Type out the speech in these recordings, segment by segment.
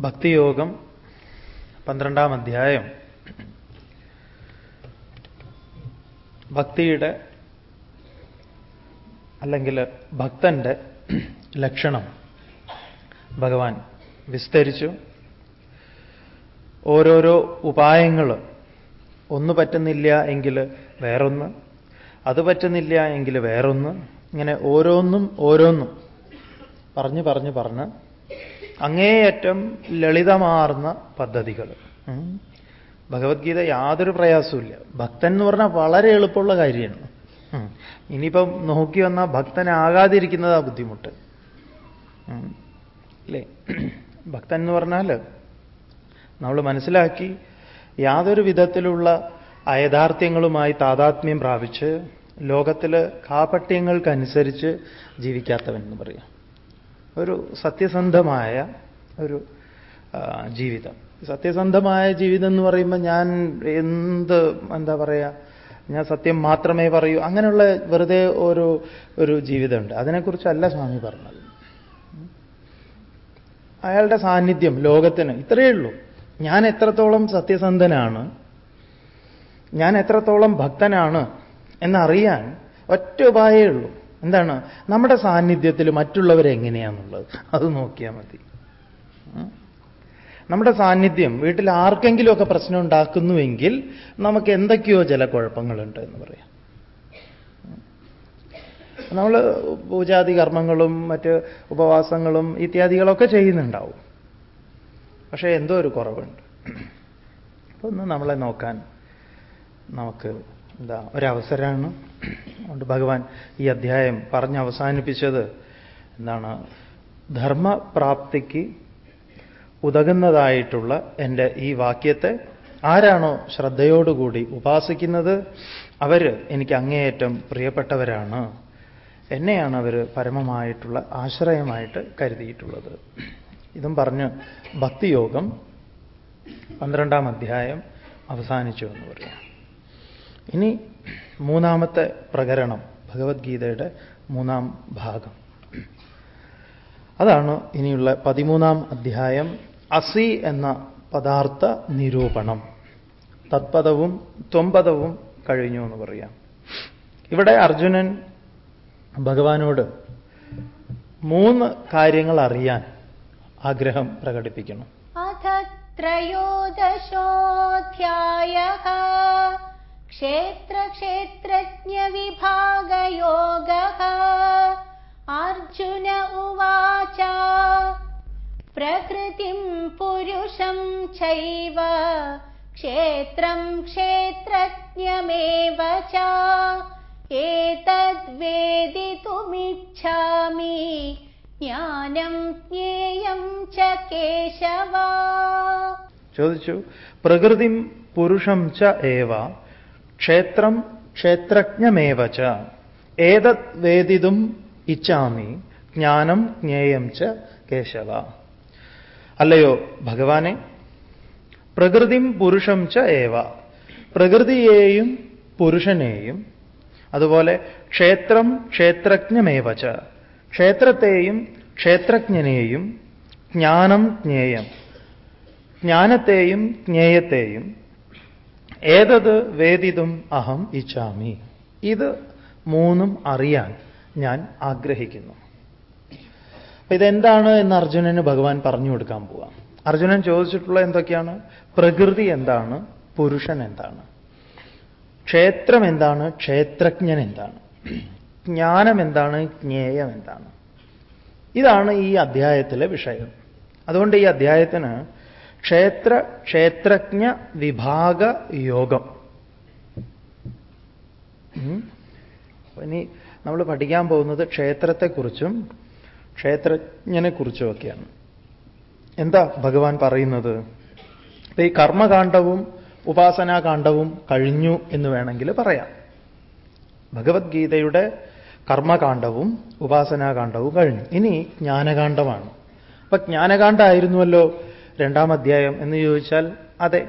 ഭക്തിയോഗം പന്ത്രണ്ടാം അധ്യായം. ഭക്തിയുടെ അല്ലെങ്കിൽ ഭക്തന്റെ ലക്ഷണം ഭഗവാൻ വിസ്തരിച്ചു. ഓരോരോ ഉപായങ്ങൾ ഒന്ന് പറ്റുന്നില്ല എങ്കിൽ വേറൊന്ന് അത് പറ്റുന്നില്ല എങ്കിൽ വേറൊന്ന് ഇങ്ങനെ ഓരോന്നും ഓരോന്നും പറഞ്ഞ് പറഞ്ഞ് പറഞ്ഞ് അങ്ങേയറ്റം ലളിതമാർന്ന പദ്ധതികൾ. ഭഗവത്ഗീത യാതൊരു പ്രയാസമില്ല ഭക്തൻ എന്ന് പറഞ്ഞാൽ വളരെ എളുപ്പമുള്ള കാര്യമാണ്. ഇനിയിപ്പം നോക്കി വന്നാൽ ഭക്തനാകാതിരിക്കുന്നതാ ബുദ്ധിമുട്ട്. അല്ലേ? ഭക്തൻ എന്ന് പറഞ്ഞാൽ നമ്മൾ മനസ്സിലാക്കി യാതൊരു വിധത്തിലുള്ള അയഥാർത്ഥ്യങ്ങളുമായി താതാത്മ്യം പ്രാപിച്ച് ലോകത്തിൽ കാപട്യങ്ങൾക്കനുസരിച്ച് ജീവിക്കാത്തവൻ എന്ന് പറയാം. ഒരു സത്യസന്ധമായ ഒരു ജീവിതം. സത്യസന്ധമായ ജീവിതം എന്ന് പറയുമ്പോൾ ഞാൻ എന്ത് എന്താ പറയുക ഞാൻ സത്യം മാത്രമേ പറയൂ. അങ്ങനെയുള്ള വെറുതെ ഒരു ഒരു ജീവിതമുണ്ട്. അതിനെക്കുറിച്ചല്ല സ്വാമി പറഞ്ഞത്. അയാളുടെ സാന്നിധ്യം ലോകത്തിന് ഇത്രയേ ഉള്ളൂ. ഞാൻ എത്രത്തോളം സത്യസന്ധനാണ് ഞാൻ എത്രത്തോളം ഭക്തനാണ് എന്നറിയാൻ ഒറ്റ ഉപായേ ഉള്ളൂ. എന്താണ്? നമ്മുടെ സാന്നിധ്യത്തിൽ മറ്റുള്ളവരെങ്ങനെയാണെന്നുള്ളത് അത് നോക്കിയാൽ മതി. നമ്മുടെ സാന്നിധ്യം വീട്ടിൽ ആർക്കെങ്കിലുമൊക്കെ പ്രശ്നം ഉണ്ടാക്കുന്നുവെങ്കിൽ നമുക്ക് എന്തൊക്കെയോ ചില കുഴപ്പങ്ങളുണ്ട് എന്ന് പറയാം. നമ്മൾ പൂജാതി കർമ്മങ്ങളും മറ്റ് ഉപവാസങ്ങളും ഇത്യാദികളൊക്കെ ചെയ്യുന്നുണ്ടാവും. പക്ഷേ എന്തോ ഒരു കുറവുണ്ട്. അപ്പൊ ഒന്ന് നമ്മളെ നോക്കാൻ നമുക്ക് എന്താ ഒരവസരമാണ് അതുകൊണ്ട് ഭഗവാൻ ഈ അധ്യായം പറഞ്ഞ് അവസാനിപ്പിച്ചത് എന്താണ്? ധർമ്മപ്രാപ്തിക്ക് ഉതകുന്നതായിട്ടുള്ള എന്റെ ഈ വാക്യത്തെ ആരാണോ ശ്രദ്ധയോടുകൂടി ഉപാസിക്കുന്നത്? അവർ എനിക്ക് അങ്ങേയറ്റം പ്രിയപ്പെട്ടവരാണ്. എന്നെയാണ് അവർ പരമമായിട്ടുള്ള ആശ്രയമായിട്ട് കരുതിയിട്ടുള്ളത്. ഇതും പറഞ്ഞ് ഭക്തിയോഗം പന്ത്രണ്ടാം അധ്യായം അവസാനിച്ചു എന്ന് പറയാം. ഇനി മൂന്നാമത്തെ പ്രകരണം ഭഗവത്ഗീതയുടെ മൂന്നാം ഭാഗം. അതാണ് ഇനിയുള്ള പതിമൂന്നാം അധ്യായം അസി എന്ന പദാർത്ഥ നിരൂപണം. തത്പദവും ത്വമ്പദവും കഴിഞ്ഞു എന്ന് പറയാം. ഇവിടെ അർജുനൻ ഭഗവാനോട് മൂന്ന് കാര്യങ്ങൾ അറിയാൻ ആഗ്രഹം ത്രയോദശോധ്യായ ക്ഷേത്രക്ഷേത്രജ്ഞവിഭാഗയോഗ. അർജുന ഉവാച പ്രകൃതിം പുരുഷം ചൈവ ക്ഷേത്രം ക്ഷേത്രജ്ഞമേവ ച. ഏതദ്വേദിതുമിച്ഛാമി ജ്ഞാനം ജ്ഞേയം ച കേശവ. ചോദിച്ചു പ്രകൃതിം പുരുഷം ച ഏവ? ക്ഷേത്രം ക്ഷേത്രജ്ഞമേവച്ച ഏതത് വേദിതും ഇച്ഛാമി ജ്ഞാനം ജ്ഞേയം ച കേശവ. അല്ലയോ ഭഗവാനെ പ്രകൃതിം പുരുഷം ച ഏവ. പ്രകൃതിയെയും പുരുഷനെയും അതുപോലെ ക്ഷേത്രം ക്ഷേത്രജ്ഞമേവച്ച ക്ഷേത്രത്തെയും ക്ഷേത്രജ്ഞനെയും ജ്ഞാനം ജ്ഞേയം ജ്ഞാനത്തെയും ജ്ഞേയത്തെയും ഏതത് വേദിതും അഹം ഇച്ഛാമി. ഇത് മൂന്നും അറിയാൻ ഞാൻ ആഗ്രഹിക്കുന്നു. അപ്പൊ ഇതെന്താണ് എന്ന് അർജുനന് ഭഗവാൻ പറഞ്ഞു കൊടുക്കാൻ പോവാം. അർജുനൻ ചോദിച്ചിട്ടുള്ള എന്തൊക്കെയാണ്? പ്രകൃതി എന്താണ്? പുരുഷൻ എന്താണ്? ക്ഷേത്രം എന്താണ്? ക്ഷേത്രജ്ഞൻ എന്താണ്? ജ്ഞാനം എന്താണ്? ജ്ഞേയം എന്താണ്? ഇതാണ് ഈ അധ്യായത്തിലെ വിഷയം. അതുകൊണ്ട് ഈ അധ്യായത്തിന് ക്ഷേത്ര ക്ഷേത്രജ്ഞ വിഭാഗ യോഗം. ഇനി നമ്മൾ പഠിക്കാൻ പോകുന്നത് ക്ഷേത്രത്തെക്കുറിച്ചും ക്ഷേത്രജ്ഞനെക്കുറിച്ചും ഒക്കെയാണ് എന്താ ഭഗവാൻ പറയുന്നത്? ഈ കർമ്മകാന്ഡവും ഉപാസനാകാന്ഡവും കഴിഞ്ഞു എന്ന് വേണമെങ്കിൽ പറയാം. ഭഗവത്ഗീതയുടെ കർമ്മകാന്ഡവും ഉപാസനാകാന്ഡവും കഴിഞ്ഞു. ഇനി ജ്ഞാനകാന്ഡമാണ് അപ്പൊ ജ്ഞാനകാന്ഡമായിരുന്നുവല്ലോ രണ്ടാം അധ്യായം എന്ന് ചോദിച്ചാൽ അതെ.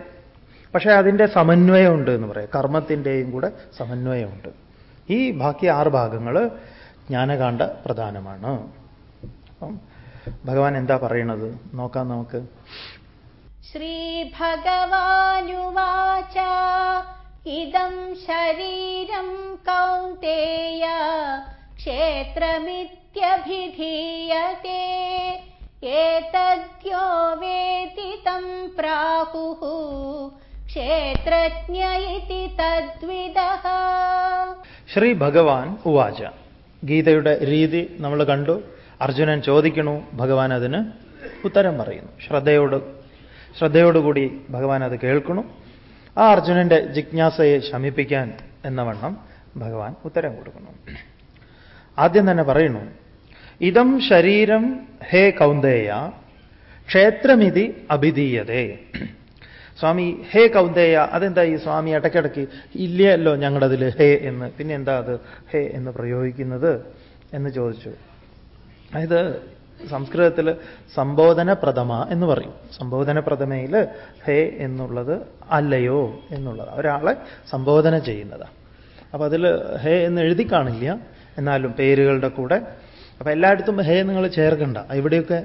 പക്ഷേ അതിന്റെ സമന്വയമുണ്ട് എന്ന് പറയാം. കർമ്മത്തിന്റെയും കൂടെ സമന്വയമുണ്ട്. ഈ ബാക്കി ആറ് ഭാഗങ്ങൾ ജ്ഞാനകാന്ഡ പ്രധാനമാണ്. അപ്പം ഭഗവാൻ എന്താ പറയണത്? നോക്കാം നമുക്ക്. ശ്രീ ഭഗവാനുവാച ഇതം ശരീരം കൗന്ദേയ ക്ഷേത്രമിത്യഭിധീയതേ. एतद्यो वेति तं प्राहुः क्षेत्रज्ञ इति तद्विदः ശ്രീ ഭഗവാൻ ഉവാച ഗീതയുടെ രീതി നമ്മൾ കണ്ടു അർജുനൻ ചോദിക്കണു ഭഗവാൻ അതിന് ഉത്തരം പറയുന്നു ശ്രദ്ധയോട് ശ്രദ്ധയോടുകൂടി ഭഗവാൻ അത് കേൾക്കണു ആ അർജുനന്റെ ജിജ്ഞാസയെ ശമിപ്പിക്കാൻ എന്ന വണ്ണം ഭഗവാൻ ഉത്തരം കൊടുക്കുന്നു ആദ്യം തന്നെ പറയുന്നു ഇതം ശരീരം ഹേ കൗന്ദേയ ക്ഷേത്രമിതി അഭിധീയതേ. സ്വാമി ഹേ കൗന്ദേയ അതെന്താ ഈ സ്വാമി ഇടയ്ക്കിടയ്ക്ക് ഇല്ലയല്ലോ ഞങ്ങളുടെ അതിൽ ഹേ എന്ന്. പിന്നെ എന്താ അത് ഹേ എന്ന് പ്രയോഗിക്കുന്നത് എന്ന് ചോദിച്ചു. അതായത് സംസ്കൃതത്തിൽ സംബോധന പ്രഥമ എന്ന് പറയും. സംബോധന പ്രഥമയിൽ ഹേ എന്നുള്ളത് അല്ലയോ എന്നുള്ളത്. ഒരാളെ സംബോധന ചെയ്യുന്നതാണ് അപ്പൊ അതിൽ ഹേ എന്ന് എഴുതി കാണില്ല. എന്നാലും പേരുകളുടെ കൂടെ അപ്പൊ എല്ലായിടത്തും ഹേ നിങ്ങൾ ചേർക്കണ്ട. ഇവിടെയൊക്കെ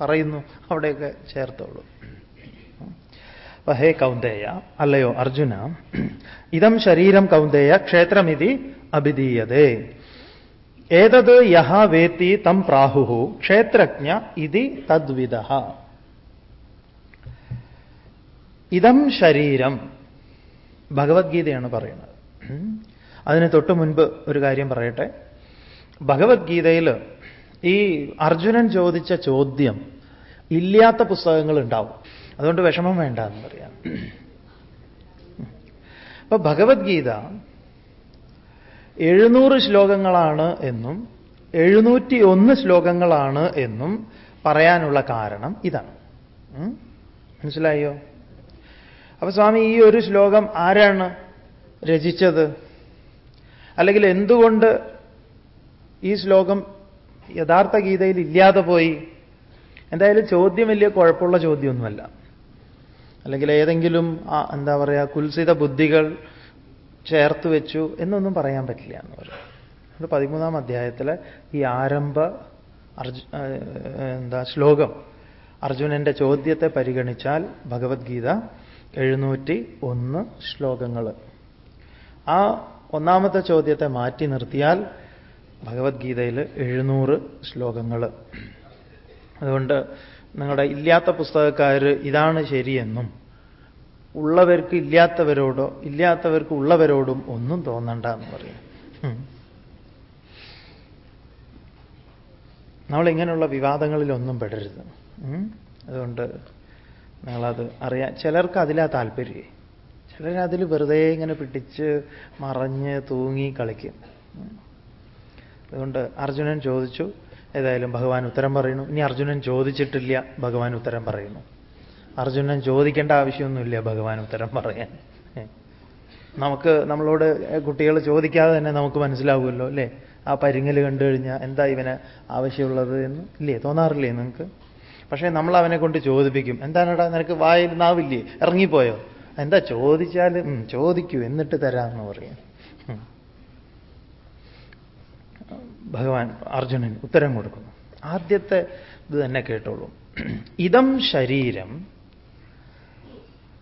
പറയുന്നു അവിടെയൊക്കെ ചേർത്തോളൂ. അപ്പൊ ഹേ കൗന്ദേയ അല്ലയോ അർജുന ഇതം ശരീരം കൗന്ദേയ ക്ഷേത്രമിതി അഭിധീയതേ. ഏതത് യഹ വേത്തി തം പ്രാഹു ക്ഷേത്രജ്ഞ ഇതി തദ്വിധ. ഇതം ശരീരം ഭഗവത്ഗീതയാണ് പറയുന്നത്. അതിന് തൊട്ടു മുൻപ് ഒരു കാര്യം പറയട്ടെ. ഭഗവത്ഗീതയിൽ ഈ അർജുനൻ ചോദിച്ച ചോദ്യം ഇല്ലാത്ത പുസ്തകങ്ങൾ ഉണ്ടാവും. അതുകൊണ്ട് വിഷമം വേണ്ട എന്ന് പറയാം. അപ്പൊ ഭഗവത്ഗീത എഴുന്നൂറ് ശ്ലോകങ്ങളാണ് എന്നും എഴുന്നൂറ്റി ഒന്ന് ശ്ലോകങ്ങളാണ് എന്നും പറയാനുള്ള കാരണം ഇതാണ്. മനസ്സിലായോ? അപ്പൊ സ്വാമി ഈ ഒരു ശ്ലോകം ആരാണ് രചിച്ചത്? അല്ലെങ്കിൽ എന്തുകൊണ്ട് ഈ ശ്ലോകം യഥാർത്ഥ ഗീതയിൽ ഇല്ലാതെ പോയി. എന്തായാലും ചോദ്യം വലിയ കുഴപ്പമുള്ള ചോദ്യമൊന്നുമല്ല. അല്ലെങ്കിൽ ഏതെങ്കിലും എന്താ പറയുക കുൽസിത ബുദ്ധികൾ ചേർത്ത് വെച്ചു എന്നൊന്നും പറയാൻ പറ്റില്ല എന്ന് പറയും. അത് പതിമൂന്നാം അധ്യായത്തിലെ ഈ ആരംഭ അർജു എന്താ ശ്ലോകം. അർജുനന്റെ ചോദ്യത്തെ പരിഗണിച്ചാൽ ഭഗവത്ഗീത എഴുന്നൂറ്റി ഒന്ന് ശ്ലോകങ്ങൾ ആ ഒന്നാമത്തെ ചോദ്യത്തെ മാറ്റി നിർത്തിയാൽ ഭഗവത്ഗീതയിൽ എഴുന്നൂറ് ശ്ലോകങ്ങൾ അതുകൊണ്ട് നിങ്ങളുടെ ഇല്ലാത്ത പുസ്തകക്കാർ ഇതാണ് ശരിയെന്നും ഉള്ളവർക്ക് ഇല്ലാത്തവരോടോ ഇല്ലാത്തവർക്ക് ഉള്ളവരോടും ഒന്നും തോന്നണ്ട എന്ന് പറയും. നമ്മൾ ഇങ്ങനെയുള്ള വിവാദങ്ങളിലൊന്നും പെടരുത്. അതുകൊണ്ട് നിങ്ങളത് അറിയാൻ ചിലർക്ക് അതിലാ താല്പര്യം. ചിലരതിൽ വെറുതെ ഇങ്ങനെ പിടിച്ച് മറഞ്ഞ് തൂങ്ങി കളിക്കും. അതുകൊണ്ട് അർജുനൻ ചോദിച്ചു ഏതായാലും ഭഗവാൻ ഉത്തരം പറയുന്നു. ഇനി അർജുനൻ ചോദിച്ചിട്ടില്ല ഭഗവാൻ ഉത്തരം പറയുന്നു. അർജുനൻ ചോദിക്കേണ്ട ആവശ്യമൊന്നുമില്ല ഭഗവാൻ ഉത്തരം പറയാൻ. നമുക്ക് നമ്മളോട് കുട്ടികൾ ചോദിക്കാതെ തന്നെ നമുക്ക് മനസ്സിലാവുമല്ലോ അല്ലേ? ആ പരിങ്ങൽ കണ്ടു കഴിഞ്ഞാൽ എന്താ ഇവന് ആവശ്യമുള്ളത് എന്ന്? ഇല്ലേ? തോന്നാറില്ലേ നിങ്ങൾക്ക് പക്ഷേ നമ്മൾ അവനെ കൊണ്ട് ചോദിപ്പിക്കും. എന്താണടാ നിനക്ക് വായിൽ നാവില്ലേ? ഇറങ്ങിപ്പോയോ? എന്താ ചോദിച്ചാൽ ചോദിക്കൂ എന്നിട്ട് തരാമെന്ന് പറയും. ഭഗവാൻ അർജുനൻ ഉത്തരം കൊടുക്കുന്നു. ആദ്യത്തെ ഇത് തന്നെ കേട്ടോളൂ. ഇതം ശരീരം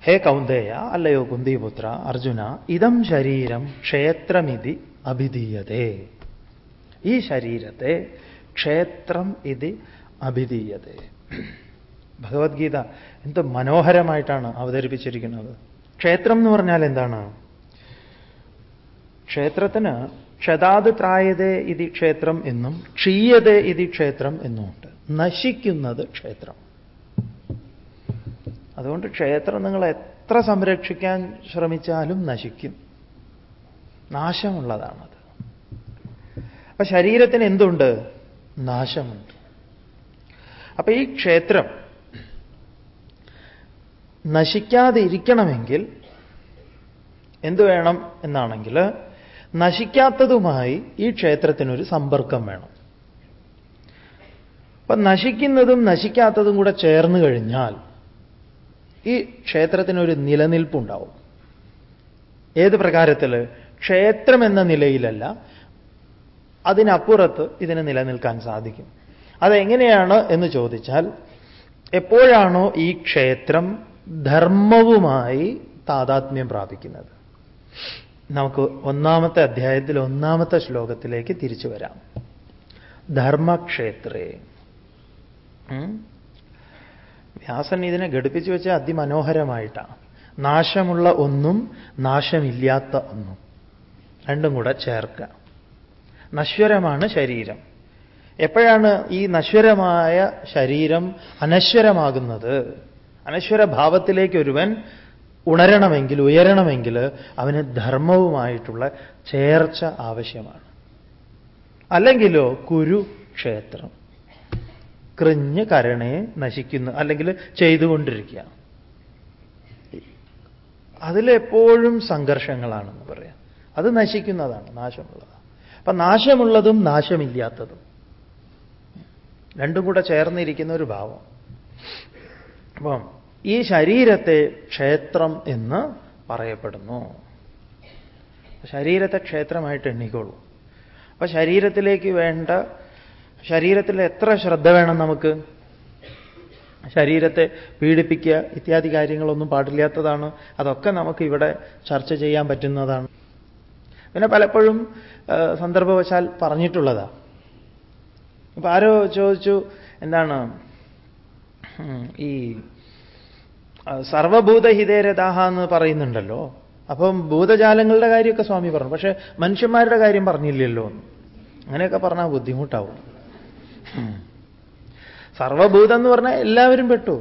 ഹേ കൗന്ദേയ അല്ലയോ കുന്തിപുത്ര അർജുന ഇതം ശരീരം ക്ഷേത്രമിതി അഭിധീയതേ. ഈ ശരീരത്തെ ക്ഷേത്രം ഇതി അഭിധീയതേ. ഭഗവത്ഗീത എന്ത് മനോഹരമായിട്ടാണ് അവതരിപ്പിച്ചിരിക്കുന്നത്. ക്ഷേത്രം എന്ന് പറഞ്ഞാൽ എന്താണ്? ക്ഷേത്രത്തിന് ക്ഷതാത് ത്രായതേ ഇതി ക്ഷേത്രം എന്നും ക്ഷീയതേ ഇതി ക്ഷേത്രം എന്നുമുണ്ട്. നശിക്കുന്നത് ക്ഷേത്രം. അതുകൊണ്ട് ക്ഷേത്രം നിങ്ങൾ എത്ര സംരക്ഷിക്കാൻ ശ്രമിച്ചാലും നശിക്കും. നാശമുള്ളതാണത്. അപ്പൊ ശരീരത്തിന് എന്തുണ്ട്? നാശമുണ്ട്. അപ്പൊ ഈ ക്ഷേത്രം നശിക്കാതെ ഇരിക്കണമെങ്കിൽ എന്തു വേണം എന്നാണെങ്കിൽ നശിക്കാത്തതുമായി ഈ ക്ഷേത്രത്തിനൊരു സമ്പർക്കം വേണം. അപ്പൊ നശിക്കുന്നതും നശിക്കാത്തതും കൂടെ ചേർന്ന് കഴിഞ്ഞാൽ ഈ ക്ഷേത്രത്തിനൊരു നിലനിൽപ്പുണ്ടാവും. ഏത് പ്രകാരത്തിൽ ക്ഷേത്രം എന്ന നിലയിലല്ല അതിനപ്പുറത്ത് ഇതിന് നിലനിൽക്കാൻ സാധിക്കും. അതെങ്ങനെയാണ് എന്ന് ചോദിച്ചാൽ എപ്പോഴാണോ ഈ ക്ഷേത്രം ധർമ്മവുമായി താതാത്മ്യം പ്രാപിക്കുന്നത്? നമുക്ക് ഒന്നാമത്തെ അധ്യായത്തിൽ ഒന്നാമത്തെ ശ്ലോകത്തിലേക്ക് തിരിച്ചു വരാം. ധർമ്മക്ഷേത്രേ? വ്യാസൻ ഇതിനെ ഘടിപ്പിച്ചു വെച്ച അതിമനോഹരമായിട്ടാണ് നാശമുള്ള ഒന്നും നാശമില്ലാത്ത ഒന്നും. രണ്ടും കൂടെ ചേർക്കുക നശ്വരമാണ് ശരീരം. എപ്പോഴാണ് ഈ നശ്വരമായ ശരീരം അനശ്വരമാകുന്നത്? അനശ്വര ഭാവത്തിലേക്ക് ഒരുവൻ ഉണരണമെങ്കിൽ ഉയരണമെങ്കിൽ അവന് ധർമ്മവുമായിട്ടുള്ള ചേർച്ച ആവശ്യമാണ്. അല്ലെങ്കിലോ കുരുക്ഷേത്രം. കൃഞ്ഞ് കരണയെ നശിക്കുന്നു. അല്ലെങ്കിൽ ചെയ്തുകൊണ്ടിരിക്കുക. അതിലെപ്പോഴും സംഘർഷങ്ങളാണെന്ന് പറയാം. അത് നശിക്കുന്നതാണ്. നാശമുള്ളതാണ്. അപ്പൊ നാശമുള്ളതും നാശമില്ലാത്തതും. രണ്ടും കൂടെ ചേർന്നിരിക്കുന്ന ഒരു ഭാവം. അപ്പം ഈ ശരീരത്തെ ക്ഷേത്രം എന്ന് പറയപ്പെടുന്നു. ശരീരത്തെ ക്ഷേത്രമായിട്ട് എണ്ണിക്കോളൂ. അപ്പൊ ശരീരത്തിലേക്ക് വേണ്ട ശരീരത്തിൽ എത്ര ശ്രദ്ധ വേണം നമുക്ക്? ശരീരത്തെ പീഡിപ്പിക്കുക ഇത്യാദി കാര്യങ്ങളൊന്നും പാടില്ലാത്തതാണ്. അതൊക്കെ നമുക്ക് ഇവിടെ ചർച്ച ചെയ്യാൻ പറ്റുന്നതാണ്. പിന്നെ പലപ്പോഴും സന്ദർഭവശാൽ പറഞ്ഞിട്ടുള്ളതാ. ഇപ്പൊ ആരോ ചോദിച്ചു എന്താണ് ഈ ആ, സർവഭൂതഹിതേരതാഹ എന്ന് പറയുന്നുണ്ടല്ലോ അപ്പം ഭൂതജാലങ്ങളുടെ കാര്യമൊക്കെ സ്വാമി പറഞ്ഞു പക്ഷേ മനുഷ്യന്മാരുടെ കാര്യം പറഞ്ഞില്ലല്ലോ എന്ന്. അങ്ങനെയൊക്കെ പറഞ്ഞാൽ ബുദ്ധിമുട്ടാവും. സർവഭൂതം എന്ന് പറഞ്ഞാൽ എല്ലാവരും പെട്ടു.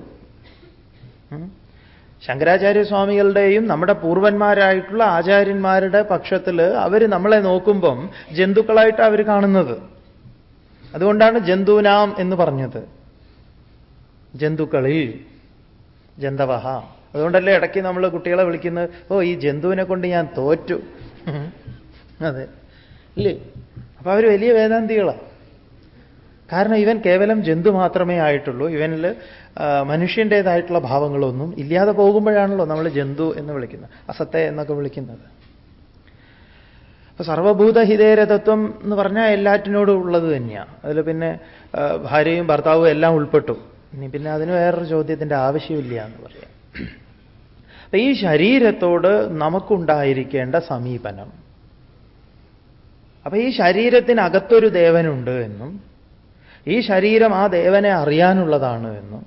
ശങ്കരാചാര്യ സ്വാമികളുടെയും നമ്മുടെ പൂർവന്മാരായിട്ടുള്ള ആചാര്യന്മാരുടെ പക്ഷത്തിൽ അവർ നമ്മളെ നോക്കുമ്പം ജന്തുക്കളായിട്ട് അവർ കാണുന്നത് അതുകൊണ്ടാണ് ജന്തുനാം എന്ന് പറഞ്ഞത് ജന്തുക്കളിൽ ജന്തവഹ. അതുകൊണ്ടല്ലേ ഇടയ്ക്ക് നമ്മൾ കുട്ടികളെ വിളിക്കുന്നത് ഓ ഈ ജന്തുവിനെ കൊണ്ട് ഞാൻ തോറ്റു. അതെ. ഇല്ലേ? അപ്പൊ അവർ വലിയ വേദാന്തികളാണ് കാരണം ഇവൻ കേവലം ജന്തു മാത്രമേ ആയിട്ടുള്ളൂ. ഇവനിൽ മനുഷ്യന്റെതായിട്ടുള്ള ഭാവങ്ങളൊന്നും ഇല്ലാതെ പോകുമ്പോഴാണല്ലോ നമ്മൾ ജന്തു എന്ന് വിളിക്കുന്നത് അസത്തെ എന്നൊക്കെ വിളിക്കുന്നത്. അപ്പൊ സർവഭൂതഹിതേരതത്വം എന്ന് പറഞ്ഞാൽ എല്ലാറ്റിനോടും ഉള്ളത് തന്നെയാണ് അതിൽ പിന്നെ ഭാര്യയും ഭർത്താവും എല്ലാം ഉൾപ്പെട്ടു. ഇനി പിന്നെ അതിന് വേറൊരു ചോദ്യത്തിന്റെ ആവശ്യമില്ല എന്ന് പറയാം. അപ്പൊ ഈ ശരീരത്തോട് നമുക്കുണ്ടായിരിക്കേണ്ട സമീപനം. അപ്പൊ ഈ ശരീരത്തിനകത്തൊരു ദേവനുണ്ട് എന്നും ഈ ശരീരം ആ ദേവനെ അറിയാനുള്ളതാണ് എന്നും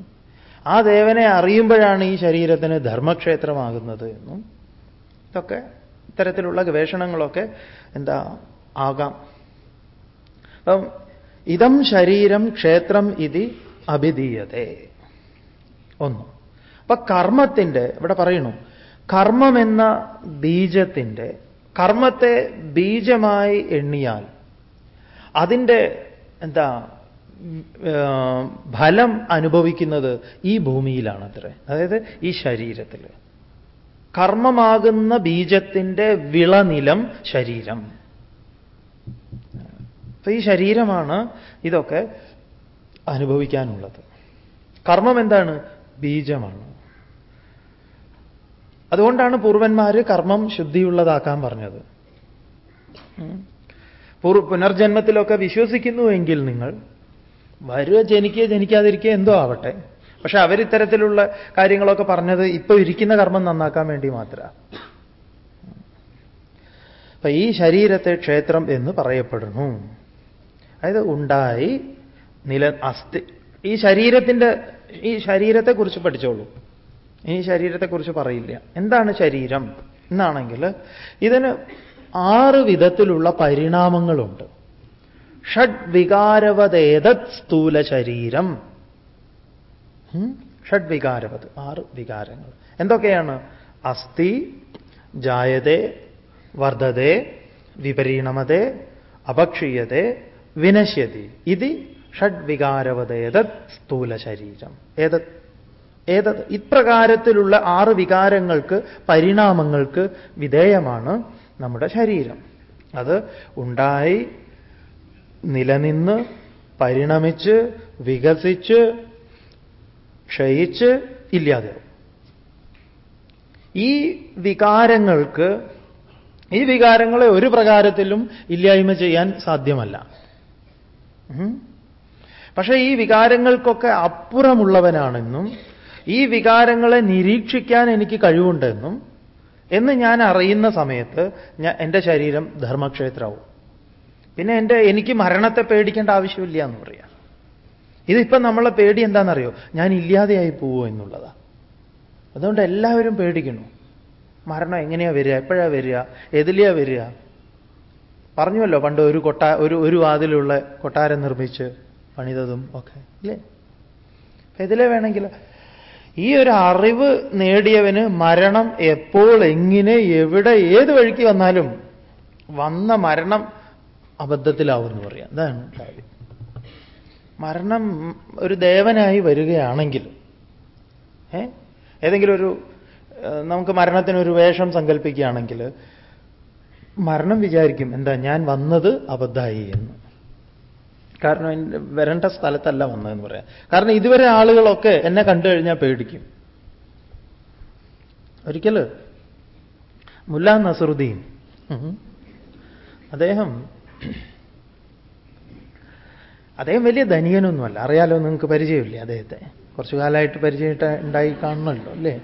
ആ ദേവനെ അറിയുമ്പോഴാണ് ഈ ശരീരത്തിന് ധർമ്മക്ഷേത്രമാകുന്നത് എന്നും ഇതൊക്കെ ഇത്തരത്തിലുള്ള ഗവേഷണങ്ങളൊക്കെ എന്താ ആകാം. അപ്പം ഇതം ശരീരം ക്ഷേത്രം ഇതി അഭിധീയതേ. ഒന്ന്. അപ്പൊ കർമ്മത്തിന്റെ ഇവിടെ പറയണു കർമ്മമെന്ന ബീജത്തിന്റെ കർമ്മത്തെ ബീജമായി എണ്ണിയാൽ അതിന്റെ എന്താ ഫലം അനുഭവിക്കുന്നത് ഈ ഭൂമിയിലാണ് അത്രേ അതായത് ഈ ശരീരത്തിൽ കർമ്മമാകുന്ന ബീജത്തിന്റെ വിളനിലം ശരീരം. അപ്പൊ ഈ ശരീരമാണ് ഇതൊക്കെ അനുഭവിക്കാനുള്ളത്. കർമ്മം എന്താണ്? ബീജമാണ്. അതുകൊണ്ടാണ് പൂർവന്മാർ കർമ്മം ശുദ്ധിയുള്ളതാക്കാൻ പറഞ്ഞത്. പുനർജന്മത്തിലൊക്കെ വിശ്വസിക്കുന്നുവെങ്കിൽ നിങ്ങൾ വരുക ജനിക്കുക ജനിക്കാതിരിക്കുക എന്തോ ആവട്ടെ. പക്ഷെ അവരിത്തരത്തിലുള്ള കാര്യങ്ങളൊക്കെ പറഞ്ഞത് ഇപ്പൊ ഇരിക്കുന്ന കർമ്മം നന്നാക്കാൻ വേണ്ടി മാത്രമാണ് അപ്പൊ ഈ ശരീരത്തെ ക്ഷേത്രം എന്ന് പറയപ്പെടുന്നു. അതായത് ഉണ്ടായി നില അസ്ഥി ഈ ശരീരത്തിന്റെ ഈ ശരീരത്തെക്കുറിച്ച് പഠിച്ചോളൂ. ഈ ശരീരത്തെക്കുറിച്ച് പറയില്ല. എന്താണ് ശരീരം? എന്നാണെങ്കിൽ ഇതിന് ആറ് വിധത്തിലുള്ള പരിണാമങ്ങളുണ്ട്. ഷഡ് വികാരവതേതത് സ്ഥൂല ശരീരം? ഷഡ് വികാരവത്. ആറ് വികാരങ്ങൾ. എന്തൊക്കെയാണ്? അസ്ഥി ജായതേ വർദ്ധതേ വിപരീണമതേ അപക്ഷീയതേ വിനശ്യതി. ഇത് ഷഡ് വികാരവതേതത് സ്ഥൂല ശരീരം ഏതത്? ഏതത്? ഇപ്രകാരത്തിലുള്ള ആറ് വികാരങ്ങൾക്ക് പരിണാമങ്ങൾക്ക് വിധേയമാണ് നമ്മുടെ ശരീരം. അത് ഉണ്ടായി നിലനിന്ന് പരിണമിച്ച് വികസിച്ച് ക്ഷയിച്ച് ഇല്ലാതെയാവും. ഈ വികാരങ്ങൾക്ക് ഈ വികാരങ്ങളെ ഒരു പ്രകാരത്തിലും ഇല്ലായ്മ ചെയ്യാൻ സാധ്യമല്ല. പക്ഷേ ഈ വികാരങ്ങൾക്കൊക്കെ അപ്പുറമുള്ളവനാണെന്നും ഈ വികാരങ്ങളെ നിരീക്ഷിക്കാൻ എനിക്ക് കഴിവുണ്ടെന്നും എന്ന് ഞാൻ അറിയുന്ന സമയത്ത് ഞാൻ എന്റെ ശരീരം ധർമ്മക്ഷേത്രമാവും. പിന്നെ എന്റെ എനിക്ക് മരണത്തെ പേടിക്കേണ്ട ആവശ്യമില്ല എന്ന് പറയാം. ഇതിപ്പം നമ്മളെ പേടി എന്താണെന്നറിയോ? ഞാൻ ഇല്ലാതെയായി പോവോ എന്നുള്ളതാണ് അതുകൊണ്ട് എല്ലാവരും പേടിക്കുന്നു മരണം എങ്ങനെയാ വരിക? എപ്പോഴാ വരിക? എതിലെയാ വരിക? പറഞ്ഞുവല്ലോ പണ്ട് ഒരു കൊട്ടാ ഒരു ഒരു വാതിലുള്ള കൊട്ടാരം നിർമ്മിച്ച്. പണിതതും ഒക്കെ ഇല്ലേ? ഇതിലെ വേണമെങ്കിൽ ഈ ഒരു അറിവ് നേടിയവന് മരണം എപ്പോൾ എങ്ങനെ എവിടെ ഏത് വഴിക്ക് വന്നാലും വന്ന മരണം അബദ്ധത്തിലാവുമെന്ന് പറയാം. അതാണ് കാര്യം. മരണം ഒരു ദേവനായി വരികയാണെങ്കിൽ ഏ? ഏതെങ്കിലും ഒരു നമുക്ക് മരണത്തിനൊരു വേഷം സങ്കല്പിക്കുകയാണെങ്കിൽ മരണം വിചാരിക്കും എന്താ ഞാൻ വന്നത് അബദ്ധമായി എന്ന്. കാരണം വരേണ്ട സ്ഥലത്തല്ല വന്നതെന്ന് പറയാം. കാരണം ഇതുവരെ ആളുകളൊക്കെ എന്നെ കണ്ടു കഴിഞ്ഞാൽ പേടിക്കും. ഒരിക്കൽ മുല്ല നസറുദ്ദീൻ അദ്ദേഹം അദ്ദേഹം വലിയ ധനികനൊന്നുമല്ല. അറിയാലോ നിങ്ങൾക്ക് പരിചയമില്ലേ അദ്ദേഹത്തെ? കുറച്ചു കാലമായിട്ട് പരിചയമായിട്ട് ഉണ്ടായി കാണണമല്ലോ അല്ലേ?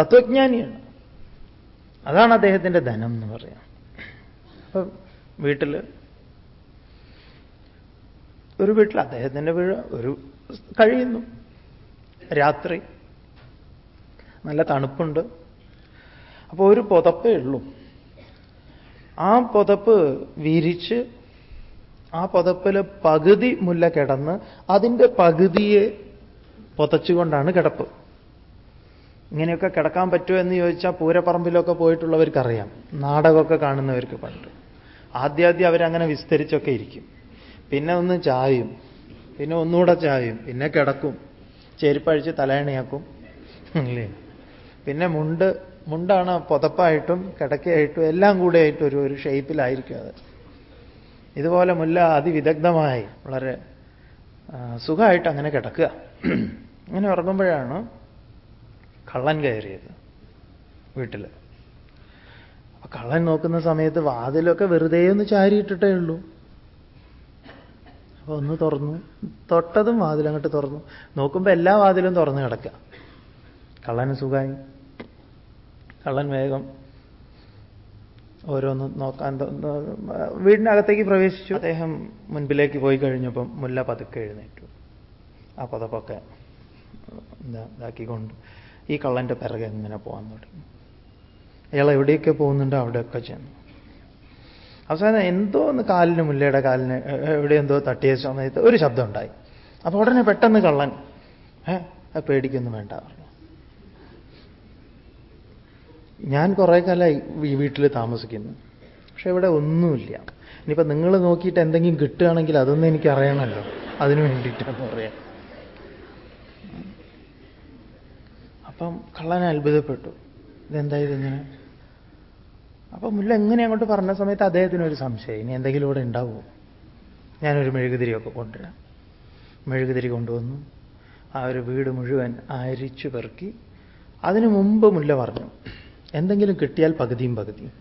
തത്വജ്ഞാനിയാണ്. അതാണ് അദ്ദേഹത്തിന്റെ ധനം എന്ന് പറയാം. അപ്പൊ വീട്ടിൽ ഒരു വീട്ടിൽ അദ്ദേഹത്തിന്റെ വീട് ഒരു കഴിയുന്നു. രാത്രി. നല്ല തണുപ്പുണ്ട്. അപ്പോൾ ഒരു പുതപ്പേ ഉള്ളൂ. ആ പുതപ്പ് വിരിച്ച് ആ പുതപ്പിൽ പകുതി മുല്ല കിടന്ന് അതിന്റെ പകുതിയെ പുതച്ചുകൊണ്ടാണ് കിടപ്പ്. ഇങ്ങനെയൊക്കെ കിടക്കാൻ പറ്റുമോ എന്ന് ചോദിച്ചാൽ പൂരപ്പറമ്പിലൊക്കെ പോയിട്ടുള്ളവർക്കറിയാം. നാടകമൊക്കെ കാണുന്നവർക്ക് പണ്ട്. ആദ്യാദ്യം അവരങ്ങനെ വിസ്തരിച്ചൊക്കെ ഇരിക്കും. പിന്നെ ഒന്ന് ചായും. പിന്നെ ഒന്നുകൂടെ ചായും. പിന്നെ കിടക്കും. ചെരുപ്പഴിച്ച് തലയണയാക്കും. അല്ലേ പിന്നെ മുണ്ട് മുണ്ടാണ് പുതപ്പായിട്ടും കിടക്കയായിട്ടും എല്ലാം കൂടെ ആയിട്ടും ഒരു ഒരു ഷേപ്പിലായിരിക്കും അത്. ഇതുപോലെ മുല്ല അതിവിദഗ്ധമായി വളരെ സുഖമായിട്ട് അങ്ങനെ കിടക്കുക. അങ്ങനെ ഉറങ്ങുമ്പോഴാണ് കള്ളൻ കയറിയത് വീട്ടിൽ അപ്പൊ കള്ളൻ നോക്കുന്ന സമയത്ത് വാതിലൊക്കെ വെറുതെ ഒന്ന് ചാരിയിട്ടിട്ടേ ഉള്ളൂ. അപ്പൊ ഒന്ന് തുറന്നു. തൊട്ടതും വാതിലങ്ങോട്ട് തുറന്നു. നോക്കുമ്പോൾ എല്ലാ വാതിലും തുറന്നു കിടക്കുക കള്ളന് സുഖമായി കള്ളൻ വേഗം ഓരോന്ന് നോക്കാൻ വീടിനകത്തേക്ക് പ്രവേശിച്ചു. അദ്ദേഹം മുൻപിലേക്ക് പോയി കഴിഞ്ഞപ്പം മുല്ല പതുക്കെ എഴുന്നേറ്റു. ആ പതപ്പൊക്കെ എന്താ ഇതാക്കിക്കൊണ്ട് ഈ കള്ളന്റെ പിറകെ എങ്ങനെ പോകാൻ തുടങ്ങി. അയാൾ എവിടെയൊക്കെ പോകുന്നുണ്ടോ അവിടെയൊക്കെ ചെന്നു. അവസാനം എന്തോ ഒന്ന് കാലിന് മുല്ലയുടെ കാലിന് എവിടെ എന്തോ തട്ടിയ സമയത്ത് ഒരു ശബ്ദം ഉണ്ടായി. അപ്പൊ ഉടനെ പെട്ടെന്ന് കള്ളൻ ഏഹ് പേടിക്കൊന്നും വേണ്ട പറഞ്ഞു. ഞാൻ കുറേ കാലമായി ഈ വീട്ടിൽ താമസിക്കുന്നു. പക്ഷെ ഇവിടെ ഒന്നുമില്ല. ഇനിയിപ്പോൾ നിങ്ങൾ നോക്കിയിട്ട് എന്തെങ്കിലും കിട്ടുകയാണെങ്കിൽ അതൊന്നും എനിക്ക് അറിയണമല്ലോ. അതിനു വേണ്ടിയിട്ടാന്ന് പറയാം. അപ്പം കള്ളനെ അത്ഭുതപ്പെട്ടു. ഇതെന്താ ഇതിങ്ങനെ അപ്പം മുല്ല എങ്ങനെ അങ്ങോട്ട് പറഞ്ഞ സമയത്ത് അദ്ദേഹത്തിന് ഒരു സംശയം. ഇനി എന്തെങ്കിലും ഇവിടെ ഉണ്ടാവുമോ ഞാനൊരു മെഴുകുതിരിയൊക്കെ കൊണ്ടുവരാം. മെഴുകുതിരി കൊണ്ടുവന്നു. ആ ഒരു വീട് മുഴുവൻ അരിച്ചു പെറുക്കി അതിനു മുമ്പ് മുല്ല പറഞ്ഞു. എന്തെങ്കിലും കിട്ടിയാൽ പകുതിയും പകുതിയും.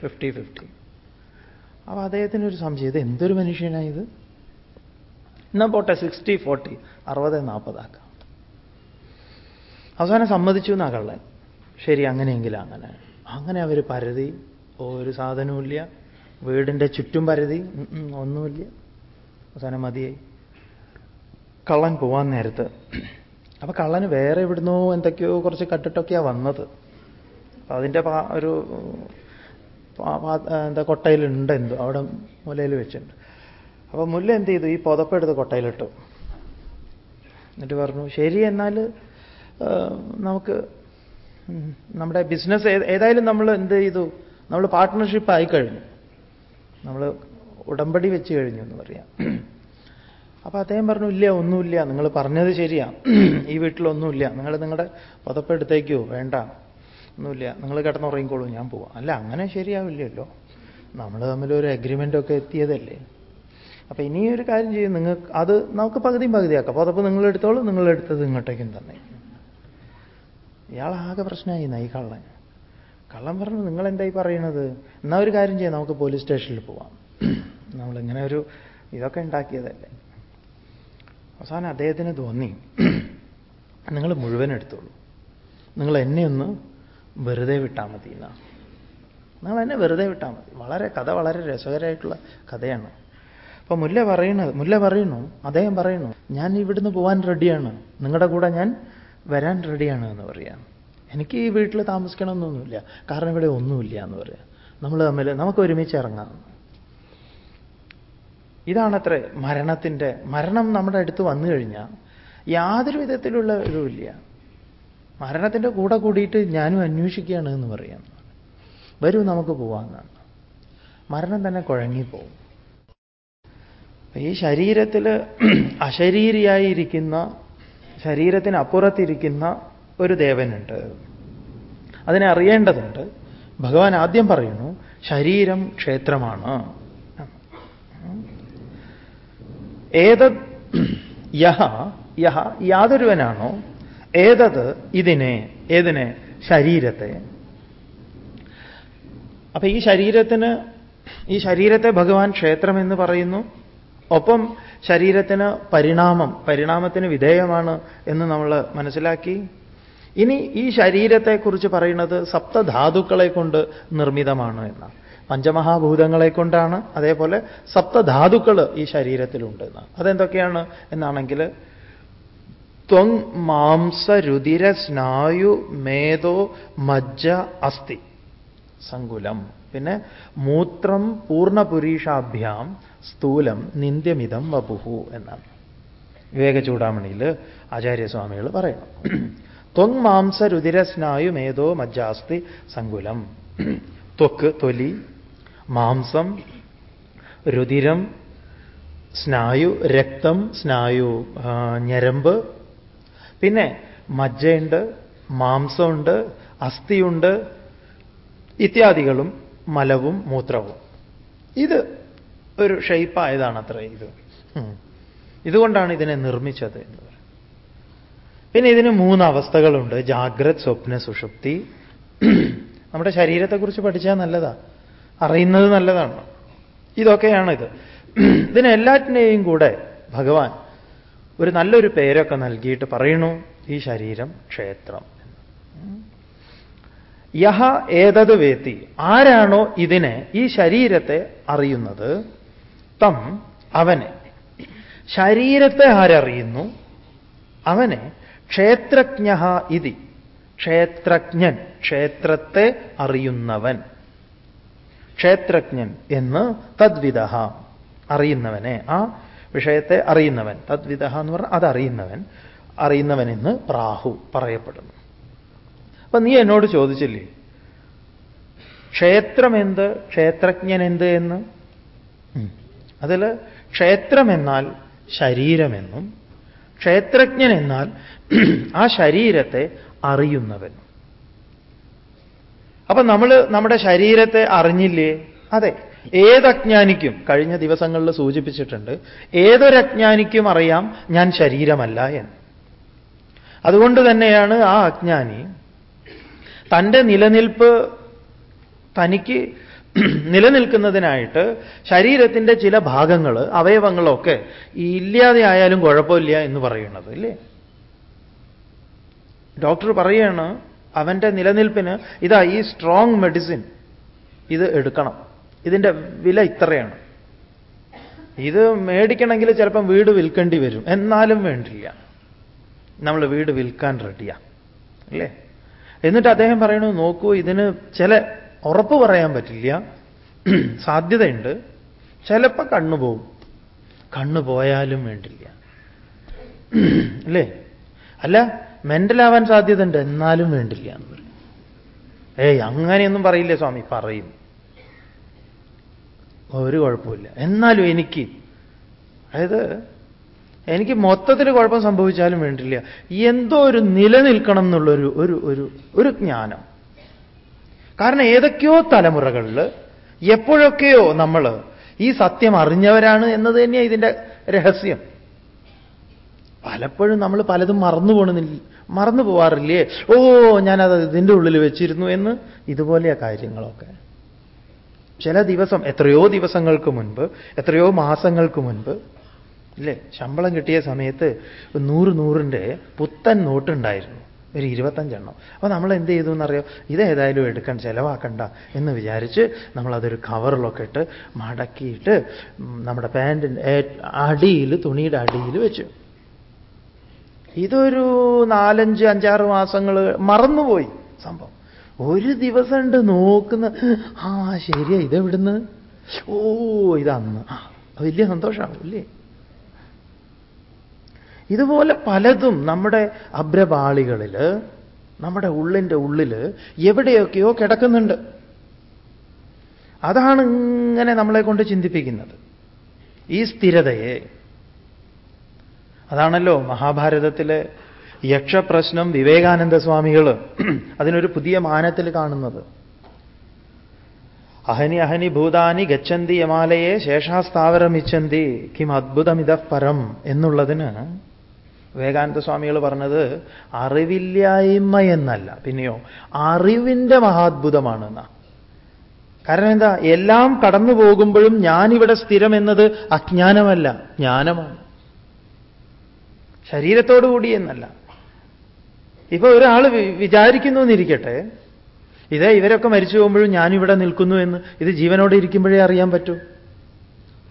Fifty fifty. അപ്പോൾ അദ്ദേഹത്തിനൊരു സംശയം. ഇത് എന്തൊരു മനുഷ്യനായത് എന്നാ പോട്ടെ സിക്സ്റ്റി ഫോർട്ടി. അറുപത് നാൽപ്പതാക്കാം അവസാനം സമ്മതിച്ചു എന്നാ കള്ളൻ. ശരി അങ്ങനെയെങ്കിലും അങ്ങനെ. അങ്ങനെ അവർ പരതി. ഒരു സാധനവുമില്ല. വീടിന്റെ ചുറ്റും പരതി. ഒന്നുമില്ല. അവസാനം മതിയായി. കള്ളൻ പോവാൻ നേരത്ത്. അപ്പൊ കള്ളന് വേറെ എവിടുന്നോ എന്തൊക്കെയോ കുറച്ച് കട്ടിട്ടൊക്കെയാ വന്നത്. അതിന്റെ ഒരു എന്താ കൊട്ടയിലുണ്ട് എന്തോ. അവിടെ മുലയിൽ വെച്ചിട്ടുണ്ട്. അപ്പൊ മുല്ല എന്ത് ചെയ്തു? ഈ പുതപ്പെടുത്ത് കൊട്ടയിലിട്ടു. എന്നിട്ട് പറഞ്ഞു ശരി എന്നാൽ നമുക്ക് നമ്മുടെ ബിസിനസ് ഏതായാലും നമ്മൾ എന്ത് ചെയ്തു? നമ്മൾ പാർട്ട്ണർഷിപ്പ് ആയി കഴിഞ്ഞു. നമ്മൾ ഉടമ്പടി വെച്ച് കഴിഞ്ഞു എന്ന് പറയാം. അപ്പൊ അദ്ദേഹം പറഞ്ഞു ഇല്ല ഒന്നുമില്ല. നിങ്ങൾ പറഞ്ഞത് ശരിയാ. ഈ വീട്ടിലൊന്നുമില്ല നിങ്ങൾ നിങ്ങളുടെ പുതപ്പെടുത്തേക്കോ വേണ്ട. ഒന്നുമില്ല. നിങ്ങൾ കിടന്നുറങ്ങിക്കോളൂ. ഞാൻ പോവാം. അല്ല അങ്ങനെ ശരിയാവില്ലല്ലോ. നമ്മൾ തമ്മിൽ ഒരു അഗ്രിമെന്റ് ഒക്കെ എത്തിയതല്ലേ. അപ്പൊ ഇനി ഒരു കാര്യം ചെയ്യും. നിങ്ങൾ അത് നമുക്ക് പകുതിയും പകുതിയാക്കാം. പുതപ്പ് നിങ്ങൾ എടുത്തോളൂ. നിങ്ങൾ എടുത്തത് ഇങ്ങോട്ടേക്കും തന്നെ. ഇയാൾ ആകെ പ്രശ്നമായി നൈ കള്ളൻ? കള്ളൻ പറഞ്ഞു നിങ്ങൾ എന്തായി പറയണത്? എന്നാ ഒരു കാര്യം ചെയ്യാം നമുക്ക് പോലീസ് സ്റ്റേഷനിൽ പോവാം. നമ്മളിങ്ങനെ ഒരു ഇതൊക്കെ ഉണ്ടാക്കിയതല്ലേ? അവസാനം അദ്ദേഹത്തിന് തോന്നി നിങ്ങൾ മുഴുവൻ എടുത്തോളൂ. നിങ്ങൾ എന്നെ ഒന്ന് വെറുതെ വിട്ടാൽ മതി എന്നാ. നിങ്ങൾ എന്നെ വെറുതെ വിട്ടാൽ മതി. വളരെ കഥ വളരെ രസകരമായിട്ടുള്ള കഥയാണ്. അപ്പൊ മുല്ല പറയണത് മുല്ല പറയണു അദ്ദേഹം പറയണു ഞാൻ ഇവിടുന്ന് പോവാൻ റെഡിയാണ് നിങ്ങളുടെ കൂടെ ഞാൻ വരാൻ റെഡിയാണ് എന്ന് പറയാം. എനിക്ക് ഈ വീട്ടിൽ താമസിക്കണമെന്നൊന്നുമില്ല. കാരണം ഇവിടെ ഒന്നുമില്ല എന്ന് പറയാം. നമ്മൾ തമ്മിൽ നമുക്ക് ഒരുമിച്ച് ഇറങ്ങാം. ഇതാണത്രേ മരണത്തിന്റെ മരണം നമ്മുടെ അടുത്ത് വന്നു കഴിഞ്ഞാൽ യാതൊരു വിധത്തിലുള്ള ഇതുമില്ല. മരണത്തിന്റെ കൂടെ കൂടിയിട്ട് ഞാനും അന്വേഷിക്കുകയാണ് എന്ന് പറയാം. വരൂ നമുക്ക് പോവാമെന്നാണ് മരണം തന്നെ കുഴങ്ങിപ്പോവും. ഈ ശരീരത്തിൽ അശരീരിയായിരിക്കുന്ന ശരീരത്തിന് അപ്പുറത്തിരിക്കുന്ന ഒരു ദേവനുണ്ട്. അതിനെ അറിയേണ്ടതുണ്ട്. ഭഗവാൻ ആദ്യം പറയുന്നു ശരീരം ക്ഷേത്രമാണ്. ഏതത് യഹ യഹ യാതൊരുവനാണോ? ഏതത് ഇതിനെ ഏതിനെ? ശരീരത്തെ. അപ്പൊ ഈ ശരീരത്തിന് ഈ ശരീരത്തെ ഭഗവാൻ ക്ഷേത്രം എന്ന് പറയുന്നു. ഒപ്പം ശരീരത്തിന് പരിണാമം പരിണാമത്തിന് വിധേയമാണ് എന്ന് നമ്മൾ മനസ്സിലാക്കി. ഇനി ഈ ശരീരത്തെക്കുറിച്ച് പറയുന്നത് സപ്തധാതുക്കളെ കൊണ്ട് നിർമ്മിതമാണ് എന്നാണ്. പഞ്ചമഹാഭൂതങ്ങളെ കൊണ്ടാണ് അതേപോലെ സപ്തധാതുക്കൾ ഈ ശരീരത്തിലുണ്ട് എന്ന് അതെന്തൊക്കെയാണ് എന്നാണെങ്കിൽ ത്വങ് മാംസ രുതിര സ്നായു മേധോ മജ്ജ അസ്ഥി സങ്കുലം. പിന്നെ മൂത്രം പൂർണപുരീഷാഭ്യാം സ്ഥൂലം നിന്ദ്യമിതം വപുഹു എന്നാണ്. വിവേക ചൂടാമണിയിൽ ആചാര്യസ്വാമികൾ പറയണം ത്വങ് മാംസ രുതിരസ്നായു മേധോ മജ്ജാസ്തി സങ്കുലം. ത്വക്ക് തൊലി മാംസം രുതിരം സ്നായു രക്തം സ്നായു ഞരമ്പ്. പിന്നെ മജ്ജയുണ്ട് മാംസമുണ്ട് അസ്ഥിയുണ്ട് ഇത്യാദികളും മലവും മൂത്രവും. ഇത് ഒരു ഷെയ്പ്പായതാണ് അത്ര ഇത് ഇതുകൊണ്ടാണ് ഇതിനെ നിർമ്മിച്ചത് എന്ന് പറയുന്നത്. പിന്നെ ഇതിന് മൂന്ന് അവസ്ഥകളുണ്ട്. ജാഗ്രത് സ്വപ്ന സുഷുപ്തി. നമ്മുടെ ശരീരത്തെക്കുറിച്ച് പഠിച്ചാൽ നല്ലതാ. അറിയുന്നത് നല്ലതാണ്. ഇതൊക്കെയാണിത്. ഇതിനെല്ലാറ്റിനെയും കൂടെ ഭഗവാൻ ഒരു നല്ലൊരു പേരൊക്കെ നൽകിയിട്ട് പറയണു ഈ ശരീരം ക്ഷേത്രം യഹ ഏതത് വേത്തി? ആരാണോ ഇതിനെ ഈ ശരീരത്തെ അറിയുന്നത്? തം അവനെ. ശരീരത്തെ ആരറിയുന്നു? അവനെ. ക്ഷേത്രജ്ഞ ഇതി. ക്ഷേത്രജ്ഞൻ. ക്ഷേത്രത്തെ അറിയുന്നവൻ. ക്ഷേത്രജ്ഞൻ എന്ന് തദ്വിധ അറിയുന്നവനെ. ആ വിഷയത്തെ അറിയുന്നവൻ. തദ്വിധ എന്ന് പറഞ്ഞാൽ അതറിയുന്നവൻ. അറിയുന്നവൻ എന്ന് പ്രാഹു പറയപ്പെടുന്നു. അപ്പൊ നീ എന്നോട് ചോദിച്ചില്ലേ? ക്ഷേത്രം എന്ത് ക്ഷേത്രജ്ഞൻ എന്ത് എന്ന് അതിൽ ക്ഷേത്രമെന്നാൽ ശരീരമെന്നും ക്ഷേത്രജ്ഞൻ എന്നാൽ ആ ശരീരത്തെ അറിയുന്നവൻ. അപ്പൊ നമ്മൾ നമ്മുടെ ശരീരത്തെ അറിഞ്ഞില്ലേ? അതെ. ഏതജ്ഞാനിക്കും കഴിഞ്ഞ ദിവസങ്ങളിൽ സൂചിപ്പിച്ചിട്ടുണ്ട് ഏതൊരജ്ഞാനിക്കും അറിയാം ഞാൻ ശരീരമല്ല എന്ന്. അതുകൊണ്ട് തന്നെയാണ് ആ അജ്ഞാനി തന്റെ നിലനിൽപ്പ് തനിക്ക് നിലനിൽക്കുന്നതിനായിട്ട് ശരീരത്തിന്റെ ചില ഭാഗങ്ങൾ അവയവങ്ങളൊക്കെ ഇല്ലാതെ ആയാലും കുഴപ്പമില്ല എന്ന് പറയുന്നത് ഇല്ലേ? ഡോക്ടർ പറയാണ് അവന്റെ നിലനിൽപ്പിന് ഇതാ ഈ സ്ട്രോങ് മെഡിസിൻ ഇത് എടുക്കണം. ഇതിന്റെ വില ഇത്രയാണ്. ഇത് മേടിക്കണമെങ്കിൽ ചിലപ്പം വീട് വിൽക്കേണ്ടി വരും. എന്നാലും വേണ്ടില്ല. നമ്മൾ വീട് വിൽക്കാൻ റെഡിയാണ് അല്ലേ എന്നിട്ട് അദ്ദേഹം പറയണു നോക്കൂ ഇതിന് ചില ഉറപ്പ് പറയാൻ പറ്റില്ല. സാധ്യതയുണ്ട്. ചിലപ്പോൾ കണ്ണു പോവും. കണ്ണു പോയാലും വേണ്ടില്ല. അല്ലേ? അല്ല മെന്റലാവാൻ സാധ്യതയുണ്ട്. എന്നാലും വേണ്ടില്ല എന്ന് പറയും ഏയ് അങ്ങനെയൊന്നും പറയില്ലേ സ്വാമി. പറയും. ഒരു കുഴപ്പമില്ല എന്നാലും എനിക്ക് അതായത് എനിക്ക് മൊത്തത്തിൽ കുഴപ്പം സംഭവിച്ചാലും വേണ്ടില്ല. എന്തോ ഒരു നിലനിൽക്കണം എന്നുള്ളൊരു ഒരു ഒരു ഒരു ജ്ഞാനം. കാരണം ഏതൊക്കെയോ തലമുറകളിൽ എപ്പോഴൊക്കെയോ നമ്മൾ ഈ സത്യം അറിഞ്ഞവരാണ് എന്നത് തന്നെയാണ് ഇതിന്റെ രഹസ്യം. പലപ്പോഴും നമ്മൾ പലതും മറന്നു പോകണമെന്നില്ല മറന്നു പോവാറില്ലേ? ഓ ഞാനത് ഇതിന്റെ ഉള്ളിൽ വെച്ചിരുന്നു എന്ന് ഇതുപോലെയാ കാര്യങ്ങളൊക്കെ. ചില ദിവസം എത്രയോ ദിവസങ്ങൾക്ക് മുൻപ് എത്രയോ മാസങ്ങൾക്ക് മുൻപ് ഇല്ലേ? ശമ്പളം കിട്ടിയ സമയത്ത് നൂറ് നൂറിന്റെ പുത്തൻ നോട്ടുണ്ടായിരുന്നു. ഒരു ഇരുപത്തഞ്ചെണ്ണം. അപ്പോൾ നമ്മൾ എന്ത് ചെയ്തു എന്നറിയോ? ഇതേതായാലും എടുക്കാൻ ചിലവാക്കണ്ട എന്ന് വിചാരിച്ച് നമ്മളതൊരു കവറിലൊക്കെ ഇട്ട് മടക്കിയിട്ട് നമ്മുടെ പാന്റിന്റെ അടിയിൽ തുണിയുടെ അടിയിൽ വെച്ചു. ഇതൊരു നാലഞ്ച് അഞ്ചാറ് മാസങ്ങൾ മറന്നുപോയി സംഭവം. ഒരു ദിവസം ഉണ്ട് നോക്കുന്ന ആ ശരിയാ ഇതെവിടുന്ന്? ഓ ഇതന്ന്. ആ വലിയ സന്തോഷമാവും ഇല്ലേ? ഇതുപോലെ പലതും നമ്മുടെ അഭ്രപാളികളിൽ നമ്മുടെ ഉള്ളിന്റെ ഉള്ളിൽ എവിടെയൊക്കെയോ കിടക്കുന്നുണ്ട്. അതാണ് ഇങ്ങനെ നമ്മളെ കൊണ്ട് ചിന്തിപ്പിക്കുന്നത്. ഈ സ്ഥിരതയെ അതാണല്ലോ മഹാഭാരതത്തിലെ യക്ഷപ്രശ്നം വിവേകാനന്ദ സ്വാമികൾ അതിനൊരു പുതിയ മാനത്തിൽ കാണുന്നത്. അഹനി അഹനി ഭൂതാനി ഗച്ഛന്തി യമാലയെ ശേഷാസ്ഥാവരമിച്ചന്തി കിം അദ്ഭുതമിത പരം എന്നുള്ളതിന് വിവേകാനന്ദ സ്വാമികൾ പറഞ്ഞത് അറിവില്ലായ്മ എന്നല്ല. പിന്നെയോ അറിവിന്റെ മഹാത്ഭുതമാണ് എന്നാ കാരണം എന്താ? എല്ലാം കടന്നു പോകുമ്പോഴും ഞാനിവിടെ സ്ഥിരം എന്നത് അജ്ഞാനമല്ല ജ്ഞാനമാണ്. ശരീരത്തോടുകൂടി എന്നല്ല. ഇപ്പൊ ഒരാൾ വിചാരിക്കുന്നു എന്നിരിക്കട്ടെ ഇതേ ഇവരൊക്കെ മരിച്ചു പോകുമ്പോഴും ഞാനിവിടെ നിൽക്കുന്നു എന്ന് ഇത് ജീവനോടെ ഇരിക്കുമ്പോഴേ അറിയാൻ പറ്റൂ.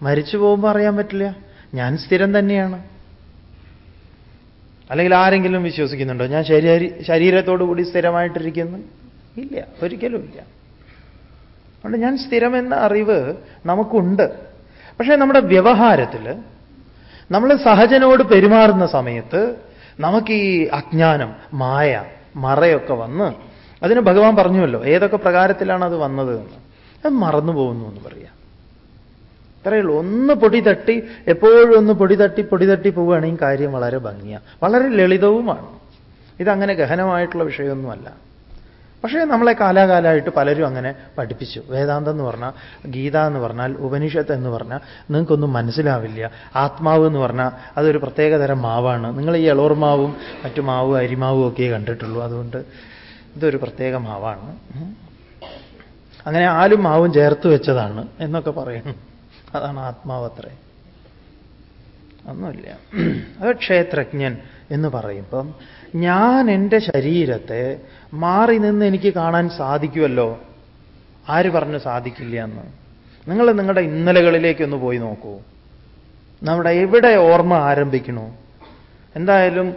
മരിച്ചു പോകുമ്പോൾ അറിയാൻ പറ്റില്ല. ഞാൻ സ്ഥിരം തന്നെയാണ്. അല്ലെങ്കിൽ ആരെങ്കിലും വിശ്വസിക്കുന്നുണ്ടോ? ഞാൻ ശരീര ശരീരത്തോടു കൂടി സ്ഥിരമായിട്ടിരിക്കുന്നു? ഇല്ല ഒരിക്കലും ഇല്ല. അതുകൊണ്ട് ഞാൻ സ്ഥിരമെന്ന അറിവ് നമുക്കുണ്ട്. പക്ഷേ നമ്മുടെ വ്യവഹാരത്തിൽ നമ്മൾ സഹജനോട് പെരുമാറുന്ന സമയത്ത് നമുക്ക് ഈ അജ്ഞാനം മായ മറയൊക്കെ വന്ന് അതിന് ഭഗവാൻ പറഞ്ഞുവല്ലോ ഏതൊക്കെ പ്രകാരത്തിലാണ് അത് വന്നത് എന്ന് അത് മറന്നു പോകുന്നു എന്ന് പറയാം. അത്രയുള്ളൂ ഒന്ന് പൊടി തട്ടി എപ്പോഴും ഒന്ന് പൊടി തട്ടി പൊടി തട്ടി പോവുകയാണെങ്കിൽ കാര്യം വളരെ ഭംഗിയാണ് വളരെ ലളിതവുമാണ്. ഇതങ്ങനെ ഗഹനമായിട്ടുള്ള വിഷയമൊന്നുമല്ല. പക്ഷേ നമ്മളെ കാലാകാലമായിട്ട് പലരും അങ്ങനെ പഠിപ്പിച്ചു. വേദാന്തം എന്ന് പറഞ്ഞാൽ ഗീത എന്ന് പറഞ്ഞാൽ ഉപനിഷത്ത് എന്ന് പറഞ്ഞാൽ നിങ്ങൾക്കൊന്നും മനസ്സിലാവില്ല. ആത്മാവ് എന്ന് പറഞ്ഞാൽ അതൊരു പ്രത്യേകതരം മാവാണ്. നിങ്ങൾ ഈ എളോർ മാവും മറ്റു മാവും അരിമാവും ഒക്കെ കണ്ടിട്ടുള്ളൂ. അതുകൊണ്ട് ഇതൊരു പ്രത്യേക മാവാണ്. അങ്ങനെ ആലും മാവും ചേർത്ത് വെച്ചതാണ് എന്നൊക്കെ പറയുന്നു. അതാണ് ആത്മാവത്രേ. ഒന്നുമില്ല. അത് ക്ഷേത്രജ്ഞൻ എന്ന് പറയുമ്പം ഞാൻ എന്റെ ശരീരത്തെ മാറി നിന്ന് എനിക്ക് കാണാൻ സാധിക്കുമല്ലോ ആര് പറഞ്ഞു സാധിക്കില്ല എന്ന്? നിങ്ങൾ നിങ്ങളുടെ ഇന്നലകളിലേക്കൊന്ന് പോയി നോക്കൂ. നമ്മുടെ എവിടെ ഓർമ്മ ആരംഭിക്കണോ? എന്തായാലും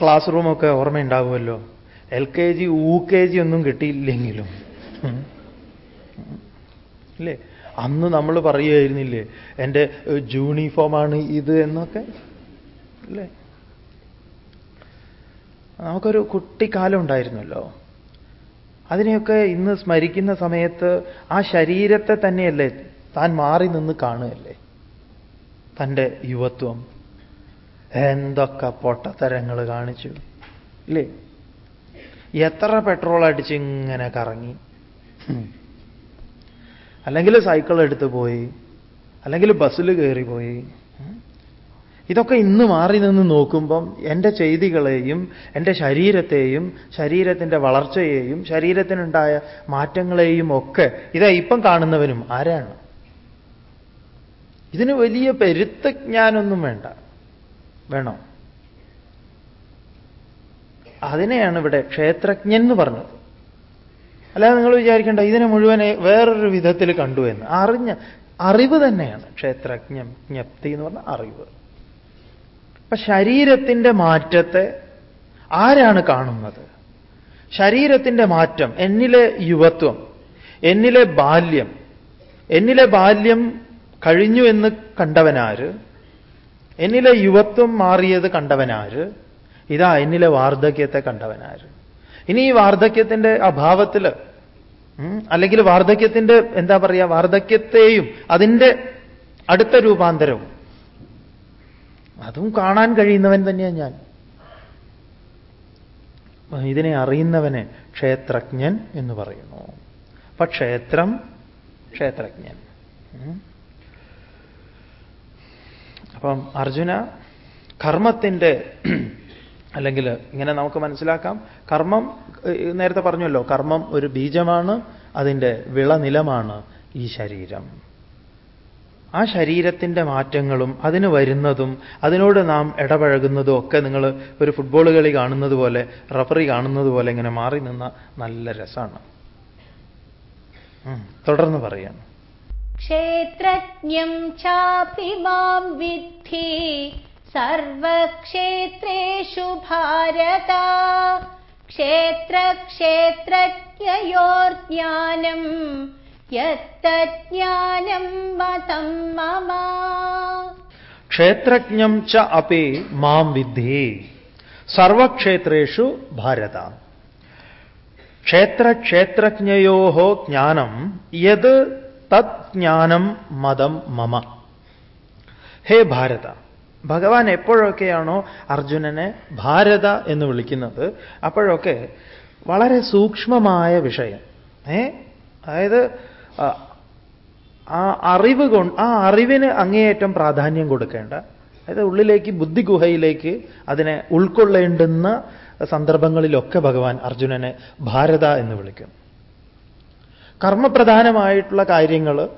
ക്ലാസ് റൂമൊക്കെ ഓർമ്മയുണ്ടാവുമല്ലോ L K G U K G ഒന്നും കിട്ടിയില്ലെങ്കിലും. അല്ലേ അന്ന് നമ്മൾ പറയുമായിരുന്നില്ലേ എന്റെ ജൂണിഫോമാണ് ഇത് എന്നൊക്കെ? അല്ലേ? നമുക്കൊരു കുട്ടിക്കാലം ഉണ്ടായിരുന്നല്ലോ. അതിനെയൊക്കെ ഇന്ന് സ്മരിക്കുന്ന സമയത്ത് ആ ശരീരത്തെ തന്നെയല്ലേ താൻ മാറി നിന്ന് കാണുകയല്ലേ? തന്റെ യുവത്വം. എന്തൊക്കെ പൊട്ടത്തരങ്ങൾ കാണിച്ചു. ഇല്ലേ? എത്ര പെട്രോൾ അടിച്ച് ഇങ്ങനെ കറങ്ങി. അല്ലെങ്കിൽ സൈക്കിൾ എടുത്ത് പോയി അല്ലെങ്കിൽ ബസ്സിൽ കയറിപ്പോയി ഇതൊക്കെ ഇന്ന് മാറി നിന്ന് നോക്കുമ്പം എന്റെ ചെയ്തികളെയും എന്റെ ശരീരത്തെയും ശരീരത്തിന്റെ വളർച്ചയെയും ശരീരത്തിനുണ്ടായ മാറ്റങ്ങളെയും ഒക്കെ ഇതാ ഇപ്പം കാണുന്നവനും ആരാണ്? ഇതിന് വലിയ പെരുത്ത ജ്ഞാനൊന്നും വേണ്ട. വേണോ? അതിനെയാണ് ഇവിടെ ക്ഷേത്രജ്ഞൻ എന്ന് പറഞ്ഞത്. അല്ലാതെ നിങ്ങൾ വിചാരിക്കേണ്ട ഇതിനെ മുഴുവൻ വേറൊരു വിധത്തിൽ കണ്ടു എന്ന്. അറിഞ്ഞ അറിവ് തന്നെയാണ്. ക്ഷേത്രജ്ഞം ജ്ഞപ്തി എന്ന് പറഞ്ഞ അറിവ്. അപ്പൊ ശരീരത്തിന്റെ മാറ്റത്തെ ആരാണ് കാണുന്നത്? ശരീരത്തിന്റെ മാറ്റം എന്നിലെ യുവത്വം എന്നിലെ ബാല്യം എന്നിലെ ബാല്യം കഴിഞ്ഞു എന്ന് കണ്ടവനാര്? എന്നിലെ യുവത്വം മാറിയത് കണ്ടവനാര്? ഇതാ എന്നിലെ വാർദ്ധക്യത്തെ കണ്ടവനാര്? ഇനി ഈ വാർദ്ധക്യത്തിന്റെ അഭാവത്തിൽ അല്ലെങ്കിൽ വാർദ്ധക്യത്തിന്റെ എന്താ പറയുക വാർദ്ധക്യത്തെയും അതിന്റെ അടുത്ത രൂപാന്തരവും. അതും കാണാൻ കഴിയുന്നവൻ തന്നെയാണ് ഞാൻ. ഇതിനെ അറിയുന്നവനെ ക്ഷേത്രജ്ഞൻ എന്ന് പറയുന്നു. അപ്പൊ ക്ഷേത്രം ക്ഷേത്രജ്ഞൻ. അപ്പം അർജുന കർമ്മത്തിന്റെ അല്ലെങ്കിൽ ഇങ്ങനെ നമുക്ക് മനസ്സിലാക്കാം. കർമ്മം നേരത്തെ പറഞ്ഞല്ലോ കർമ്മം ഒരു ബീജമാണ് അതിന്റെ വിളനിലമാണ് ഈ ശരീരം. ആ ശരീരത്തിന്റെ മാറ്റങ്ങളും അതിന് വരുന്നതും അതിനോട് നാം ഇടപഴകുന്നതും ഒക്കെ നിങ്ങൾ ഒരു ഫുട്ബോൾ കളി കാണുന്നത് പോലെ റഫറി കാണുന്നത് പോലെ ഇങ്ങനെ മാറി നിന്ന നല്ല രസമാണ്. തുടർന്ന് പറയാണ് ക്ഷേത്രജ്ഞം ചാപിമാം വിദ്ധി സർവക്ഷേത്രേഷു ഭാരത. भारत क्षेत्रक्षेत्रज्ञयोर्ज्ञानम् यत्तज्ज्ञानं मतं मम ക്ഷേത്രജ്ഞം ച അപി മാം വിദ്ധി സർവക്ഷേത്രേഷു ഭാരത ക്ഷേത്രക്ഷേത്രജ്ഞയോ ജ്ഞാനം യത് തത് ജ്ഞാനം മതം മമ ഹേ ഭാരത ഭഗവാൻ എപ്പോഴൊക്കെയാണോ അർജുനനെ ഭാരത എന്ന് വിളിക്കുന്നത് അപ്പോഴൊക്കെ വളരെ സൂക്ഷ്മമായ വിഷയം. ഏ? അതായത് ആ അറിവ് കൊണ്ട് ആ അറിവിന് അങ്ങേയറ്റം പ്രാധാന്യം കൊടുക്കേണ്ട. അതായത് ഉള്ളിലേക്ക് ബുദ്ധിഗുഹയിലേക്ക് അതിനെ ഉൾക്കൊള്ളേണ്ടുന്ന സന്ദർഭങ്ങളിലൊക്കെ ഭഗവാൻ അർജുനനെ ഭാരത എന്ന് വിളിക്കും. കർമ്മപ്രധാനമായിട്ടുള്ള കാര്യങ്ങൾ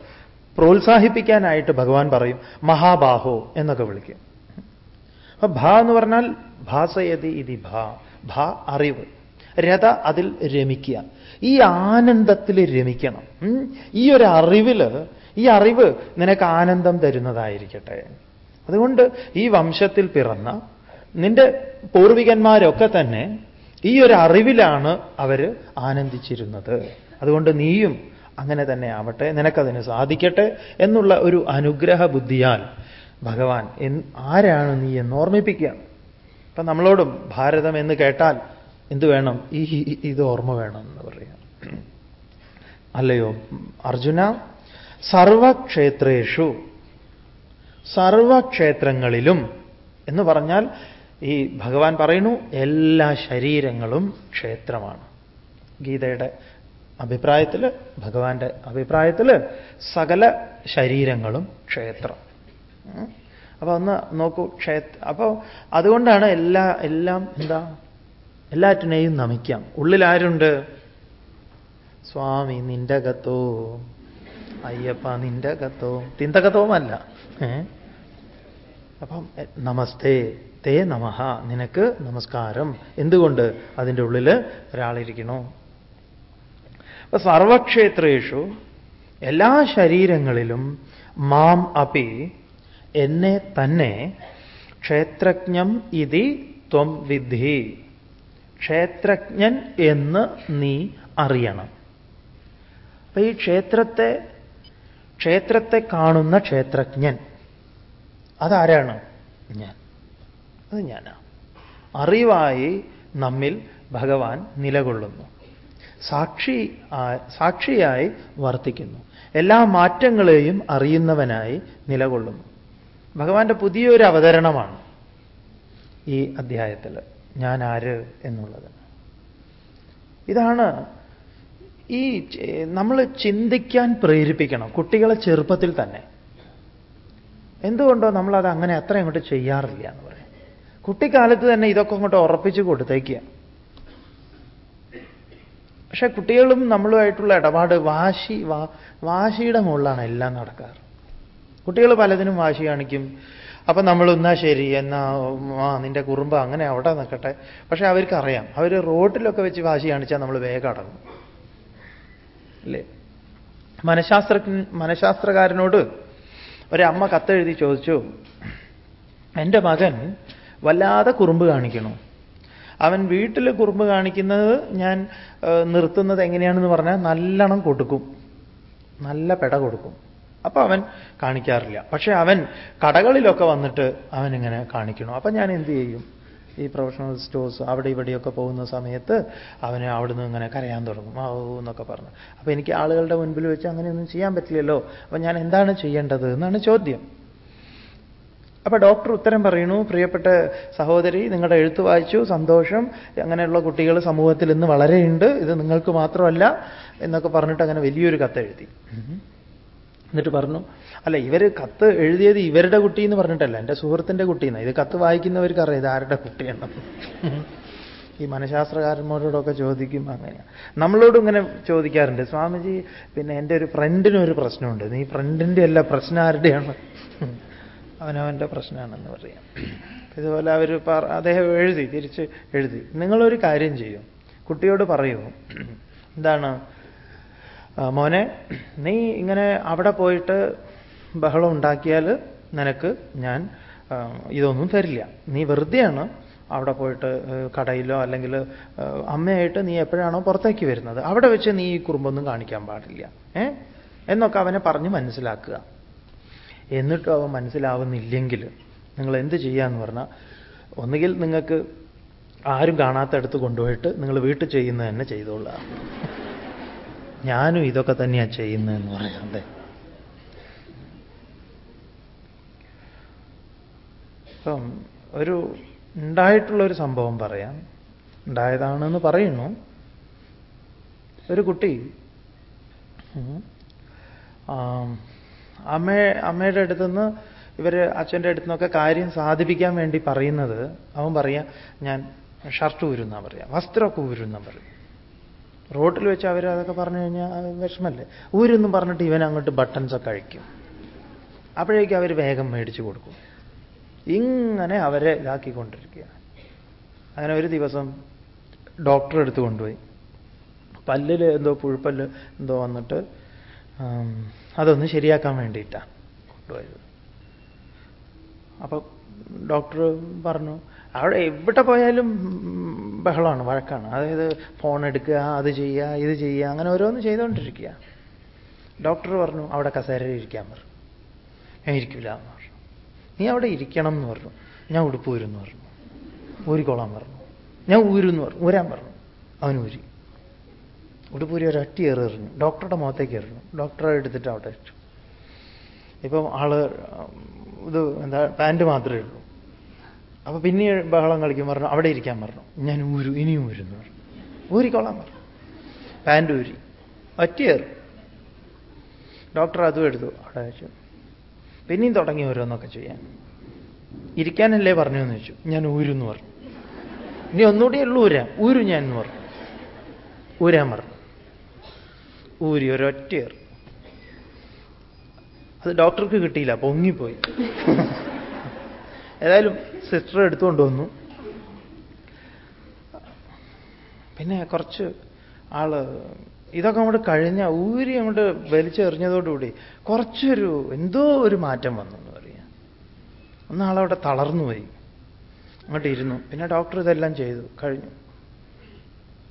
പ്രോത്സാഹിപ്പിക്കാനായിട്ട് ഭഗവാൻ പറയും മഹാബാഹോ എന്നൊക്കെ വിളിക്കും. അപ്പൊ ഭ എന്ന് പറഞ്ഞാൽ ഭാസയതി ഇതി ഭ. ഭ അറിവ്. രഥ അതിൽ രമിക്കുക. ഈ ആനന്ദത്തിൽ രമിക്കണം. ഈ ഒരു അറിവിൽ ഈ അറിവ് നിനക്ക് ആനന്ദം തരുന്നതായിരിക്കട്ടെ. അതുകൊണ്ട് ഈ വംശത്തിൽ പിറന്ന നിന്റെ പൂർവികന്മാരൊക്കെ തന്നെ ഈ ഒരു അറിവിലാണ് അവർ ആനന്ദിച്ചിരുന്നത്. അതുകൊണ്ട് നീയും അങ്ങനെ തന്നെ ആവട്ടെ. നിനക്കതിന് സാധിക്കട്ടെ എന്നുള്ള ഒരു അനുഗ്രഹ ബുദ്ധിയാൽ ഭഗവാൻ ആരാണ് നീ എന്ന് ഓർമ്മിപ്പിക്കുകയാണ് അപ്പൊ നമ്മളോടും ഭാരതം എന്ന് കേട്ടാൽ എന്ത് വേണം? ഈ ഇത് ഓർമ്മ വേണം എന്ന് പറയാം. അല്ലയോ? അർജുന സർവക്ഷേത്രേഷു സർവക്ഷേത്രങ്ങളിലും എന്ന് പറഞ്ഞാൽ ഈ ഭഗവാൻ പറയുന്നു എല്ലാ ശരീരങ്ങളും ക്ഷേത്രമാണ്. ഗീതയുടെ അഭിപ്രായത്തിൽ ഭഗവാന്റെ അഭിപ്രായത്തിൽ സകല ശരീരങ്ങളും ക്ഷേത്രം. അപ്പൊ ഒന്ന് നോക്കൂ ക്ഷേത്ര അപ്പോൾ അതുകൊണ്ടാണ് എല്ലാ എല്ലാം എന്താ? എല്ലാറ്റിനെയും നമിക്കാം. ഉള്ളിൽ ആരുണ്ട് സ്വാമി നിന്റെ കത്തോ അയ്യപ്പ നിന്റെ കത്തോ തിന്തകത്തോമല്ല. ഏ? അപ്പം നമസ്തേ തേ നമഹ. നിനക്ക് നമസ്കാരം. എന്തുകൊണ്ട് അതിന്റെ ഉള്ളിൽ ഒരാളിരിക്കണോ? അപ്പൊ സർവക്ഷേത്രേഷു എല്ലാ ശരീരങ്ങളിലും മാം അപി എന്നെ തന്നെ ക്ഷേത്രജ്ഞം ഇതി ത്വം വിധി. ക്ഷേത്രജ്ഞൻ എന്ന് നീ അറിയണം. അപ്പൊ ഈ ക്ഷേത്രത്തെ ക്ഷേത്രത്തെ കാണുന്ന ക്ഷേത്രജ്ഞൻ അതാരാണ്? ഞാൻ. അത് ഞാനാ. അറിവായി നമ്മിൽ ഭഗവാൻ നിലകൊള്ളുന്നു. സാക്ഷി സാക്ഷിയായി വർത്തിക്കുന്നു. എല്ലാ മാറ്റങ്ങളെയും അറിയുന്നവനായി നിലകൊള്ളുന്നു. ഭഗവാന്റെ പുതിയൊരു അവതരണമാണ് ഈ അധ്യായത്തിൽ ഞാൻ ആര് എന്നുള്ളത്. ഇതാണ് ഈ നമ്മൾ ചിന്തിക്കാൻ പ്രേരിപ്പിക്കണം കുട്ടികളെ ചെറുപ്പത്തിൽ തന്നെ. എന്തുകൊണ്ടോ നമ്മളത് അങ്ങനെ അത്ര അങ്ങോട്ട് ചെയ്യാറില്ല എന്ന് പറയും. കുട്ടിക്കാലത്ത് തന്നെ ഇതൊക്കെ അങ്ങോട്ട് ഉറപ്പിച്ചു കൊടുത്തേക്കുക. പക്ഷെ കുട്ടികളും നമ്മളുമായിട്ടുള്ള ഇടപാട് വാശി വാശിയുടെ മുകളിലാണ് എല്ലാം നടക്കാറ്. കുട്ടികൾ പലതിനും വാശി കാണിക്കും. അപ്പൊ നമ്മൾ എന്നാ ശരി എന്നാ ആ നിന്റെ കുറുമ്പ് അങ്ങനെ അവിടെ നിൽക്കട്ടെ. പക്ഷെ അവർക്കറിയാം അവർ റോട്ടിലൊക്കെ വെച്ച് വാശി കാണിച്ചാൽ നമ്മൾ വേഗം അടങ്ങും. അല്ലേ? മനഃശാസ്ത്ര മനഃശാസ്ത്രകാരനോട് ഒരമ്മ കത്തെഴുതി ചോദിച്ചു എന്റെ മകൻ വല്ലാതെ കുറുമ്പ് കാണിക്കണു. അവൻ വീട്ടിൽ കുറുമ്പ് കാണിക്കുന്നത് ഞാൻ നിർത്തുന്നത് എങ്ങനെയാണെന്ന് പറഞ്ഞാൽ നല്ലോണം കൊടുക്കും. നല്ല പെട കൊടുക്കും. അപ്പൊ അവൻ കാണിക്കാറില്ല. പക്ഷെ അവൻ കടകളിലൊക്കെ വന്നിട്ട് അവൻ ഇങ്ങനെ കാണിക്കണം അപ്പൊ ഞാൻ എന്ത് ചെയ്യും? ഈ പ്രൊഫഷണൽ സ്റ്റോഴ്സ് അവിടെ ഇവിടെയൊക്കെ പോകുന്ന സമയത്ത് അവന് അവിടുന്ന് ഇങ്ങനെ കരയാൻ തുടങ്ങും. ഓ എന്നൊക്കെ പറഞ്ഞു. അപ്പൊ എനിക്ക് ആളുകളുടെ മുൻപിൽ വെച്ച് അങ്ങനെയൊന്നും ചെയ്യാൻ പറ്റില്ലല്ലോ. അപ്പൊ ഞാൻ എന്താണ് ചെയ്യേണ്ടത് എന്നാണ് ചോദ്യം. അപ്പൊ ഡോക്ടർ ഉത്തരം പറയുന്നു പ്രിയപ്പെട്ട സഹോദരി നിങ്ങളുടെ എഴുത്ത് വായിച്ചു സന്തോഷം. അങ്ങനെയുള്ള കുട്ടികൾ സമൂഹത്തിൽ ഇന്ന് വളരെയുണ്ട്. ഇത് നിങ്ങൾക്ക് മാത്രമല്ല എന്നൊക്കെ പറഞ്ഞിട്ട് അങ്ങനെ വലിയൊരു കത്ത് എഴുതി എന്നിട്ട് പറഞ്ഞു അല്ല ഇവർ കത്ത് എഴുതിയത് ഇവരുടെ കുട്ടി എന്ന് പറഞ്ഞിട്ടല്ല എന്റെ സുഹൃത്തിന്റെ കുട്ടിയെന്ന് ഇത് കത്ത് വായിക്കുന്നവർക്ക് അറിയാം ഇത് ആരുടെ കുട്ടിയാണ് ഈ മനഃശാസ്ത്രകാരന്മാരോടൊക്കെ ചോദിക്കും അങ്ങനെയാണ് നമ്മളോടും ഇങ്ങനെ ചോദിക്കാറുണ്ട് സ്വാമിജി പിന്നെ എന്റെ ഒരു ഫ്രണ്ടിനൊരു പ്രശ്നമുണ്ട്. നീ ഫ്രണ്ടിന്റെ അല്ല പ്രശ്നം ആരുടെയാണ് അവനവന്റെ പ്രശ്നമാണെന്ന് പറയാം. ഇതുപോലെ അവർ അദ്ദേഹം എഴുതി തിരിച്ച് എഴുതി. നിങ്ങളൊരു കാര്യം ചെയ്യും. കുട്ടിയോട് പറയൂ. എന്താണ്? മോനെ നീ ഇങ്ങനെ അവിടെ പോയിട്ട് ബഹളം ഉണ്ടാക്കിയാൽ നിനക്ക് ഞാൻ ഇതൊന്നും തരില്ല. നീ വെറുതെയാണ് അവിടെ പോയിട്ട് കടയിലോ അല്ലെങ്കിൽ അമ്മയായിട്ട് നീ എപ്പോഴാണോ പുറത്തേക്ക് വരുന്നത്. അവിടെ വെച്ച് നീ ഈ കുറുമ്പൊന്നും കാണിക്കാൻ പാടില്ല. ഏ? എന്നൊക്കെ അവനെ പറഞ്ഞ് മനസ്സിലാക്കുക. എന്നിട്ടും അവൻ മനസ്സിലാവുന്നില്ലെങ്കിൽ നിങ്ങൾ എന്ത് ചെയ്യാന്ന് പറഞ്ഞാൽ ഒന്നുകിൽ നിങ്ങൾക്ക് ആരും കാണാത്തടുത്ത് കൊണ്ടുപോയിട്ട് നിങ്ങൾ വീട്ടിൽ ചെയ്യുന്നത് തന്നെ ചെയ്തോളുക. ഞാനും ഇതൊക്കെ തന്നെയാണ് ചെയ്യുന്നതെന്ന് പറയാതെ ഇപ്പം ഒരു ഉണ്ടായിട്ടുള്ളൊരു സംഭവം പറയാം. ഉണ്ടായതാണെന്ന് പറയുന്നു. ഒരു കുട്ടി അമ്മ അമ്മയുടെ അടുത്തുനിന്ന് ഇവർ അച്ഛന്റെ അടുത്തു നിന്നൊക്കെ കാര്യം സാധിപ്പിക്കാൻ വേണ്ടി പറയുന്നത് അവൻ പറയാം ഞാൻ ഷർട്ട് ഊരുന്നാ പറയാം വസ്ത്രമൊക്കെ ഊരുന്നാ പറയും. റോട്ടിൽ വെച്ച് അവർ അതൊക്കെ പറഞ്ഞു കഴിഞ്ഞാൽ വിഷമല്ലേ? ഊരൊന്നും പറഞ്ഞിട്ട് ഇവൻ അങ്ങോട്ട് ബട്ടൺസ് ഒക്കെ അഴിക്കും. അപ്പോഴേക്കും അവർ വേഗം മേടിച്ചു കൊടുക്കും. ഇങ്ങനെ അവരെ ഇതാക്കിക്കൊണ്ടിരിക്കുക അങ്ങനെ ഒരു ദിവസം ഡോക്ടർ എടുത്ത് കൊണ്ടുപോയി. പല്ലിൽ എന്തോ പുഴുപ്പല്ല് എന്തോ വന്നിട്ട് അതൊന്ന് ശരിയാക്കാൻ വേണ്ടിയിട്ടാണ് കൊണ്ടുപോയത്. അപ്പൊ ഡോക്ടർ പറഞ്ഞു അവിടെ എവിടെ പോയാലും ബഹളമാണ് വഴക്കാണ്. അതായത് ഫോൺ എടുക്കുക അത് ചെയ്യുക ഇത് ചെയ്യുക അങ്ങനെ ഓരോന്ന് ചെയ്തുകൊണ്ടിരിക്കുക. ഡോക്ടർ പറഞ്ഞു അവിടെ കസേരയിൽ ഇരിക്കാൻ പറഞ്ഞു ഞാൻ ഇരിക്കില്ല എന്ന് പറഞ്ഞു. നീ അവിടെ ഇരിക്കണം എന്ന് പറഞ്ഞു. ഞാൻ ഉടുപ്പ് ഊരെന്ന് പറഞ്ഞു. ഊരിക്കോളാൻ പറഞ്ഞു. ഞാൻ ഊരെന്ന് പറഞ്ഞു. ഊരാൻ പറഞ്ഞു. അവൻ ഊരി. ഉടുപ്പൂരി ഒരട്ടി എറിഞ്ഞു. ഡോക്ടറുടെ മുഖത്തേക്ക് എറിഞ്ഞു. ഡോക്ടറെ എടുത്തിട്ട് അവിടെ ഇട്ടു ഇപ്പം ആൾ ഇത് എന്താ പാന്റ് മാത്രമേ ഉള്ളൂ. അപ്പൊ പിന്നെ ബഹളം കളിക്കും പറഞ്ഞു അവിടെ ഇരിക്കാൻ പറഞ്ഞു. ഞാൻ ഊരു ഇനിയും ഊരുന്നു പറഞ്ഞു. ഊരിക്കോളാൻ പറഞ്ഞു. പാന്റ് ഊരി. ഒറ്റയേറി. ഡോക്ടർ അതും എടുത്തു അവിടെ വെച്ചു. പിന്നെയും തുടങ്ങി ഓരോന്നൊക്കെ ചെയ്യാൻ. ഇരിക്കാനല്ലേ പറഞ്ഞു എന്ന് വെച്ചു ഞാൻ ഊരുന്നു പറഞ്ഞു. ഇനി ഒന്നുകൂടി ഉള്ളൂ ഊരാ ഊരു ഞാൻ എന്ന് പറഞ്ഞു. ഊരാൻ പറഞ്ഞു. ഊരി ഒരൊറ്റയേറി. അത് ഡോക്ടർക്ക് കിട്ടിയില്ല പൊങ്ങിപ്പോയി. ഏതായാലും സിസ്റ്റർ എടുത്തുകൊണ്ട് വന്നു പിന്നെ കുറച്ച് ആൾ ഇതൊക്കെ അങ്ങോട്ട് കഴിഞ്ഞ ഊരി അങ്ങോട്ട് വലിച്ചെറിഞ്ഞതോടുകൂടി കുറച്ചൊരു എന്തോ ഒരു മാറ്റം വന്നു എന്ന് പറയാം ഒന്നാളവിടെ തളർന്നു പോയി. അങ്ങോട്ട് ഇരുന്നു. പിന്നെ ഡോക്ടർ ഇതെല്ലാം ചെയ്തു. കഴിഞ്ഞു.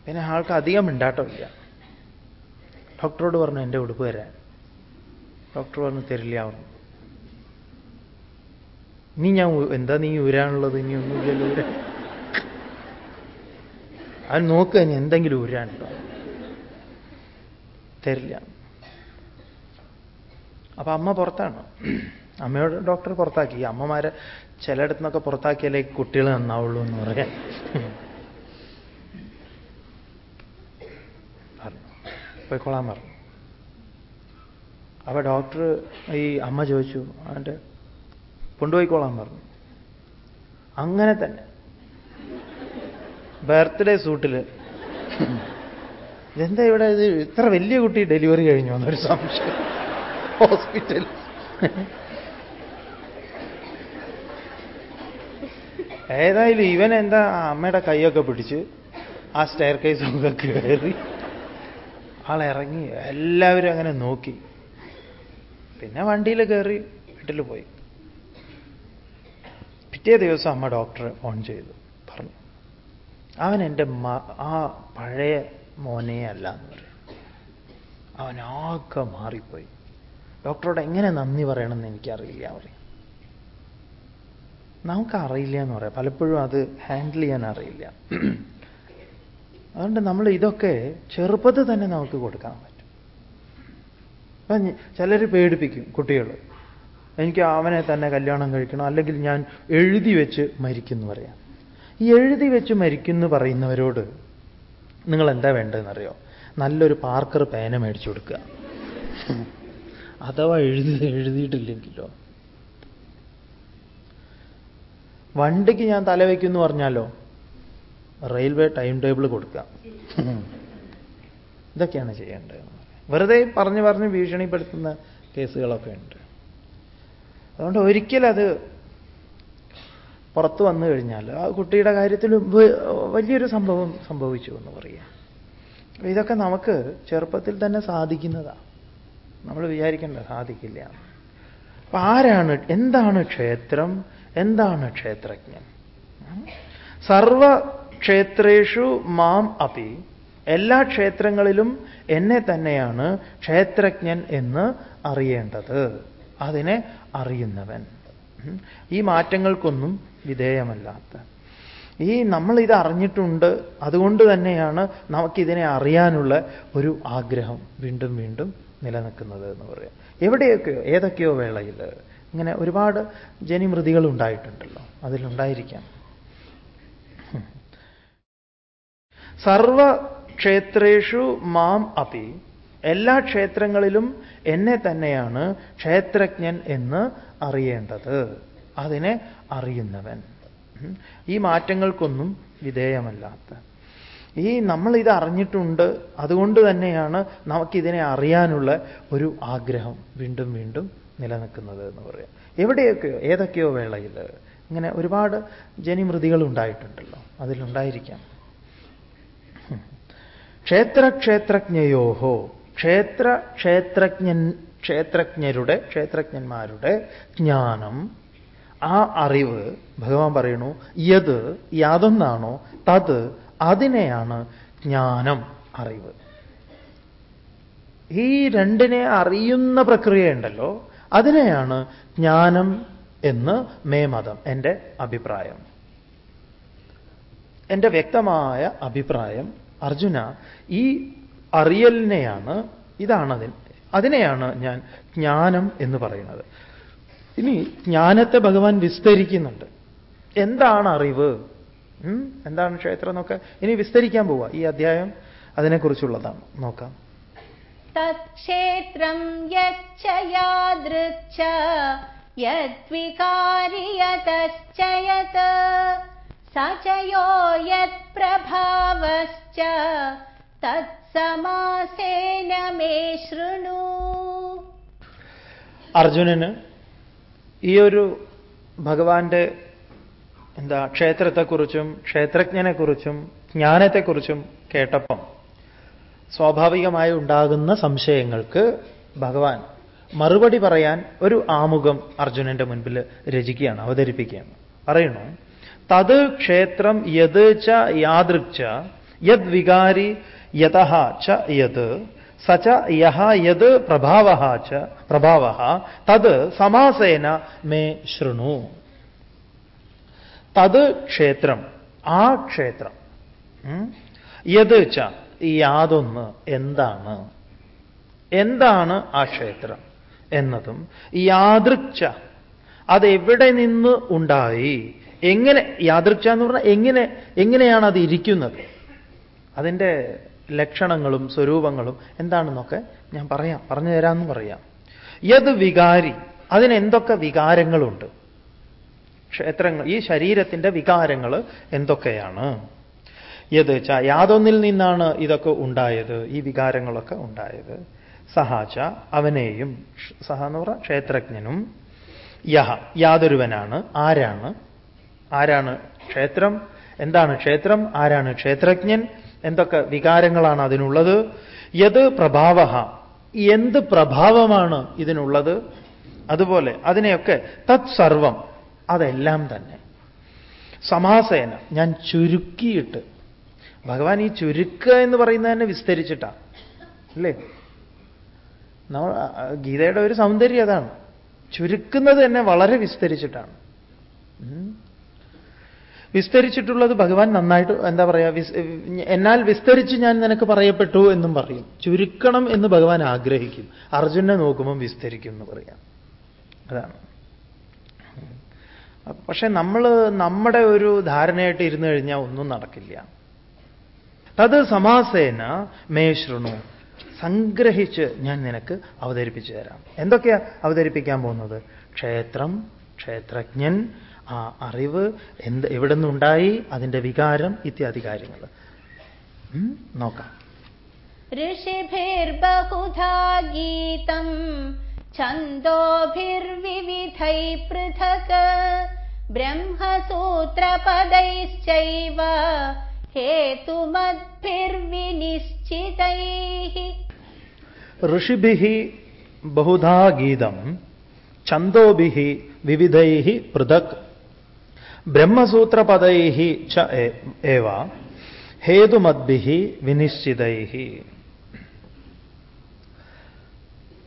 പിന്നെ ആൾക്ക് അധികം മിണ്ടാട്ടമില്ല ഡോക്ടറോട് പറഞ്ഞു എന്റെ ഉടുപ്പ് വരാൻ ഡോക്ടർ പറഞ്ഞു തരില്ല പറഞ്ഞു നീ ഞാൻ എന്താ നീ ഊരാനുള്ളത്? ഇനി ഒന്നുമില്ലല്ലോ. ഊരാൻ. അവൻ നോക്കുക ഇനി എന്തെങ്കിലും ഊരാനുണ്ടോ? തരില്ല. അപ്പൊ അമ്മ പുറത്താണ്. അമ്മയോട് ഡോക്ടർ പുറത്താക്കി. അമ്മമാരെ ചിലയിടത്തു നിന്നൊക്കെ പുറത്താക്കിയാലേ കുട്ടികൾ നന്നാവുള്ളൂ എന്ന് പറഞ്ഞു. പോയിക്കോളാൻ പറഞ്ഞു. അപ്പൊ ഡോക്ടർ ഈ അമ്മ ചോദിച്ചു അവന്റെ കൊണ്ടുപോയിക്കോളാൻ പറഞ്ഞു. അങ്ങനെ തന്നെ. ബർത്ത്ഡേ സൂട്ടിൽ എന്താ ഇവിടെ ഇത് ഇത്ര വലിയ കുട്ടി ഡെലിവറി കഴിഞ്ഞു എന്നൊരു സംശയം. ഹോസ്പിറ്റൽ ഏതായാലും ഇവൻ എന്താ അമ്മയുടെ കൈയൊക്കെ പിടിച്ച് ആ സ്റ്റെയർ കേസൊക്കെ കയറി. ആളിറങ്ങി എല്ലാവരും അങ്ങനെ നോക്കി. പിന്നെ വണ്ടിയിൽ കയറി വീട്ടിൽ പോയി. പിറ്റേ ദിവസം അമ്മ ഡോക്ടറെ ഫോൺ ചെയ്തു പറഞ്ഞു. അവൻ എന്റെ ആ പഴയ മോനെ അല്ല എന്ന് പറയും. അവനാകെ മാറിപ്പോയി. ഡോക്ടറോട് എങ്ങനെ നന്ദി പറയണമെന്ന് എനിക്കറിയില്ല പറയും. നമുക്കറിയില്ല എന്ന് പറയാം. പലപ്പോഴും അത് ഹാൻഡിൽ ചെയ്യാൻ അറിയില്ല. അതുകൊണ്ട് നമ്മൾ ഇതൊക്കെ ചെറുപ്പത്തിൽ തന്നെ നമുക്ക് കൊടുക്കാൻ പറ്റും. അപ്പം ചിലർ പേടിപ്പിക്കും കുട്ടികൾ എനിക്ക് അവനെ തന്നെ കല്യാണം കഴിക്കണം അല്ലെങ്കിൽ ഞാൻ എഴുതി വെച്ച് മരിക്കുന്നു പറയാം. ഈ എഴുതി വെച്ച് മരിക്കുന്നു പറയുന്നവരോട് നിങ്ങൾ എന്താ വേണ്ടതെന്നറിയോ? നല്ലൊരു പാർക്കർ പേന മേടിച്ചു കൊടുക്കുക. അഥവാ എഴുതി എഴുതിയിട്ടില്ലെങ്കിലോ? വണ്ടിക്ക് ഞാൻ തലവെക്കുന്നു പറഞ്ഞാലോ? റെയിൽവേ ടൈം ടേബിൾ കൊടുക്കാം ഇതൊക്കെയാണ് ചെയ്യേണ്ടത്. വെറുതെ പറഞ്ഞു പറഞ്ഞ് ഭീഷണിപ്പെടുത്തുന്ന കേസുകളൊക്കെ ഉണ്ട്. അതുകൊണ്ട് ഒരിക്കലത് പുറത്തു വന്നു കഴിഞ്ഞാൽ ആ കുട്ടിയുടെ കാര്യത്തിൽ വലിയൊരു സംഭവം സംഭവിച്ചു എന്ന് പറയാം. ഇതൊക്കെ നമുക്ക് ചെറുപ്പത്തിൽ തന്നെ സാധിക്കുന്നതാണ് നമ്മൾ വിചാരിക്കേണ്ട സാധിക്കില്ല. അപ്പൊ ആരാണ് എന്താണ് ക്ഷേത്രം എന്താണ് ക്ഷേത്രജ്ഞൻ? സർവ ക്ഷേത്രേഷു മാം അപി എല്ലാ ക്ഷേത്രങ്ങളിലും എന്നെ തന്നെയാണ് ക്ഷേത്രജ്ഞൻ എന്ന് അറിയേണ്ടത്. അതിനെ അറിയുന്നവൻ. ഈ മാറ്റങ്ങൾക്കൊന്നും വിധേയമല്ലാത്ത. ഈ നമ്മൾ ഇത് അറിഞ്ഞിട്ടുണ്ട് അതുകൊണ്ട് തന്നെയാണ് നമുക്കിതിനെ അറിയാനുള്ള ഒരു ആഗ്രഹം വീണ്ടും വീണ്ടും നിലനിൽക്കുന്നത് എന്ന് പറയാം. എവിടെയൊക്കെയോ ഏതൊക്കെയോ വേളയിൽ ഇങ്ങനെ ഒരുപാട് ജനിമൃതികൾ ഉണ്ടായിട്ടുണ്ടല്ലോ. അതിലുണ്ടായിരിക്കാം. സർവക്ഷേത്രേഷു മാം അപി എല്ലാ ക്ഷേത്രങ്ങളിലും എന്നെ തന്നെയാണ് ക്ഷേത്രജ്ഞൻ എന്ന് അറിയേണ്ടത്. അതിനെ അറിയുന്നവൻ. ഈ മാറ്റങ്ങൾക്കൊന്നും വിധേയമല്ലാത്ത. ഈ നമ്മൾ ഇത് അറിഞ്ഞിട്ടുണ്ട്. അതുകൊണ്ട് തന്നെയാണ് നമുക്കിതിനെ അറിയാനുള്ള ഒരു ആഗ്രഹം വീണ്ടും വീണ്ടും നിലനിൽക്കുന്നത് എന്ന് പറയാം. എവിടെയൊക്കെയോ ഏതൊക്കെയോ വേളയിൽ ഇങ്ങനെ ഒരുപാട് ജനിമൃതികൾ ഉണ്ടായിട്ടുണ്ടല്ലോ. അതിലുണ്ടായിരിക്കാം. ക്ഷേത്രക്ഷേത്രജ്ഞയോഹോ. ക്ഷേത്ര ക്ഷേത്രജ്ഞൻ ക്ഷേത്രജ്ഞരുടെ ക്ഷേത്രജ്ഞന്മാരുടെ ജ്ഞാനം. ആ അറിവ് ഭഗവാൻ പറയുന്നു യത് യാതൊന്നാണോ തത് അതിനെയാണ് ജ്ഞാനം അറിവ്. ഈ രണ്ടിനെ അറിയുന്ന പ്രക്രിയയുണ്ടല്ലോ അതിനെയാണ് ജ്ഞാനം എന്ന് മേ മതം എന്റെ അഭിപ്രായം. എന്റെ വ്യക്തമായ അഭിപ്രായം അർജുന ഈ അറിയലിനെയാണ് ഇതാണ് അതിന് അതിനെയാണ് ഞാൻ ജ്ഞാനം എന്ന് പറയുന്നത്. ഇനി ജ്ഞാനത്തെ ഭഗവാൻ വിസ്തരിക്കുന്നുണ്ട്. എന്താണ് അറിവ്? എന്താണ് ക്ഷേത്രം എന്നൊക്കെ ഇനി വിസ്തരിക്കാൻ പോവുക ഈ അധ്യായം അതിനെക്കുറിച്ചുള്ളതാണ്. നോക്കാം. തത്ക്ഷേത്രം യച്ച സചയോ യത് പ്രഭാവശ്ച സചയോ യത്പ്രഭാവശ്ച തത്സമാസേന മേ ശൃണു അർജുനന് ഈ ഒരു ഭഗവാന്റെ എന്താ ക്ഷേത്രത്തെക്കുറിച്ചും ക്ഷേത്രജ്ഞനെക്കുറിച്ചും ജ്ഞാനത്തെക്കുറിച്ചും കേട്ടപ്പം സ്വാഭാവികമായി ഉണ്ടാകുന്ന സംശയങ്ങൾക്ക് ഭഗവാൻ മറുപടി പറയാൻ ഒരു ആമുഖം അർജുനന്റെ മുൻപിൽ രചിക്കുകയാണ് അവതരിപ്പിക്കുകയാണ്. പറയണു തത് ക്ഷേത്രം യത് ച യാദൃക്ച യദ് വികാരി യത ച യത് സച യഹ യത് പ്രഭാവ ച പ്രഭാവ തത് സമാസേന മേ ശൃണു. തത് ക്ഷേത്രം ആ ക്ഷേത്രം യത് ച യാതൊന്ന് എന്താണ്? എന്താണ് ആ ക്ഷേത്രം എന്നതും യാദൃച്ച അതെവിടെ നിന്ന് ഉണ്ടായി? എങ്ങനെ യാദൃച്ച എന്ന് പറഞ്ഞാൽ എങ്ങനെ എങ്ങനെയാണ് അത് ഇരിക്കുന്നത്? അതിന്റെ ലക്ഷണങ്ങളും സ്വരൂപങ്ങളും എന്താണെന്നൊക്കെ ഞാൻ പറയാം. പറഞ്ഞു തരാമെന്ന് പറയാം. യത് വികാരി. അതിനെന്തൊക്കെ വികാരങ്ങളുണ്ട്? ക്ഷേത്രങ്ങൾ ഈ ശരീരത്തിന്റെ വികാരങ്ങൾ എന്തൊക്കെയാണ്? യത് ച യാതൊന്നിൽ നിന്നാണ് ഇതൊക്കെ ഉണ്ടായത്. ഈ വികാരങ്ങളൊക്കെ ഉണ്ടായത്. സഹാച അവനെയും സഹ എന്ന് പറഞ്ഞ ക്ഷേത്രജ്ഞനും. യഹ യാതൊരുവനാണ്. ആരാണ്? ആരാണ് ക്ഷേത്രം? എന്താണ് ക്ഷേത്രം? ആരാണ് ക്ഷേത്രജ്ഞൻ? എന്തൊക്കെ വികാരങ്ങളാണ് അതിനുള്ളത്? യത് പ്രഭാവ എന്ത് പ്രഭാവമാണ് ഇതിനുള്ളത്? അതുപോലെ അതിനെയൊക്കെ തത് സർവം അതെല്ലാം തന്നെ. സമാസേന. ഞാൻ ചുരുക്കിയിട്ട്. ഭഗവാൻ ഈ ചുരുക്കുക എന്ന് പറയുന്നതന്നെ വിസ്തരിച്ചിട്ടാണ് അല്ലേ? ഗീതയുടെ ഒരു സൗന്ദര്യം അതാണ്. ചുരുക്കുന്നത് തന്നെ വളരെ വിസ്തരിച്ചിട്ടാണ്. വിസ്തരിച്ചിട്ടുള്ളത് ഭഗവാൻ നന്നായിട്ട് എന്താ പറയുക എന്നാൽ വിസ്തരിച്ച് ഞാൻ നിനക്ക് പറയപ്പെട്ടു എന്നും പറയും. ചുരുക്കണം എന്ന് ഭഗവാൻ ആഗ്രഹിക്കും. അർജുനെ നോക്കുമ്പം വിസ്തരിക്കും എന്ന് പറയാം. അതാണ്. പക്ഷെ നമ്മൾ നമ്മുടെ ഒരു ധാരണയായിട്ട് ഇരുന്നു കഴിഞ്ഞാൽ ഒന്നും നടക്കില്ല. തത് സമാസേന മേ ശൃണു. സംഗ്രഹിച്ച് ഞാൻ നിനക്ക് അവതരിപ്പിച്ചു തരാം. എന്തൊക്കെയാ അവതരിപ്പിക്കാൻ പോകുന്നത്? ക്ഷേത്രം ക്ഷേത്രജ്ഞൻ ആ അറിവ് എന്ത് എവിടെ നിന്നുണ്ടായി അതിൻ്റെ വികാരം ഇത്യാദി കാര്യങ്ങൾ ഉം, നോക്കാം ऋषिभिर्बहुधा गीतम् छन्दोभिर्विविधैः पृथक् ब्रह्मसूत्रपदैश्चैव हेतुमद्भिर्विनिश्चितैः ഋഷിഭിः ബഹുധാ ഗീതം ഛന്ദോഭിः വിവിധൈः പൃഥക് ബ്രഹ്മസൂത്രപദൈः ച ഏവ ഹേതുമദ്ഭിः വിനിശ്ചിതൈः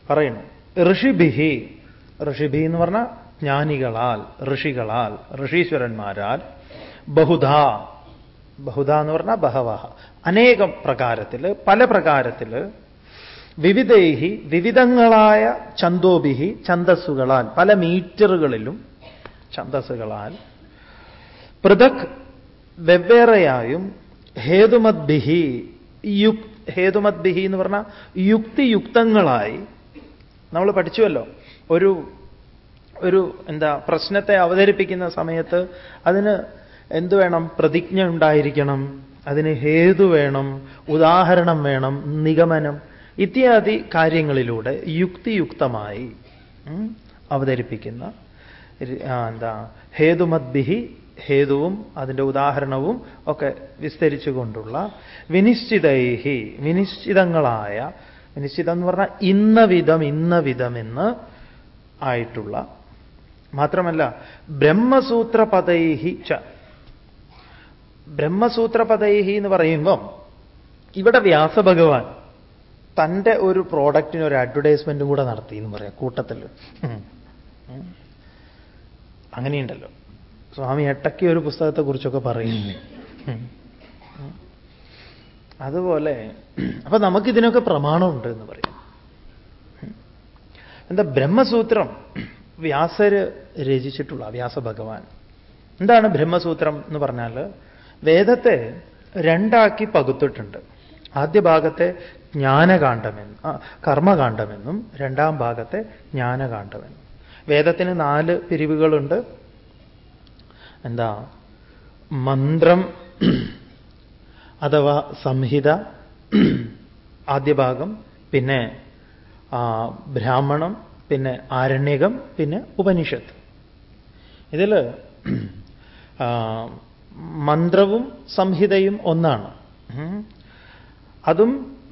പറയുന്നു ഋഷിഭിഹി ഋഷിഭി എന്ന് പറഞ്ഞാൽ ജ്ഞാനികളാൽ ഋഷികളാൽ ഋഷീശ്വരന്മാരാൽ ബഹുധ ബഹുധ എന്ന് പറഞ്ഞാൽ ബഹവഹ അനേകം പ്രകാരത്തിൽ പല പ്രകാരത്തിൽ വിവിധൈഹി വിവിധങ്ങളായ ഛന്തോഭിഹി ഛന്തസ്സുകളാൽ പല മീറ്ററുകളിലും ഛന്തസ്സുകളാൽ പൃഥക് വെവ്വേറെയായും ഹേതുമദ്ഭിഹി യുക് ഹേതുമദ്ഭിഹി എന്ന് പറഞ്ഞാൽ യുക്തിയുക്തങ്ങളായി. നമ്മൾ പഠിച്ചുവല്ലോ. ഒരു ഒരു എന്താ പ്രശ്നത്തെ അവതരിപ്പിക്കുന്ന സമയത്ത് അതിന് എന്തു വേണം? പ്രതിജ്ഞ ഉണ്ടായിരിക്കണം. അതിന് ഹേതു വേണം ഉദാഹരണം വേണം നിഗമനം ഇത്യാദി കാര്യങ്ങളിലൂടെ യുക്തിയുക്തമായി അവതരിപ്പിക്കുന്ന എന്താ ഹേതുമദ്ഭിഹി ഹേതുവും അതിന്റെ ഉദാഹരണവും ഒക്കെ വിസ്തരിച്ചുകൊണ്ടുള്ള വിനിശ്ചിതൈഹി വിനിശ്ചിതങ്ങളായ വിനിശ്ചിതം എന്ന് പറഞ്ഞാൽ ഇന്ന വിധം ഇന്ന വിധം എന്ന് ആയിട്ടുള്ള മാത്രമല്ല ബ്രഹ്മസൂത്രപദൈഹി ച. ബ്രഹ്മസൂത്രപദൈഹി എന്ന് പറയുമ്പം ഇവിടെ വ്യാസഭഗവാൻ തന്റെ ഒരു പ്രോഡക്റ്റിന് ഒരു അഡ്വർടൈസ്മെന്റും കൂടെ നടത്തി എന്ന് പറയാം കൂട്ടത്തിൽ. അങ്ങനെയുണ്ടല്ലോ. സ്വാമി എട്ടയ്ക്ക് ഒരു പുസ്തകത്തെക്കുറിച്ചൊക്കെ പറയുന്നു. അതുപോലെ അപ്പൊ നമുക്കിതിനൊക്കെ പ്രമാണമുണ്ട് എന്ന് പറയാം. എന്താ ബ്രഹ്മസൂത്രം? വ്യാസര് രചിച്ചിട്ടുള്ള വ്യാസഭഗവാൻ എന്താണ് ബ്രഹ്മസൂത്രം എന്ന് പറഞ്ഞാൽ വേദത്തെ രണ്ടാക്കി പകുത്തിട്ടുണ്ട്. ആദ്യ ഭാഗത്തെ ജ്ഞാനകാന്ഡമെന്നും കർമ്മകാന്ഡമെന്നും രണ്ടാം ഭാഗത്തെ ജ്ഞാനകാന്ഡമെന്നും. വേദത്തിന് നാല് പിരിവുകളുണ്ട്. എന്താ? മന്ത്രം അഥവാ സംഹിത ആദ്യ ഭാഗം പിന്നെ ബ്രാഹ്മണം പിന്നെ ആരണ്യകം പിന്നെ ഉപനിഷത്ത്. ഇതിൽ മന്ത്രവും സംഹിതയും ഒന്നാണ്. അതും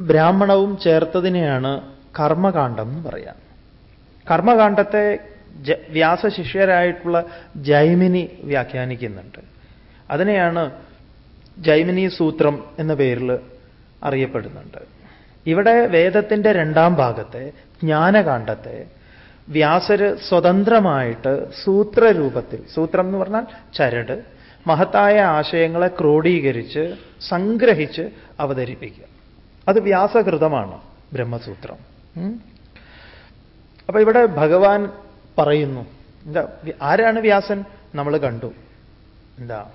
ബ്രാഹ്മണവും ചേർത്തതിനെയാണ് കർമ്മകാന്ഡം എന്ന് പറയാം. കർമ്മകാന്ഡത്തെ ജ വ്യാസശിഷ്യരായിട്ടുള്ള ജൈമിനി വ്യാഖ്യാനിക്കുന്നുണ്ട്. അതിനെയാണ് ജൈമിനി സൂത്രം എന്ന പേരിൽ അറിയപ്പെടുന്നുണ്ട്. ഇവിടെ വേദത്തിന്റെ രണ്ടാം ഭാഗത്തെ ജ്ഞാനകാന്ഡത്തെ വ്യാസര് സ്വതന്ത്രമായിട്ട് സൂത്രരൂപത്തിൽ സൂത്രം എന്ന് പറഞ്ഞാൽ ചരട് മഹത്തായ ആശയങ്ങളെ ക്രോഡീകരിച്ച് സംഗ്രഹിച്ച് അവതരിപ്പിക്കുക. അത് വ്യാസകൃതമാണ് ബ്രഹ്മസൂത്രം. അപ്പൊ ഇവിടെ ഭഗവാൻ പറയുന്നു. എന്താ ആരാണ് വ്യാസൻ? നമ്മൾ കണ്ടു. എന്താ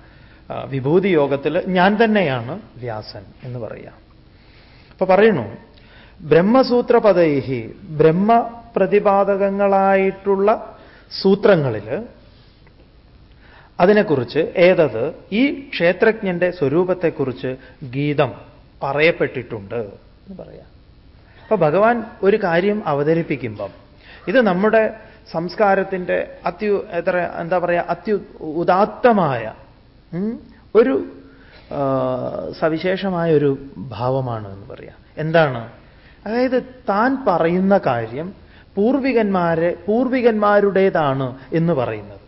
വിഭൂതി യോഗത്തിൽ ഞാൻ തന്നെയാണ് വ്യാസൻ എന്ന് പറയാം അപ്പൊ പറയുന്നു ബ്രഹ്മസൂത്രപദൈഹി ബ്രഹ്മ പ്രതിപാദകങ്ങളായിട്ടുള്ള സൂത്രങ്ങളിൽ അതിനെക്കുറിച്ച് ഏതത്? ഈ ക്ഷേത്രജ്ഞന്റെ സ്വരൂപത്തെക്കുറിച്ച് ഗീതം പറയപ്പെട്ടിട്ടുണ്ട് എന്ന് പറയാം. അപ്പൊ ഭഗവാൻ ഒരു കാര്യം അവതരിപ്പിക്കുമ്പം ഇത് നമ്മുടെ സംസ്കാരത്തിന്റെ അത്യു എത്ര എന്താ പറയുക അത്യു ഉദാത്തമായ ഒരു സവിശേഷമായ ഒരു ഭാവമാണ് എന്ന് പറയാം. എന്താണ്? അതായത് താൻ പറയുന്ന കാര്യം പൂർവികന്മാരെ പൂർവികന്മാരുടേതാണ് എന്ന് പറയുന്നത്.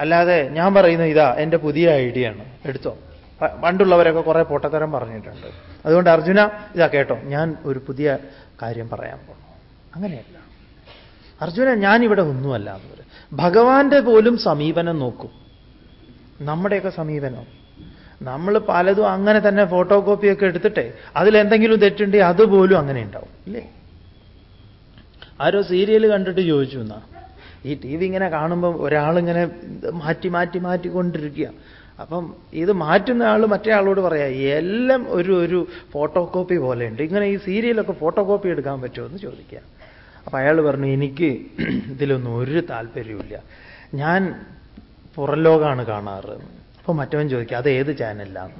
അല്ലാതെ ഞാൻ പറയുന്ന ഇതാ എന്റെ പുതിയ ഐഡിയ ആണ്. എടുത്തോ. പണ്ടുള്ളവരൊക്കെ കുറെ പൊട്ടത്തരം പറഞ്ഞിട്ടുണ്ട്. അതുകൊണ്ട് അർജുന ഇതാ കേട്ടോ ഞാൻ ഒരു പുതിയ കാര്യം പറയാൻ പോണു. അങ്ങനെയല്ല. അർജുന ഞാനിവിടെ ഒന്നുമല്ല എന്ന് പറയും. ഭഗവാന്റെ പോലും സമീപനം നോക്കും. നമ്മുടെയൊക്കെ സമീപനം. നമ്മൾ പലതും അങ്ങനെ തന്നെ ഫോട്ടോ കോപ്പിയൊക്കെ എടുത്തിട്ടെ അതിലെന്തെങ്കിലും തെറ്റുണ്ടെങ്കിൽ അതുപോലും അങ്ങനെ ഉണ്ടാവും. ഇല്ലേ? ആരോ സീരിയൽ കണ്ടിട്ട് ചോദിച്ചു എന്നാ. ഈ ടി വി ഇങ്ങനെ കാണുമ്പോൾ ഒരാളിങ്ങനെ മാറ്റി മാറ്റി മാറ്റിക്കൊണ്ടിരിക്കുക. അപ്പം ഇത് മാറ്റുന്ന ആൾ മറ്റേ ആളോട് പറയാം എല്ലാം ഒരു ഒരു ഫോട്ടോ കോപ്പി പോലെയുണ്ട് ഇങ്ങനെ ഈ സീരിയലൊക്കെ ഫോട്ടോ കോപ്പി എടുക്കാൻ പറ്റുമോ? എന്ന് ചോദിക്കുക. അപ്പൊ അയാൾ പറഞ്ഞു എനിക്ക് ഇതിലൊന്നും ഒരു താല്പര്യമില്ല ഞാൻ പുറം ലോകമാണ് കാണാറ്. അപ്പൊ മറ്റവൻ ചോദിക്കുക അത് ഏത് ചാനലിലാണ്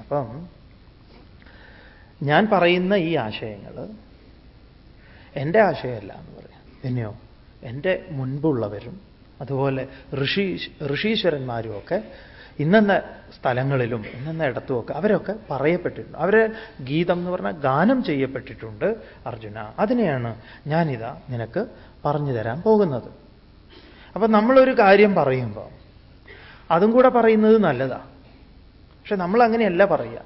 അപ്പം ഞാൻ പറയുന്ന ഈ ആശയങ്ങൾ എന്റെ ആശയമല്ല എന്ന് പറയാം. പിന്നെയോ എന്റെ മുൻപുള്ളവരും അതുപോലെ ഋഷി ഋഷീശ്വരന്മാരും ഒക്കെ ഇന്നെന്ന സ്ഥലങ്ങളിലും ഇന്നെന്ന ഇടത്തുമൊക്കെ അവരൊക്കെ പറയപ്പെട്ടിട്ടുണ്ട്. അവരെ ഗീതം എന്ന് പറഞ്ഞാൽ ഗാനം ചെയ്യപ്പെട്ടിട്ടുണ്ട് അർജുന. അതിനെയാണ് ഞാനിതാ നിനക്ക് പറഞ്ഞു തരാൻ പോകുന്നത്. അപ്പൊ നമ്മളൊരു കാര്യം പറയുമ്പോൾ അതും കൂടെ പറയുന്നത് നല്ലതാ. പക്ഷെ നമ്മൾ അങ്ങനെയല്ല പറയുക.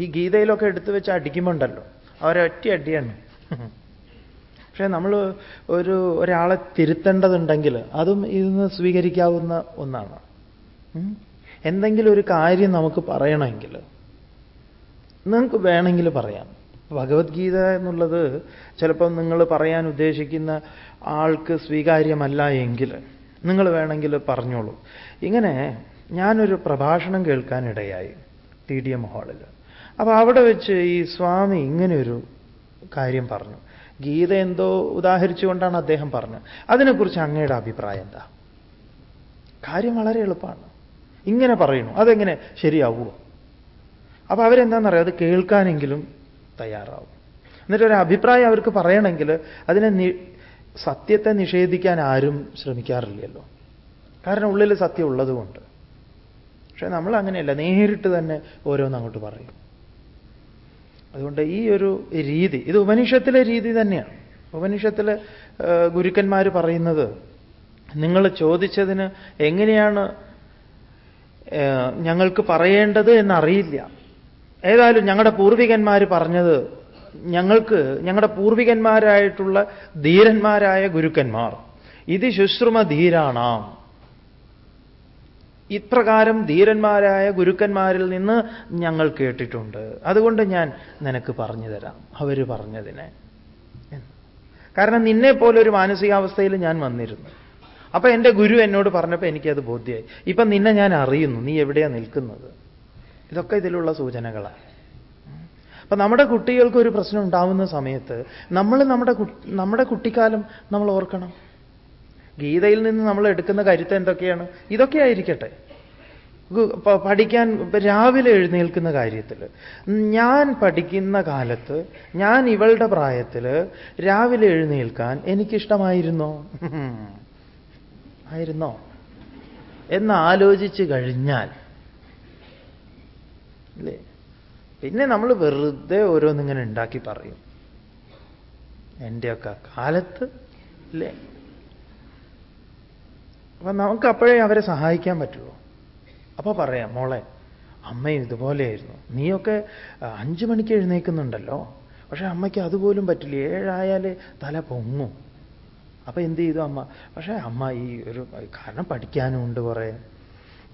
ഈ ഗീതയിലൊക്കെ എടുത്തു വെച്ച് അടിക്കുമ്പോണ്ടല്ലോ. അവരൊറ്റ അടിയാണ്. പക്ഷേ നമ്മൾ ഒരു ഒരാളെ തിരുത്തേണ്ടതുണ്ടെങ്കിൽ അതും ഇതിന്ന് സ്വീകരിക്കാവുന്ന ഒന്നാണ്. എന്തെങ്കിലും ഒരു കാര്യം നമുക്ക് പറയണമെങ്കിൽ നിങ്ങൾക്ക് വേണമെങ്കിൽ പറയാം. ഭഗവത്ഗീത എന്നുള്ളത് ചിലപ്പം നിങ്ങൾ പറയാൻ ഉദ്ദേശിക്കുന്ന ആൾക്ക് സ്വീകാര്യമല്ല എങ്കിൽ നിങ്ങൾ വേണമെങ്കിൽ പറഞ്ഞോളൂ. ഇങ്ങനെ ഞാനൊരു പ്രഭാഷണം കേൾക്കാനിടയായി ടി ഡി എം ഹാളിൽ. അപ്പോൾ അവിടെ വെച്ച് ഈ സ്വാമി ഇങ്ങനെയൊരു കാര്യം പറഞ്ഞു. ഗീത എന്തോ ഉദാഹരിച്ചുകൊണ്ടാണ് അദ്ദേഹം പറഞ്ഞത്. അതിനെക്കുറിച്ച് അങ്ങയുടെ അഭിപ്രായം എന്താ? കാര്യം വളരെ എളുപ്പമാണ്. ഇങ്ങനെ പറയുന്നു അതെങ്ങനെ? ശരിയാവുമോ അപ്പൊ അവരെന്താണെന്നറിയാം അത് കേൾക്കാനെങ്കിലും തയ്യാറാവും. എന്നിട്ട് ഒരു അഭിപ്രായം അവർക്ക് പറയണമെങ്കിൽ അതിനെ സത്യത്തെ നിഷേധിക്കാൻ ആരും ശ്രമിക്കാറില്ലല്ലോ. കാരണം ഉള്ളിൽ സത്യം ഉള്ളതുകൊണ്ട്. പക്ഷേ നമ്മൾ അങ്ങനെയല്ല നേരിട്ട് തന്നെ ഓരോന്ന് അങ്ങോട്ട് പറയും. അതുകൊണ്ട് ഈ ഒരു രീതി ഇത് ഉപനിഷത്തിലെ രീതി തന്നെയാണ്. ഉപനിഷത്തിലെ ഗുരുക്കന്മാർ പറയുന്നത് നിങ്ങൾ ചോദിച്ചതിന് എങ്ങനെയാണ് ഞങ്ങൾക്ക് പറയേണ്ടത് എന്നറിയില്ല. ഏതായാലും ഞങ്ങളുടെ പൂർവികന്മാർ പറഞ്ഞത് ഞങ്ങൾക്ക് ഞങ്ങളുടെ പൂർവികന്മാരായിട്ടുള്ള ധീരന്മാരായ ഗുരുക്കന്മാർ ഇത് ശുശ്രുമ ധീരാണാം. ഇപ്രകാരം ധീരന്മാരായ ഗുരുക്കന്മാരിൽ നിന്ന് ഞങ്ങൾ കേട്ടിട്ടുണ്ട്. അതുകൊണ്ട് ഞാൻ നിനക്ക് പറഞ്ഞു തരാം അവർ പറഞ്ഞതിനെ കാരണം നിന്നെ പോലെ ഒരു മാനസികാവസ്ഥയിൽ ഞാൻ വന്നിരുന്നു. അപ്പൊ എന്റെ ഗുരു എന്നോട് പറഞ്ഞപ്പോൾ എനിക്കത് ബോധ്യമായി ഇപ്പൊ നിന്നെ ഞാൻ അറിയുന്നു. നീ എവിടെയാ നിൽക്കുന്നത്? ഇതൊക്കെ ഇതിലുള്ള സൂചനകളാണ് അപ്പൊ നമ്മുടെ കുട്ടികൾക്ക് ഒരു പ്രശ്നം ഉണ്ടാവുന്ന സമയത്ത് നമ്മൾ നമ്മുടെ നമ്മുടെ കുട്ടിക്കാലം നമ്മൾ ഓർക്കണം. ഗീതയിൽ നിന്ന് നമ്മൾ എടുക്കുന്ന കരുത്ത് എന്തൊക്കെയാണ്? ഇതൊക്കെ ആയിരിക്കട്ടെ. പഠിക്കാൻ രാവിലെ എഴുന്നേൽക്കുന്ന കാര്യത്തിൽ ഞാൻ പഠിക്കുന്ന കാലത്ത് ഞാൻ ഇവളുടെ പ്രായത്തിൽ രാവിലെ എഴുന്നേൽക്കാൻ എനിക്കിഷ്ടമായിരുന്നോ? ആയിരുന്നോ? എന്ന് ആലോചിച്ച് കഴിഞ്ഞാൽ അല്ലേ പിന്നെ നമ്മൾ വെറുതെ ഓരോന്നിങ്ങനെ ഉണ്ടാക്കി പറയും. എന്റെയൊക്കെ കാലത്ത് അല്ലേ അപ്പൊ നമുക്ക് അപ്പോഴേ അവരെ സഹായിക്കാൻ പറ്റുള്ളൂ. അപ്പൊ പറയാം മോളെ അമ്മയും ഇതുപോലെയായിരുന്നു. നീയൊക്കെ അഞ്ചു മണിക്ക് എഴുന്നേക്കുന്നുണ്ടല്ലോ പക്ഷെ അമ്മയ്ക്ക് അതുപോലും പറ്റില്ല. ഏഴായാൽ തല പൊങ്ങും. അപ്പൊ എന്ത് ചെയ്തു അമ്മ? പക്ഷേ അമ്മ ഈ ഒരു കാരണം പഠിക്കാനും ഉണ്ട് കുറേ.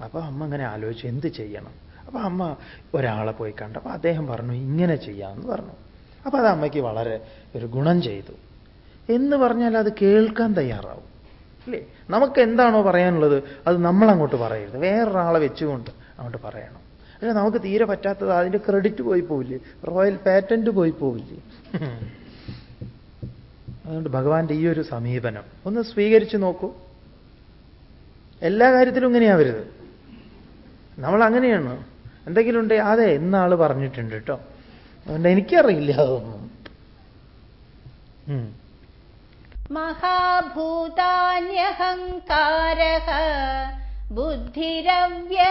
അപ്പൊ അമ്മ അങ്ങനെ ആലോചിച്ചു എന്ത് ചെയ്യണം? അപ്പൊ അമ്മ ഒരാളെ പോയി കണ്ടപ്പോൾ അദ്ദേഹം പറഞ്ഞു ഇങ്ങനെ ചെയ്യാമെന്ന് പറഞ്ഞു. അപ്പൊ അത് അമ്മയ്ക്ക് വളരെ ഒരു ഗുണം ചെയ്തു. എന്ന് പറഞ്ഞാൽ അത് കേൾക്കാൻ തയ്യാറാവും. അല്ലേ നമുക്ക് എന്താണോ പറയാനുള്ളത് അത് നമ്മൾ അങ്ങോട്ട് പറയരുത്. വേറൊരാളെ വെച്ചുകൊണ്ട് അങ്ങോട്ട് പറയണം. പക്ഷെ നമുക്ക് തീരെ പറ്റാത്തത് അതിന്റെ ക്രെഡിറ്റ് പോയി പോവില്ലേ? റോയൽ പാറ്റന്റ് പോയി പോവില്ലേ? അതുകൊണ്ട് ഭഗവാന്റെ ഈ ഒരു സമീപനം. ഒന്ന് സ്വീകരിച്ചു നോക്കൂ. എല്ലാ കാര്യത്തിലും ഇങ്ങനെയാവരുത്. നമ്മൾ അങ്ങനെയാണ് എന്തെങ്കിലും ഉണ്ട് അതെ ഇന്നാൾ പറഞ്ഞിട്ടുണ്ട് കേട്ടോ അതുകൊണ്ട് എനിക്കറിയില്ല അതൊന്നും. മഹാഭൂതാന്യഹങ്കാര ബുദ്ധിരവ്യക്തമേവ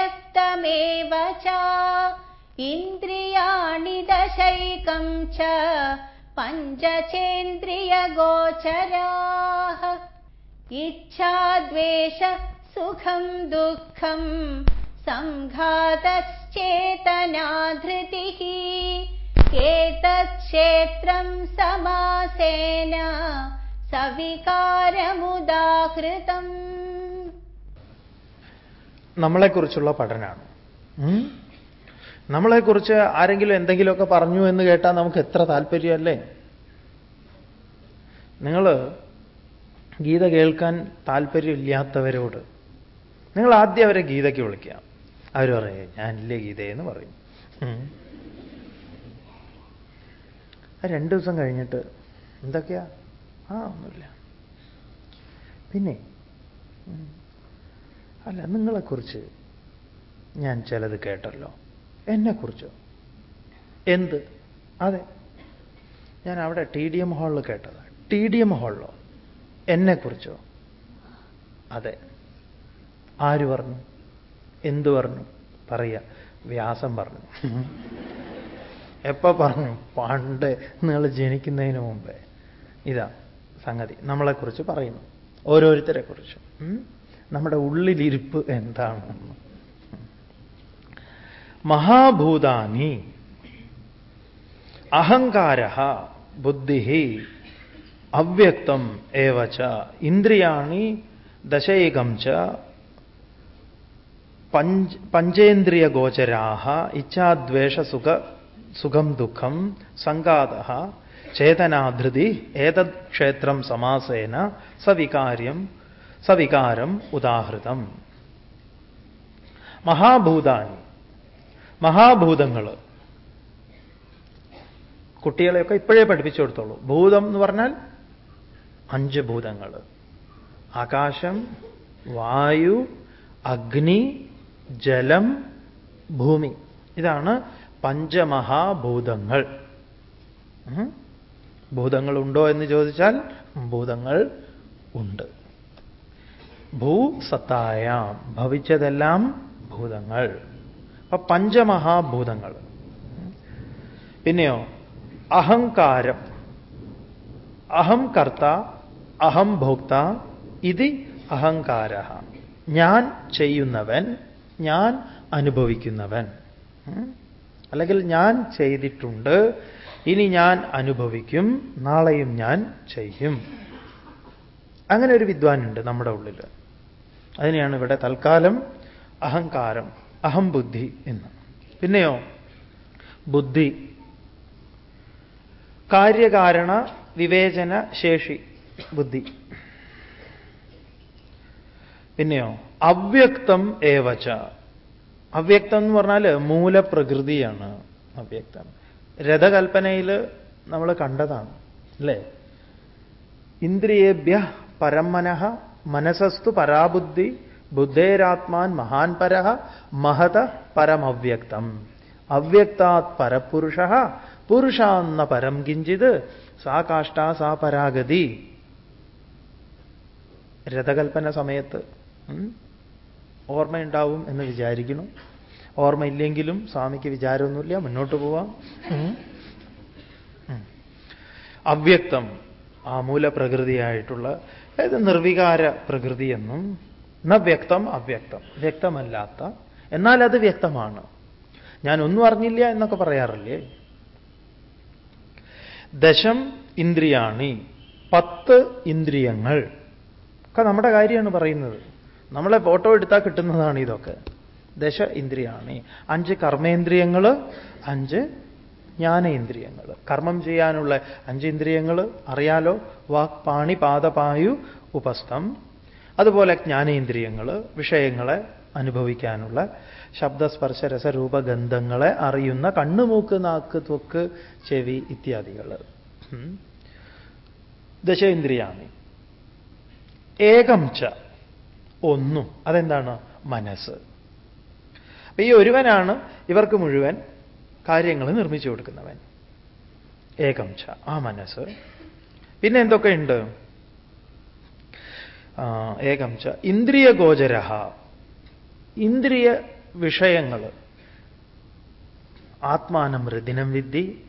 ഇന്ദ്രിയാണി ദശൈകം ച पञ्चचेन्द्रियगोचराः इच्छाद्वेष सुखं दुःखं सङ्घातश्चेतनाधृतिः एतत्क्षेत्रं समासेन സവികാരമുദാഹൃതം നമ്മളെക്കുറിച്ചുള്ള പഠനമാണ് നമ്മളെക്കുറിച്ച് ആരെങ്കിലും എന്തെങ്കിലുമൊക്കെ പറഞ്ഞു എന്ന് കേട്ടാൽ നമുക്ക് എത്ര താല്പര്യമല്ലേ നിങ്ങൾ ഗീത കേൾക്കാൻ താല്പര്യമില്ലാത്തവരോട് നിങ്ങൾ ആദ്യം അവരെ ഗീതയ്ക്ക് വിളിക്കുക. അവർ പറയും ഞാനില്ലേ ഗീതയെന്ന് പറയും. രണ്ടു ദിവസം കഴിഞ്ഞിട്ട് എന്തൊക്കെയാ? ആ ഒന്നുമില്ല. പിന്നെ. അല്ല നിങ്ങളെക്കുറിച്ച് ഞാൻ ചിലത് കേട്ടല്ലോ. എന്നെക്കുറിച്ചോ. എന്ത്? അതെ. ഞാൻ അവിടെ ടി ഡി എം ഹാളിൽ കേട്ടത്. ടി ഡി എം ഹാളിലോ? എന്നെക്കുറിച്ചോ? അതെ. ആര് പറഞ്ഞു? എന്തു പറഞ്ഞു? പറയുക വ്യാസം പറഞ്ഞു. എപ്പോ പറഞ്ഞു? പണ്ട് നിങ്ങൾ ജനിക്കുന്നതിന് മുമ്പേ. ഇതാ സംഗതി. നമ്മളെക്കുറിച്ച് പറയുന്നു. ഓരോരുത്തരെ കുറിച്ചും നമ്മുടെ ഉള്ളിലിരിപ്പ് എന്താണ് മഹാഭൂതാനി. അഹങ്കാര ബുദ്ധി അവ്യക്തം ഏവച്ച ഇന്ദ്രിയാണി ദശൈകം ച പഞ്ച പഞ്ചേന്ദ്രിയഗോചരാ ഇച്ഛാദ്വേഷസുഖ സുഖം ദുഃഖം സംഘാത ചേതനാധൃതി ഏതത് ക്ഷേത്രം സമാസേന സവികാര്യം സവികാരം ഉദാഹൃതം. മഹാഭൂതാനി. മഹാഭൂതങ്ങൾ. കുട്ടികളെയൊക്കെ ഇപ്പോഴേ പഠിപ്പിച്ചു കൊടുത്തോളൂ. ഭൂതം എന്ന് പറഞ്ഞാൽ അഞ്ച് ഭൂതങ്ങൾ. ആകാശം വായു അഗ്നി ജലം ഭൂമി. ഇതാണ് പഞ്ചമഹാഭൂതങ്ങൾ. ഭൂതങ്ങൾ ഉണ്ടോ എന്ന് ചോദിച്ചാൽ ഭൂതങ്ങൾ ഉണ്ട്. ഭൂസത്തായാം. ഭവിച്ചതെല്ലാം ഭൂതങ്ങൾ. അപ്പൊ പഞ്ചമഹാഭൂതങ്ങൾ. പിന്നെയോ അഹങ്കാരം. അഹം കർത്ത അഹം ഭോക്ത ഇത് അഹങ്കാര ഞാൻ ചെയ്യുന്നവൻ ഞാൻ അനുഭവിക്കുന്നവൻ. അല്ലെങ്കിൽ ഞാൻ ചെയ്തിട്ടുണ്ട് ഇനി ഞാൻ അനുഭവിക്കും നാളെയും ഞാൻ ചെയ്യും. അങ്ങനെ ഒരു വിദ്വാനുണ്ട് നമ്മുടെ ഉള്ളിൽ അതിനെയാണ് ഇവിടെ തൽക്കാലം അഹങ്കാരം. അഹംബുദ്ധി എന്ന്. പിന്നെയോ ബുദ്ധി. കാര്യകാരണ വിവേചന ശേഷി ബുദ്ധി. പിന്നെയോ അവ്യക്തം ഏവച. അവ്യക്തം എന്ന് പറഞ്ഞാൽ മൂലപ്രകൃതിയാണ് അവ്യക്തം. രഥകൽപ്പനയിൽ നമ്മൾ കണ്ടതാണ് അല്ലേ? ഇന്ദ്രിയേഭ്യ പരമനഃ മനസസ്തു പരാബുദ്ധി ബുദ്ധേരാത്മാൻ മഹാൻ പര മഹത പരമവ്യക്തം. അവ്യക്താത് പരപുരുഷ പുരുഷാന്ന പരം കിഞ്ചിത് സാ കാഷ്ട സാ പരാഗതി. രഥകൽപ്പന സമയത്ത് ഓർമ്മയുണ്ടാവും എന്ന് വിചാരിക്കുന്നു. ഓർമ്മയില്ലെങ്കിലും സ്വാമിക്ക് വിചാരമൊന്നുമില്ല മുന്നോട്ട് പോവാം. അവ്യക്തം ആ മൂലപ്രകൃതിയായിട്ടുള്ള അതായത് നിർവികാര പ്രകൃതിയെന്നും ന വ്യക്തം അവ്യക്തം. വ്യക്തമല്ലാത്ത. എന്നാൽ അത് വ്യക്തമാണ്. ഞാൻ ഒന്നും അറിഞ്ഞില്ല എന്നൊക്കെ പറയാറില്ലേ? ദശം ഇന്ദ്രിയാണി. പത്ത് ഇന്ദ്രിയങ്ങൾ. ഒക്കെ നമ്മുടെ കാര്യമാണ് പറയുന്നത്. നമ്മളെ ഫോട്ടോ എടുത്താൽ കിട്ടുന്നതാണ് ഇതൊക്കെ. ദശ ഇന്ദ്രിയാണി. അഞ്ച് കർമ്മേന്ദ്രിയങ്ങൾ അഞ്ച് ജ്ഞാനേന്ദ്രിയങ്ങൾ. കർമ്മം ചെയ്യാനുള്ള അഞ്ച് ഇന്ദ്രിയങ്ങൾ അറിയാലോ? വാക് പാണി പാദപായു ഉപസ്ഥം. അതുപോലെ ജ്ഞാനേന്ദ്രിയങ്ങൾ വിഷയങ്ങളെ അനുഭവിക്കാനുള്ള ശബ്ദസ്പർശ രസരൂപഗന്ധങ്ങളെ അറിയുന്ന കണ്ണുമൂക്ക് നാക്ക് ത്വക്ക് ചെവി ഇത്യാദികൾ. ദശേന്ദ്രിയാണി. ഏകം ച ഒന്നും. അതെന്താണ്? മനസ്സ്. അപ്പൊ ഈ ഒരുവനാണ് ഇവർക്ക് മുഴുവൻ കാര്യങ്ങൾ നിർമ്മിച്ചു കൊടുക്കുന്നവൻ. ഏകം ച ആ മനസ്സ്. പിന്നെ എന്തൊക്കെയുണ്ട്? ഏകം ച. ഇന്ദ്രിയ ഗോചര ഇന്ദ്രിയ വിഷയങ്ങൾ ആത്മാനം ഹൃദിനം വിദ്ധി.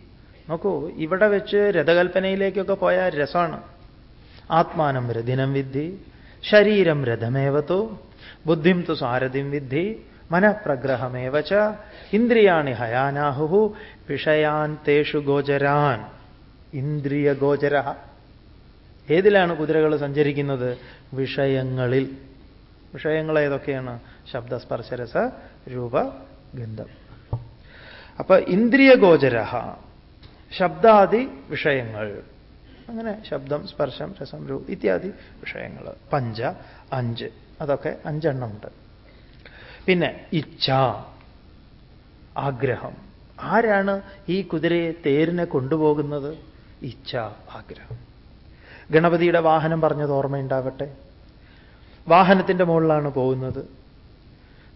നോക്കൂ ഇവിടെ വെച്ച് രഥകൽപ്പനയിലേക്കൊക്കെ പോയാൽ രസമാണ് ആത്മാനം രഥിനം വിദ്ധി. ശരീരം രഥമേവത്തോ ബുദ്ധിം തു സാരഥിം വിദ്ധി. മനഃപ്രഗ്രഹമേവ ച. ഇന്ദ്രിയാണി ഹയാനാഹു വിഷയാൻ തേഷു ഗോചരാൻ. ഇന്ദ്രിയ ഗോചര ഏതിലാണ് കുതിരകൾ സഞ്ചരിക്കുന്നത്? വിഷയങ്ങളിൽ. വിഷയങ്ങൾ ഏതൊക്കെയാണ്? ശബ്ദസ്പർശരസ രൂപ ഗന്ധം അപ്പൊ ഇന്ദ്രിയ ഗോചര ശബ്ദാദി വിഷയങ്ങൾ. അങ്ങനെ ശബ്ദം സ്പർശം രസം രൂപ ഇത്യാദി വിഷയങ്ങൾ. പഞ്ച അഞ്ച്. അതൊക്കെ അഞ്ചെണ്ണമുണ്ട്. പിന്നെ ഇച്ഛ ആഗ്രഹം. ആരാണ് ഈ കുതിരയെ തേരിനെ കൊണ്ടുപോകുന്നത്? ഇച്ഛ ആഗ്രഹം. ഗണപതിയുടെ വാഹനം പറഞ്ഞത് ഓർമ്മയുണ്ടാവട്ടെ. വാഹനത്തിന്റെ മുകളിലാണ് പോകുന്നത്.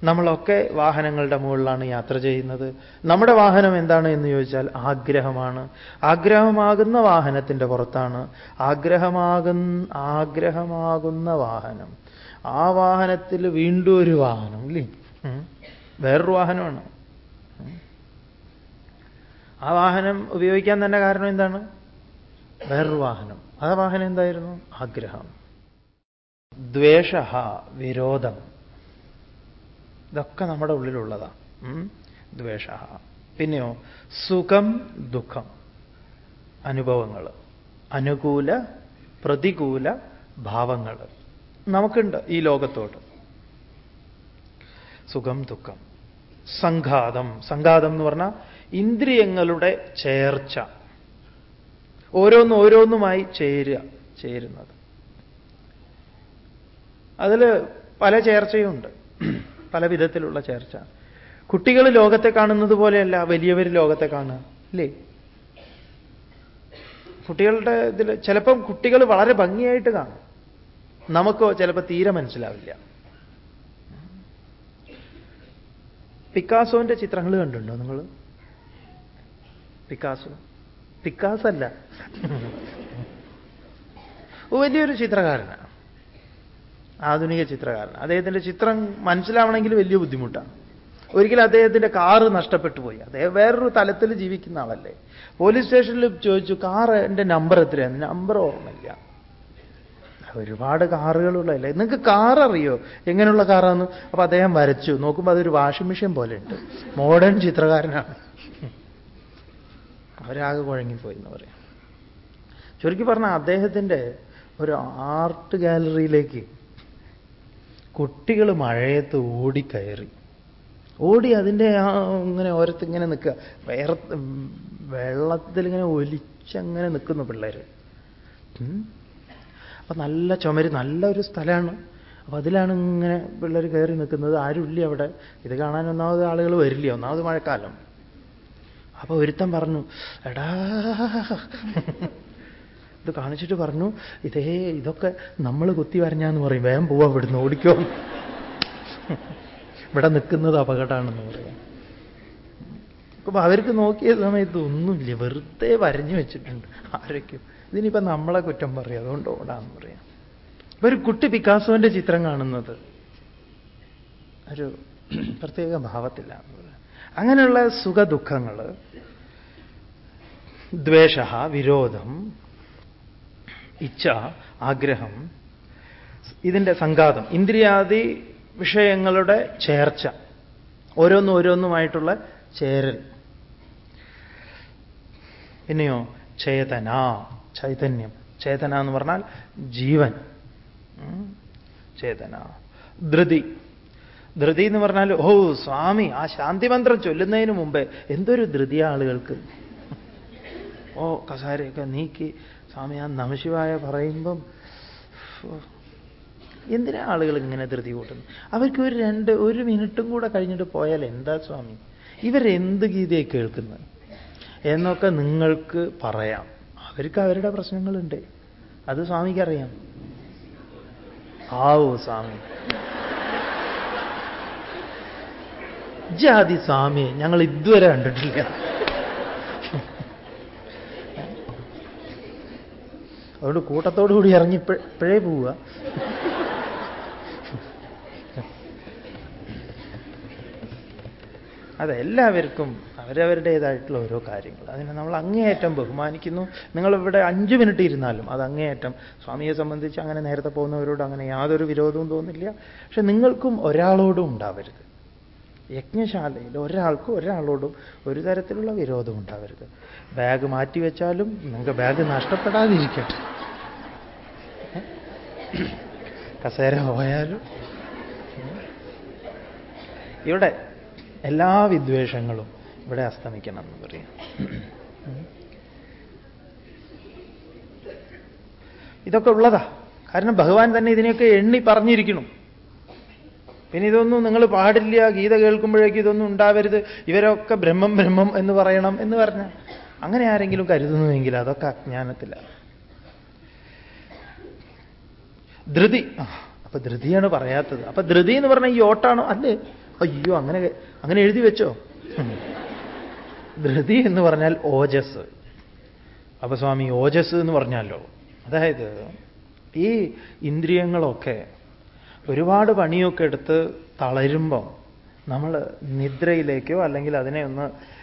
നമ്മളൊക്കെ വാഹനങ്ങളുടെ മുകളിലാണ് യാത്ര ചെയ്യുന്നത്. നമ്മുടെ വാഹനം എന്താണ് എന്ന് ചോദിച്ചാൽ ആഗ്രഹമാണ്. ആഗ്രഹമാകുന്ന വാഹനത്തിന്റെ പുറത്താണ്. ആഗ്രഹമാകുന്ന ആഗ്രഹമാകുന്ന വാഹനം. ആ വാഹനത്തിൽ വീണ്ടും ഒരു വാഹനം അല്ലേ. വേറൊരു വാഹനമാണ്. ആ വാഹനം ഉപയോഗിക്കാൻ തന്നെ കാരണം എന്താണ്? വേറൊരു വാഹനം. ആ വാഹനം എന്തായിരുന്നു? ആഗ്രഹം. ദ്വേഷ വിരോധം. ഇതൊക്കെ നമ്മുടെ ഉള്ളിലുള്ളതാണ്. ദ്വേഷ പിന്നെയോ സുഖം ദുഃഖം. അനുഭവങ്ങൾ അനുകൂല പ്രതികൂല ഭാവങ്ങൾ നമുക്കുണ്ട് ഈ ലോകത്തോട്ട്. സുഖം ദുഃഖം. സംഘാതം. സംഘാതം എന്ന് പറഞ്ഞാൽ ഇന്ദ്രിയങ്ങളുടെ ചേർച്ച. ഓരോന്ന് ഓരോന്നുമായി ചേരുക ചേരുന്നത്. അതിൽ പല ചേർച്ചയുണ്ട്. പല വിധത്തിലുള്ള ചേർച്ച. കുട്ടികൾ ലോകത്തെ കാണുന്നത് പോലെയല്ല വലിയവർ ലോകത്തെ കാണുക അല്ലേ കുട്ടികളുടെ ഇതിൽ ചിലപ്പം കുട്ടികൾ വളരെ ഭംഗിയായിട്ട് കാണും. നമുക്കോ ചിലപ്പോൾ തീരെ മനസ്സിലാവില്ല. പിക്കാസോന്റെ ചിത്രങ്ങൾ കണ്ടിട്ടുണ്ടോ നിങ്ങൾ പിക്കാസോ. പിക്കാസ് അല്ല വലിയൊരു ചിത്രകാരനാണ് ആധുനിക ചിത്രകാരൻ അദ്ദേഹത്തിന്റെ ചിത്രം മനസ്സിലാവണമെങ്കിൽ വലിയ ബുദ്ധിമുട്ടാണ്. ഒരിക്കലും അദ്ദേഹത്തിന്റെ കാറ് നഷ്ടപ്പെട്ടു പോയി. അദ്ദേഹം വേറൊരു തലത്തിൽ ജീവിക്കുന്ന ആളല്ലേ. പോലീസ് സ്റ്റേഷനിൽ ചോദിച്ചു കാർ എന്റെ നമ്പർ എത്രയാണ്? നമ്പർ ഓർമ്മയില്ല. ഒരുപാട് കാറുകളുള്ളതല്ലേ. നിങ്ങൾക്ക് കാർ അറിയോ? എങ്ങനെയുള്ള കാറാന്ന്? അപ്പൊ അദ്ദേഹം വരച്ചു. നോക്കുമ്പോൾ അതൊരു വാഷിംഗ് മെഷീൻ പോലെ ഉണ്ട്. മോഡേൺ ചിത്രകാരനാണ്. അവരാകെ കുഴങ്ങിപ്പോയി എന്ന് പറയാം. ചുരുക്കി പറഞ്ഞാൽ അദ്ദേഹത്തിന്റെ ഒരു ആർട്ട് ഗാലറിയിലേക്ക് കുട്ടികൾ മഴയത്ത് ഓടിക്കയറി. ഓടി അതിന്റെ ആ ഇങ്ങനെ ഓരത്തിങ്ങനെ നിൽക്കുക. വേറെ വെള്ളത്തിൽ ഇങ്ങനെ ഒലിച്ചങ്ങനെ നിൽക്കുന്നു പിള്ളേർ അപ്പം നല്ല ചുമര് നല്ലൊരു സ്ഥലമാണ്. അപ്പം അതിലാണ് ഇങ്ങനെ പിള്ളേർ കയറി നിൽക്കുന്നത്. ആരുമില്ല അവിടെ. ഇത് കാണാൻ ഒന്നാമത് ആളുകൾ വരില്ല. ഒന്നാമത് മഴക്കാലം. അപ്പോൾ ഒരുത്തൻ പറഞ്ഞു എടാ. ഇത് കാണിച്ചിട്ട് പറഞ്ഞു ഇതേ ഇതൊക്കെ നമ്മൾ കുത്തി വരഞ്ഞാന്ന് പറയും. വേഗം പോവാ ഇവിടുന്ന് ഓടിക്കോ. ഇവിടെ നിൽക്കുന്നത് അപകടമാണെന്ന് പറയാം. അപ്പൊ അവർക്ക് നോക്കിയ സമയത്ത് ഒന്നുമില്ല. വെറുതെ വരഞ്ഞു വെച്ചിട്ടുണ്ട്. ആരൊക്കെയും. ഇതിനിപ്പോ നമ്മളെ കുറ്റം പറയും. അതുകൊണ്ട് ഓടാന്ന് പറയാം. ഇപ്പൊ ഒരു കുട്ടി പിക്കാസോന്റെ ചിത്രം കാണുന്നത്. ഒരു പ്രത്യേക ഭാവത്തിലാണ് അങ്ങനെയുള്ള സുഖ സുഖദുഃഖങ്ങൾ ദ്വേഷ വിരോധം ഇച്ഛ ആഗ്രഹം ഇതിന്റെ സംഘാതം ഇന്ദ്രിയാദി വിഷയങ്ങളുടെ ചേർച്ച ഓരോന്നും ഓരോന്നുമായിട്ടുള്ള ചേരൽ. പിന്നെയോ ചേതന ചൈതന്യം. ചേതന എന്ന് പറഞ്ഞാൽ ജീവൻ. ചേതന. ധൃതി. ധൃതി എന്ന് പറഞ്ഞാൽ ഓ സ്വാമി ആ ശാന്തിമന്ത്രം ചൊല്ലുന്നതിന് മുമ്പേ എന്തൊരു ധൃതി ആളുകൾക്ക്. ഓ കസാരയൊക്കെ നീക്കി. സ്വാമി ആ നമശിവായ പറയുമ്പം എന്തിനാ ആളുകൾ ഇങ്ങനെ ധൃതി കൂട്ടുന്നു അവർക്ക് ഒരു രണ്ട് ഒരു മിനിറ്റും കൂടെ കഴിഞ്ഞിട്ട് പോയാൽ എന്താ സ്വാമി? ഇവരെന്ത് ഗീതയെ കേൾക്കുന്നത്? എന്നൊക്കെ നിങ്ങൾക്ക് പറയാം. അവർക്ക് അവരുടെ പ്രശ്നങ്ങളുണ്ട്. അത് സ്വാമിക്കറിയാം. ആവോ സ്വാമി. ജാതി സ്വാമിയെ ഞങ്ങൾ ഇതുവരെ കണ്ടിട്ടില്ല. അതുകൊണ്ട് കൂട്ടത്തോടു കൂടി ഇറങ്ങി ഇപ്പോഴേ പോവുക. അതെല്ലാവർക്കും അവരവരുടേതായിട്ടുള്ള ഓരോ കാര്യങ്ങൾ. അതിനെ നമ്മൾ അങ്ങേയറ്റം ബഹുമാനിക്കുന്നു. നിങ്ങൾ ഇവിടെ അഞ്ച് മിനിറ്റ് ഇരുന്നാലും അത് അങ്ങേയറ്റം സ്വാമിയെ സംബന്ധിച്ച് അങ്ങനെ നേരത്തെ പോകുന്നവരോട് അങ്ങനെ യാതൊരു വിരോധവും തോന്നില്ല. പക്ഷെ നിങ്ങൾക്കും ഒരാളോടും ഉണ്ടാവരുത്. യജ്ഞശാലയിൽ ഒരാൾക്കും ഒരാളോടും ഒരു തരത്തിലുള്ള വിരോധം ഉണ്ടാവരുത്. ബാഗ് മാറ്റി വെച്ചാലും നിങ്ങൾക്ക് ബാഗ് നഷ്ടപ്പെടാതിരിക്കട്ടെ. കസേര പോയാലും. ഇവിടെ എല്ലാ വിദ്വേഷങ്ങളും ഇവിടെ അസ്തമിക്കണം എന്ന് പറയാം. ഇതൊക്കെ ഉള്ളതാ. കാരണം ഭഗവാൻ തന്നെ ഇതിനെയൊക്കെ എണ്ണി പറഞ്ഞിരിക്കണം പിന്നെ ഇതൊന്നും നിങ്ങൾ പാടില്ല ഗീത കേൾക്കുമ്പോഴേക്ക് ഇതൊന്നും ഉണ്ടാവരുത്. ഇവരൊക്കെ ബ്രഹ്മം ബ്രഹ്മം എന്ന് പറയണം എന്ന് പറഞ്ഞ അങ്ങനെ ആരെങ്കിലും കരുതുന്നുവെങ്കിൽ അതൊക്കെ അജ്ഞാനത്തിലാണ് ധൃതി. അപ്പൊ ധൃതിയാണ് പറയാത്തത്. അപ്പൊ ധൃതി എന്ന് പറഞ്ഞാൽ ഈ ഓട്ടാണോ? അല്ലേ? അയ്യോ അങ്ങനെ അങ്ങനെ എഴുതി വെച്ചോ? ധൃതി എന്ന് പറഞ്ഞാൽ ഓജസ്. അപ്പൊ സ്വാമി ഓജസ് എന്ന് പറഞ്ഞാലോ? അതായത് ഈ ഇന്ദ്രിയങ്ങളൊക്കെ ഒരുപാട് പണിയൊക്കെ എടുത്ത് തളരുമ്പം നമ്മൾ നിദ്രയിലേക്കോ അല്ലെങ്കിൽ അതിനെ ഒന്ന്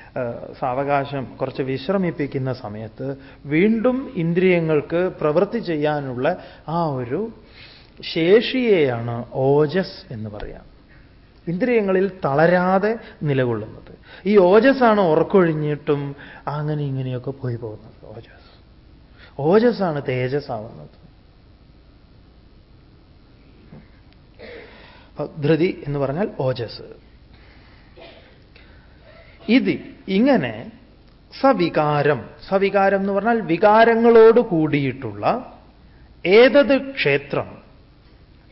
സാവകാശം കുറച്ച് വിശ്രമിപ്പിക്കുന്ന സമയത്ത് വീണ്ടും ഇന്ദ്രിയങ്ങൾക്ക് പ്രവൃത്തി ചെയ്യാനുള്ള ആ ഒരു ശേഷിയെയാണ് ഓജസ് എന്ന് പറയാം. ഇന്ദ്രിയങ്ങളിൽ തളരാതെ നിലകൊള്ളുന്നത്. ഈ ഓജസ്സാണ് ഉറക്കൊഴിഞ്ഞിട്ടും അങ്ങനെ ഇങ്ങനെയൊക്കെ പോയി പോകുന്നത്. ഓജസ്. ഓജസ്സാണ് തേജസ് ആവുന്നത് ധൃതി എന്ന് പറഞ്ഞാൽ ഓജസ്. ഇത് ഇങ്ങനെ സവികാരം സവികാരം എന്ന് പറഞ്ഞാൽ വികാരങ്ങളോട് കൂടിയിട്ടുള്ള ഏതത് ക്ഷേത്രം?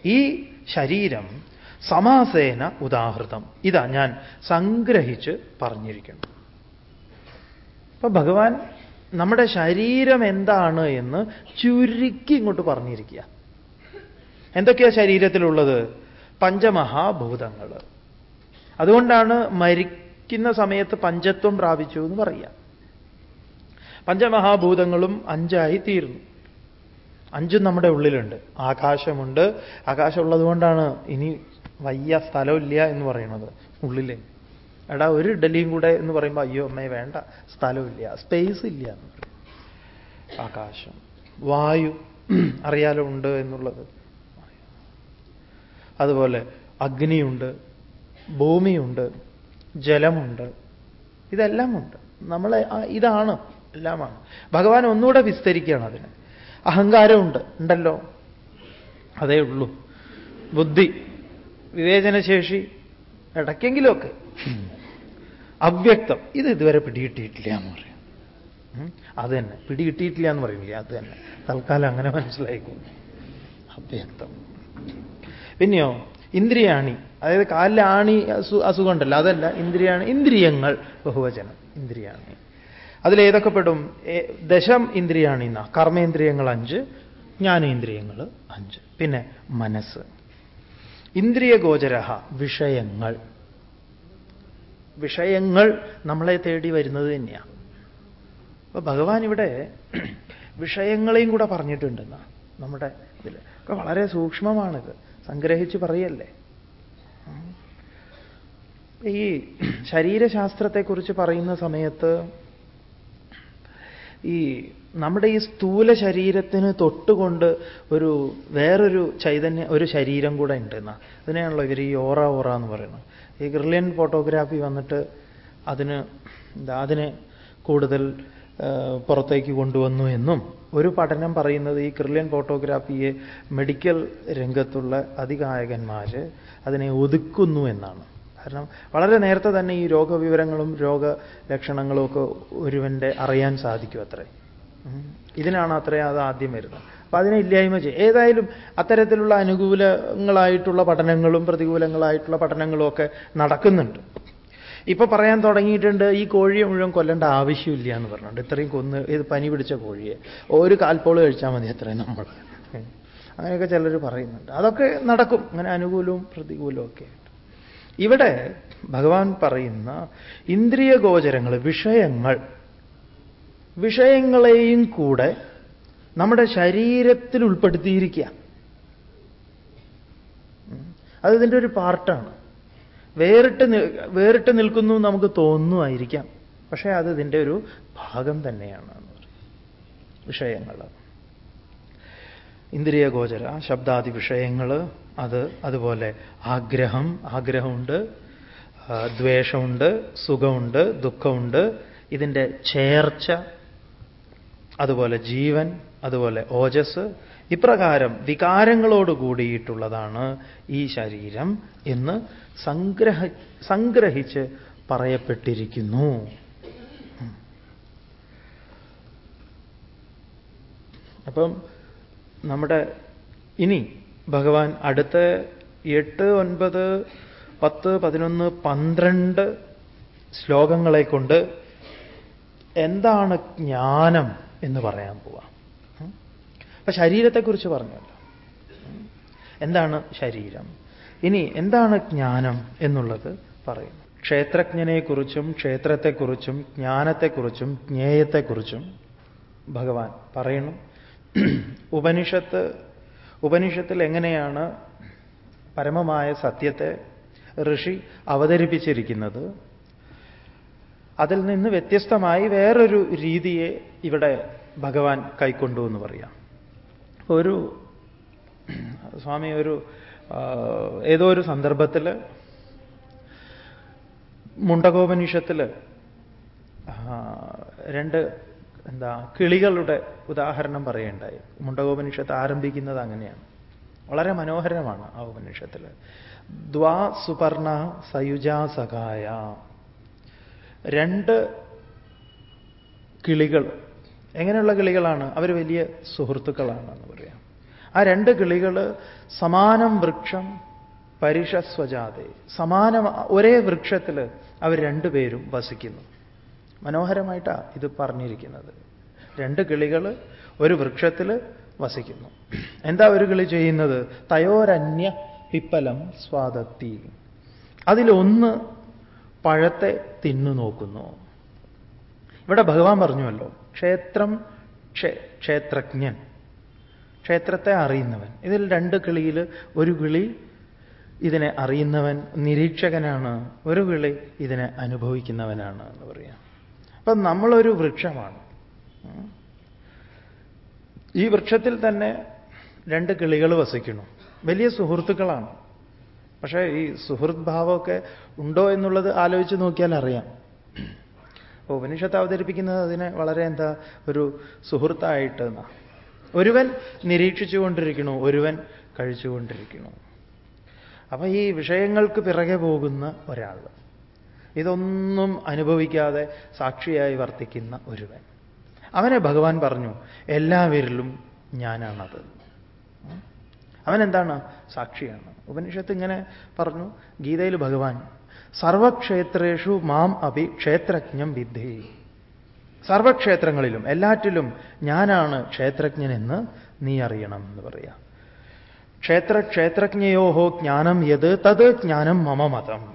ഈ ശരീരം സമാസേന ഉദാഹൃതം. ഇതാ ഞാൻ സംഗ്രഹിച്ച് പറഞ്ഞിരിക്കുന്നു. അപ്പൊ ഭഗവാൻ നമ്മുടെ ശരീരം എന്താണ് എന്ന് ചുരുക്കി ഇങ്ങോട്ട് പറഞ്ഞിരിക്കുക. എന്തൊക്കെയാ ശരീരത്തിലുള്ളത്? പഞ്ചമഹാഭൂതങ്ങൾ അതുകൊണ്ടാണ് മരിക്കുന്ന സമയത്ത് പഞ്ചത്വം പ്രാപിച്ചു എന്ന് പറയാം. പഞ്ചമഹാഭൂതങ്ങളും അഞ്ചായി തീർന്നു. അഞ്ചും നമ്മുടെ ഉള്ളിലുണ്ട്. ആകാശമുണ്ട്. ആകാശം ഉള്ളതുകൊണ്ടാണ് ഇനി വയ്യ സ്ഥലമില്ല എന്ന് പറയുന്നത് ഉള്ളിലെ. എടാ ഒരു ഇഡലിയും കൂടെ എന്ന് പറയുമ്പോൾ അയ്യോ അമ്മേ വേണ്ട. സ്ഥലമില്ല. സ്പേസ് ഇല്ല എന്ന് പറയും. ആകാശം. വായു അറിയാലോ ഉണ്ട് എന്നുള്ളത്. അതുപോലെ അഗ്നിയുണ്ട് ഭൂമിയുണ്ട് ജലമുണ്ട്. ഇതെല്ലാം ഉണ്ട് നമ്മളെ ഇതാണ് എല്ലാമാണ്. ഭഗവാൻ ഒന്നുകൂടെ വിസ്തരിക്കുകയാണ് അതിന്. അഹങ്കാരമുണ്ട് ഉണ്ടല്ലോ. അതേ ഉള്ളൂ. ബുദ്ധി വിവേചനശേഷി ഇടയ്ക്കെങ്കിലുമൊക്കെ. അവ്യക്തം. ഇത് ഇതുവരെ പിടികിട്ടിയിട്ടില്ല എന്ന് പറയും. അത് തന്നെ. പിടികിട്ടിയിട്ടില്ല എന്ന് പറയുന്നില്ല. അത് തന്നെ. തൽക്കാലം അങ്ങനെ മനസ്സിലായിക്കോ അവ്യക്തം. പിന്നെയോ? ഇന്ദ്രിയാണി. അതായത് കാലിലെ ആണി അസു അസുഖമുണ്ടല്ലോ. അതല്ല ഇന്ദ്രിയാണി ഇന്ദ്രിയങ്ങൾ ബഹുവചനം ഇന്ദ്രിയാണി. അതിലേതൊക്കെ പെടും ദശം ഇന്ദ്രിയാണി എന്നാ. കർമ്മേന്ദ്രിയങ്ങൾ അഞ്ച് ജ്ഞാനേന്ദ്രിയങ്ങൾ അഞ്ച്. പിന്നെ മനസ്സ്. ഇന്ദ്രിയഗോചര വിഷയങ്ങൾ. വിഷയങ്ങൾ നമ്മളെ തേടി വരുന്നത് തന്നെയാണ് അപ്പൊ ഭഗവാൻ ഇവിടെ വിഷയങ്ങളെയും കൂടെ പറഞ്ഞിട്ടുണ്ടെന്നാ. നമ്മുടെ ഇതിൽ വളരെ സൂക്ഷ്മമാണിത്. സംഗ്രഹിച്ച് പറയല്ലേ? ഈ ശരീരശാസ്ത്രത്തെക്കുറിച്ച് പറയുന്ന സമയത്ത് ഈ നമ്മുടെ ഈ സ്ഥൂല ശരീരത്തിന് തൊട്ടുകൊണ്ട് ഒരു വേറൊരു ചൈതന്യ ഒരു ശരീരം കൂടെ ഉണ്ടെന്ന. അതിനെയാണല്ലോ ഇവർ ഈ ഓറ ഓറ എന്ന് പറയുന്നത്. ഈ ഗ്രില്യൻ ഫോട്ടോഗ്രാഫി വന്നിട്ട് അതിന് അതിനെ കൂടുതൽ പുറത്തേക്ക് കൊണ്ടുവന്നു എന്നും ഒരു പഠനം പറയുന്നത് ഈ ക്രില്യൻ ഫോട്ടോഗ്രാഫിയെ മെഡിക്കൽ രംഗത്തുള്ള അധികായകന്മാർ അതിനെ ഒതുക്കുന്നു എന്നാണ്. കാരണം വളരെ നേരത്തെ തന്നെ ഈ രോഗവിവരങ്ങളും രോഗലക്ഷണങ്ങളും ഒക്കെ ഒരുവന്റെ അറിയാൻ സാധിക്കും അത്രേ. ഇതിനാണ് അത്രേ അത് ആദ്യം വരുന്നത്. അപ്പൊ അതിനെ ഇല്ലായ്മ ചെയ്യും ഏതായാലും അത്തരത്തിലുള്ള അനുകൂലങ്ങളായിട്ടുള്ള പഠനങ്ങളും പ്രതികൂലങ്ങളായിട്ടുള്ള പഠനങ്ങളും ഒക്കെ നടക്കുന്നുണ്ട്. ഇപ്പൊ പറയാൻ തുടങ്ങിയിട്ടുണ്ട് ഈ കോഴിയെ മുഴുവൻ കൊല്ലേണ്ട ആവശ്യമില്ല എന്ന് പറഞ്ഞിട്ടുണ്ട് ഇത്രയും കൊന്ന് ഇത് പനി പിടിച്ച കോഴിയെ. ഒരു കാൽപ്പോൾ കഴിച്ചാൽ മതി അത്രയും നമ്മൾ. അങ്ങനെയൊക്കെ ചിലർ പറയുന്നുണ്ട്. അതൊക്കെ നടക്കും. അങ്ങനെ അനുകൂലവും പ്രതികൂലവും ഒക്കെ ഇവിടെ ഭഗവാൻ പറയുന്ന ഇന്ദ്രിയ ഗോചരങ്ങൾ വിഷയങ്ങൾ വിഷയങ്ങളെയും കൂടെ നമ്മുടെ ശരീരത്തിൽ ഉൾപ്പെടുത്തിയിരിക്കുക. അത് ഇതിന്റെ ഒരു പാർട്ടാണ്. വേറിട്ട് വേറിട്ട് നിൽക്കുന്നു നമുക്ക് തോന്നുമായിരിക്കാം. പക്ഷേ അത് ഇതിന്റെ ഒരു ഭാഗം തന്നെയാണ് വിഷയങ്ങൾ ഇന്ദ്രിയഗോചര ശബ്ദാദി വിഷയങ്ങൾ അത് അതുപോലെ ആഗ്രഹം ആഗ്രഹമുണ്ട് ദ്വേഷമുണ്ട് സുഖമുണ്ട് ദുഃഖമുണ്ട് ഇതിന്റെ ചേർച്ച അതുപോലെ ജീവൻ അതുപോലെ ഓജസ് ഇപ്രകാരം വികാരങ്ങളോട് കൂടിയിട്ടുള്ളതാണ് ഈ ശരീരം എന്ന് സംഗ്രഹ സംഗ്രഹിച്ച് പറയപ്പെട്ടിരിക്കുന്നു. അപ്പം നമ്മുടെ ഇനി ഭഗവാൻ അടുത്ത എട്ട് ഒൻപത് പത്ത് പതിനൊന്ന് പന്ത്രണ്ട് ശ്ലോകങ്ങളെ കൊണ്ട് എന്താണ് ജ്ഞാനം എന്ന് പറയാൻ പോവാം. അപ്പൊ ശരീരത്തെക്കുറിച്ച് പറഞ്ഞല്ലോ. എന്താണ് ശരീരം? ഇനി എന്താണ് ജ്ഞാനം എന്നുള്ളത് പറയുന്നു. ക്ഷേത്രജ്ഞനെക്കുറിച്ചും ക്ഷേത്രത്തെക്കുറിച്ചും ജ്ഞാനത്തെക്കുറിച്ചും ജ്ഞേയത്തെക്കുറിച്ചും ഭഗവാൻ പറയുന്നു. ഉപനിഷത്ത് ഉപനിഷത്തിൽ എങ്ങനെയാണ് പരമമായ സത്യത്തെ ഋഷി അവതരിപ്പിച്ചിരിക്കുന്നത്? അതിൽ നിന്ന് വ്യത്യസ്തമായി വേറൊരു രീതിയെ ഇവിടെ ഭഗവാൻ കൈക്കൊണ്ടു എന്ന് പറയാം. ഒരു സ്വാമി ഒരു ഏതോ ഒരു സന്ദർഭത്തിൽ മുണ്ടകോപനിഷത്തിൽ രണ്ട് എന്താ കിളികളുടെ ഉദാഹരണം പറയുണ്ടായി മുണ്ടകോപനിഷത്ത് ആരംഭിക്കുന്നത് അങ്ങനെയാണ്. വളരെ മനോഹരമാണ് ആ ഉപനിഷത്തിൽ ദ്വാ സുപർണ സയുജാ സഖായ. രണ്ട് കിളികൾ. എങ്ങനെയുള്ള കിളികളാണ്? അവർ വലിയ സുഹൃത്തുക്കളാണെന്ന് പറയാം. ആ രണ്ട് കിളികൾ സമാനം വൃക്ഷം പരിഷസ്വജാതെ. സമാനം ഒരേ വൃക്ഷത്തിൽ അവർ രണ്ടുപേരും വസിക്കുന്നു. മനോഹരമായിട്ടാണ് ഇത് പറഞ്ഞിരിക്കുന്നത്. രണ്ട് കിളികൾ ഒരു വൃക്ഷത്തിൽ വസിക്കുന്നു. എന്താ ഒരു കിളി ചെയ്യുന്നത്? തയോരന്യ പിപ്പലം സ്വാദത്തി. അതിലൊന്ന് പഴത്തെ തിന്നു നോക്കുന്നു. ഇവിടെ ഭഗവാൻ പറഞ്ഞുവല്ലോ ക്ഷേത്രം ക്ഷേത്രജ്ഞൻ. ക്ഷേത്രത്തെ അറിയുന്നവൻ. ഇതിൽ രണ്ട് കിളിയിൽ ഒരു കിളി ഇതിനെ അറിയുന്നവൻ നിരീക്ഷകനാണ്. ഒരു കിളി ഇതിനെ അനുഭവിക്കുന്നവനാണ് എന്ന് പറയാം. അപ്പം നമ്മളൊരു വൃക്ഷമാണ്. ഈ വൃക്ഷത്തിൽ തന്നെ രണ്ട് കിളികൾ വസിക്കുന്നു. വലിയ സുഹൃത്തുക്കളാണ്. പക്ഷേ ഈ സുഹൃത് ഭാവമൊക്കെ ഉണ്ടോ എന്നുള്ളത് ആലോചിച്ച് നോക്കിയാൽ അറിയാം. ഉപനിഷത്ത് അവതരിപ്പിക്കുന്നത് അതിനെ വളരെ എന്താ ഒരു സുഹൃത്തായിട്ട് ഒരുവൻ നിരീക്ഷിച്ചുകൊണ്ടിരിക്കണു ഒരുവൻ കഴിച്ചുകൊണ്ടിരിക്കണു അപ്പൊ ഈ വിഷയങ്ങൾക്ക് പിറകെ പോകുന്ന ഒരാൾ ഇതൊന്നും അനുഭവിക്കാതെ സാക്ഷിയായി വർത്തിക്കുന്ന ഒരുവൻ. അവനെ ഭഗവാൻ പറഞ്ഞു എല്ലാവരിലും ഞാനാണത്. അവനെന്താണ് സാക്ഷിയാണ്. ഉപനിഷത്ത് ഇങ്ങനെ പറഞ്ഞു ഗീതയിൽ ഭഗവാൻ സർവക്ഷേത്രേഷു മാം അഭി ക്ഷേത്രജ്ഞം വിദ്ധി സർവക്ഷേത്രങ്ങളിലും എല്ലാറ്റിലും ഞാനാണ് ക്ഷേത്രജ്ഞനെന്ന് നീ അറിയണം എന്ന് പറയാം. ക്ഷേത്ര ക്ഷേത്രജ്ഞയോഹോ ജ്ഞാനം യത് തത് ജ്ഞാനം മമ മതം.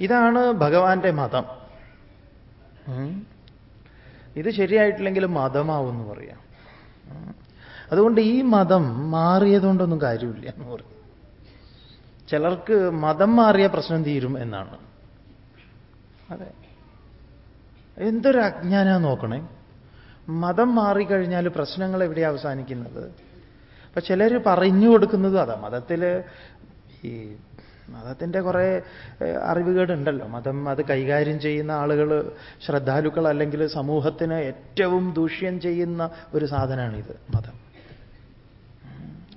ഇതാണ് ഭഗവാന്റെ മതം. ഇത് ശരിയായിട്ടില്ലെങ്കിൽ മതമാവെന്ന് പറയാം. അതുകൊണ്ട് ഈ മതം മാറിയതുകൊണ്ടൊന്നും കാര്യമില്ല എന്ന് പറയും. ചിലർക്ക് മതം മാറിയ പ്രശ്നം തീരും എന്നാണ്. അതെ. എന്തൊരു അജ്ഞാന നോക്കണേ? മതം മാറിക്കഴിഞ്ഞാൽ പ്രശ്നങ്ങൾ എവിടെ അവസാനിക്കുന്നത്? അപ്പൊ ചിലർ പറഞ്ഞു കൊടുക്കുന്നത് അതാ മതത്തിൽ ഈ മതത്തിന്റെ കുറേ അറിവുകേടുണ്ടല്ലോ. മതം അത് കൈകാര്യം ചെയ്യുന്ന ആളുകൾ ശ്രദ്ധാലുക്കൾ അല്ലെങ്കിൽ സമൂഹത്തിന് ഏറ്റവും ദൂഷ്യം ചെയ്യുന്ന ഒരു സാധനമാണിത് മതം.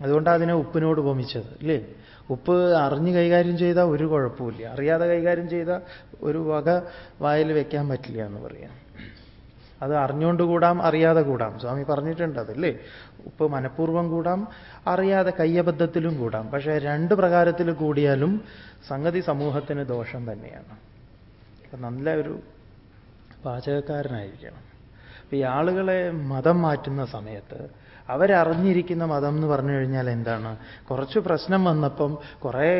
അതുകൊണ്ടാണ് അതിനെ ഉപ്പിനോട് ഉപമിച്ചത് ഇല്ലേ? ഉപ്പ് അറിഞ്ഞ് കൈകാര്യം ചെയ്താൽ ഒരു കുഴപ്പമില്ല അറിയാതെ കൈകാര്യം ചെയ്താൽ ഒരു വക വായിൽ വെക്കാൻ പറ്റില്ല എന്ന് പറയാം. അത് അറിഞ്ഞുകൊണ്ട് കൂടാം അറിയാതെ കൂടാം. സ്വാമി പറഞ്ഞിട്ടുണ്ട് അതല്ലേ? ഉപ്പ് മനഃപൂർവം കൂടാം അറിയാതെ കയ്യബദ്ധത്തിലും കൂടാം. പക്ഷേ രണ്ട് പ്രകാരത്തിൽ കൂടിയാലും സംഗതി സമൂഹത്തിന് ദോഷം തന്നെയാണ്. നല്ല ഒരു പാചകക്കാരനായിരിക്കണം. അപ്പം ഈ ആളുകളെ മതം മാറ്റുന്ന സമയത്ത് അവരറിഞ്ഞിരിക്കുന്ന മതം എന്ന് പറഞ്ഞു കഴിഞ്ഞാൽ എന്താണ്? കുറച്ച് പ്രശ്നം വന്നപ്പം കുറേ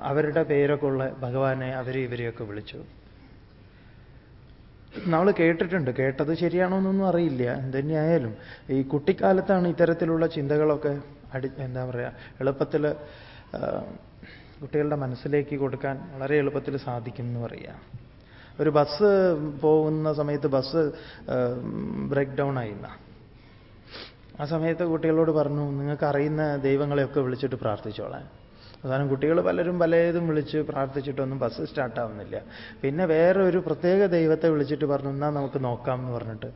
അവരുടെ പേരൊക്കെ ഉള്ള ഭഗവാനെ അവരെ ഇവരെയൊക്കെ വിളിച്ചു. നമ്മൾ കേട്ടിട്ടുണ്ട്. കേട്ടത് ശരിയാണോ എന്നൊന്നും അറിയില്ല. എന്തുതന്നെയായാലും ഈ കുട്ടിക്കാലത്താണ് ഇത്തരത്തിലുള്ള ചിന്തകളൊക്കെ അടി എന്താ പറയുക എളുപ്പത്തിൽ കുട്ടികളുടെ മനസ്സിലേക്ക് കൊടുക്കാൻ വളരെ എളുപ്പത്തിൽ സാധിക്കും എന്ന് പറയാം. ഒരു ബസ് പോകുന്ന സമയത്ത് ബസ് ബ്രേക്ക് ഡൗൺ ആയിന്ന. ആ സമയത്ത് കുട്ടികളോട് പറഞ്ഞു നിങ്ങൾക്ക് അറിയുന്ന ദൈവങ്ങളെയൊക്കെ വിളിച്ചിട്ട് പ്രാർത്ഥിച്ചോളാൻ. അവസാനം കുട്ടികൾ പലരും പലതും വിളിച്ച് പ്രാർത്ഥിച്ചിട്ടൊന്നും ബസ് സ്റ്റാർട്ടാവുന്നില്ല. പിന്നെ വേറെ ഒരു പ്രത്യേക ദൈവത്തെ വിളിച്ചിട്ട് പറഞ്ഞു എന്നാൽ നമുക്ക് നോക്കാം എന്ന് പറഞ്ഞിട്ട്.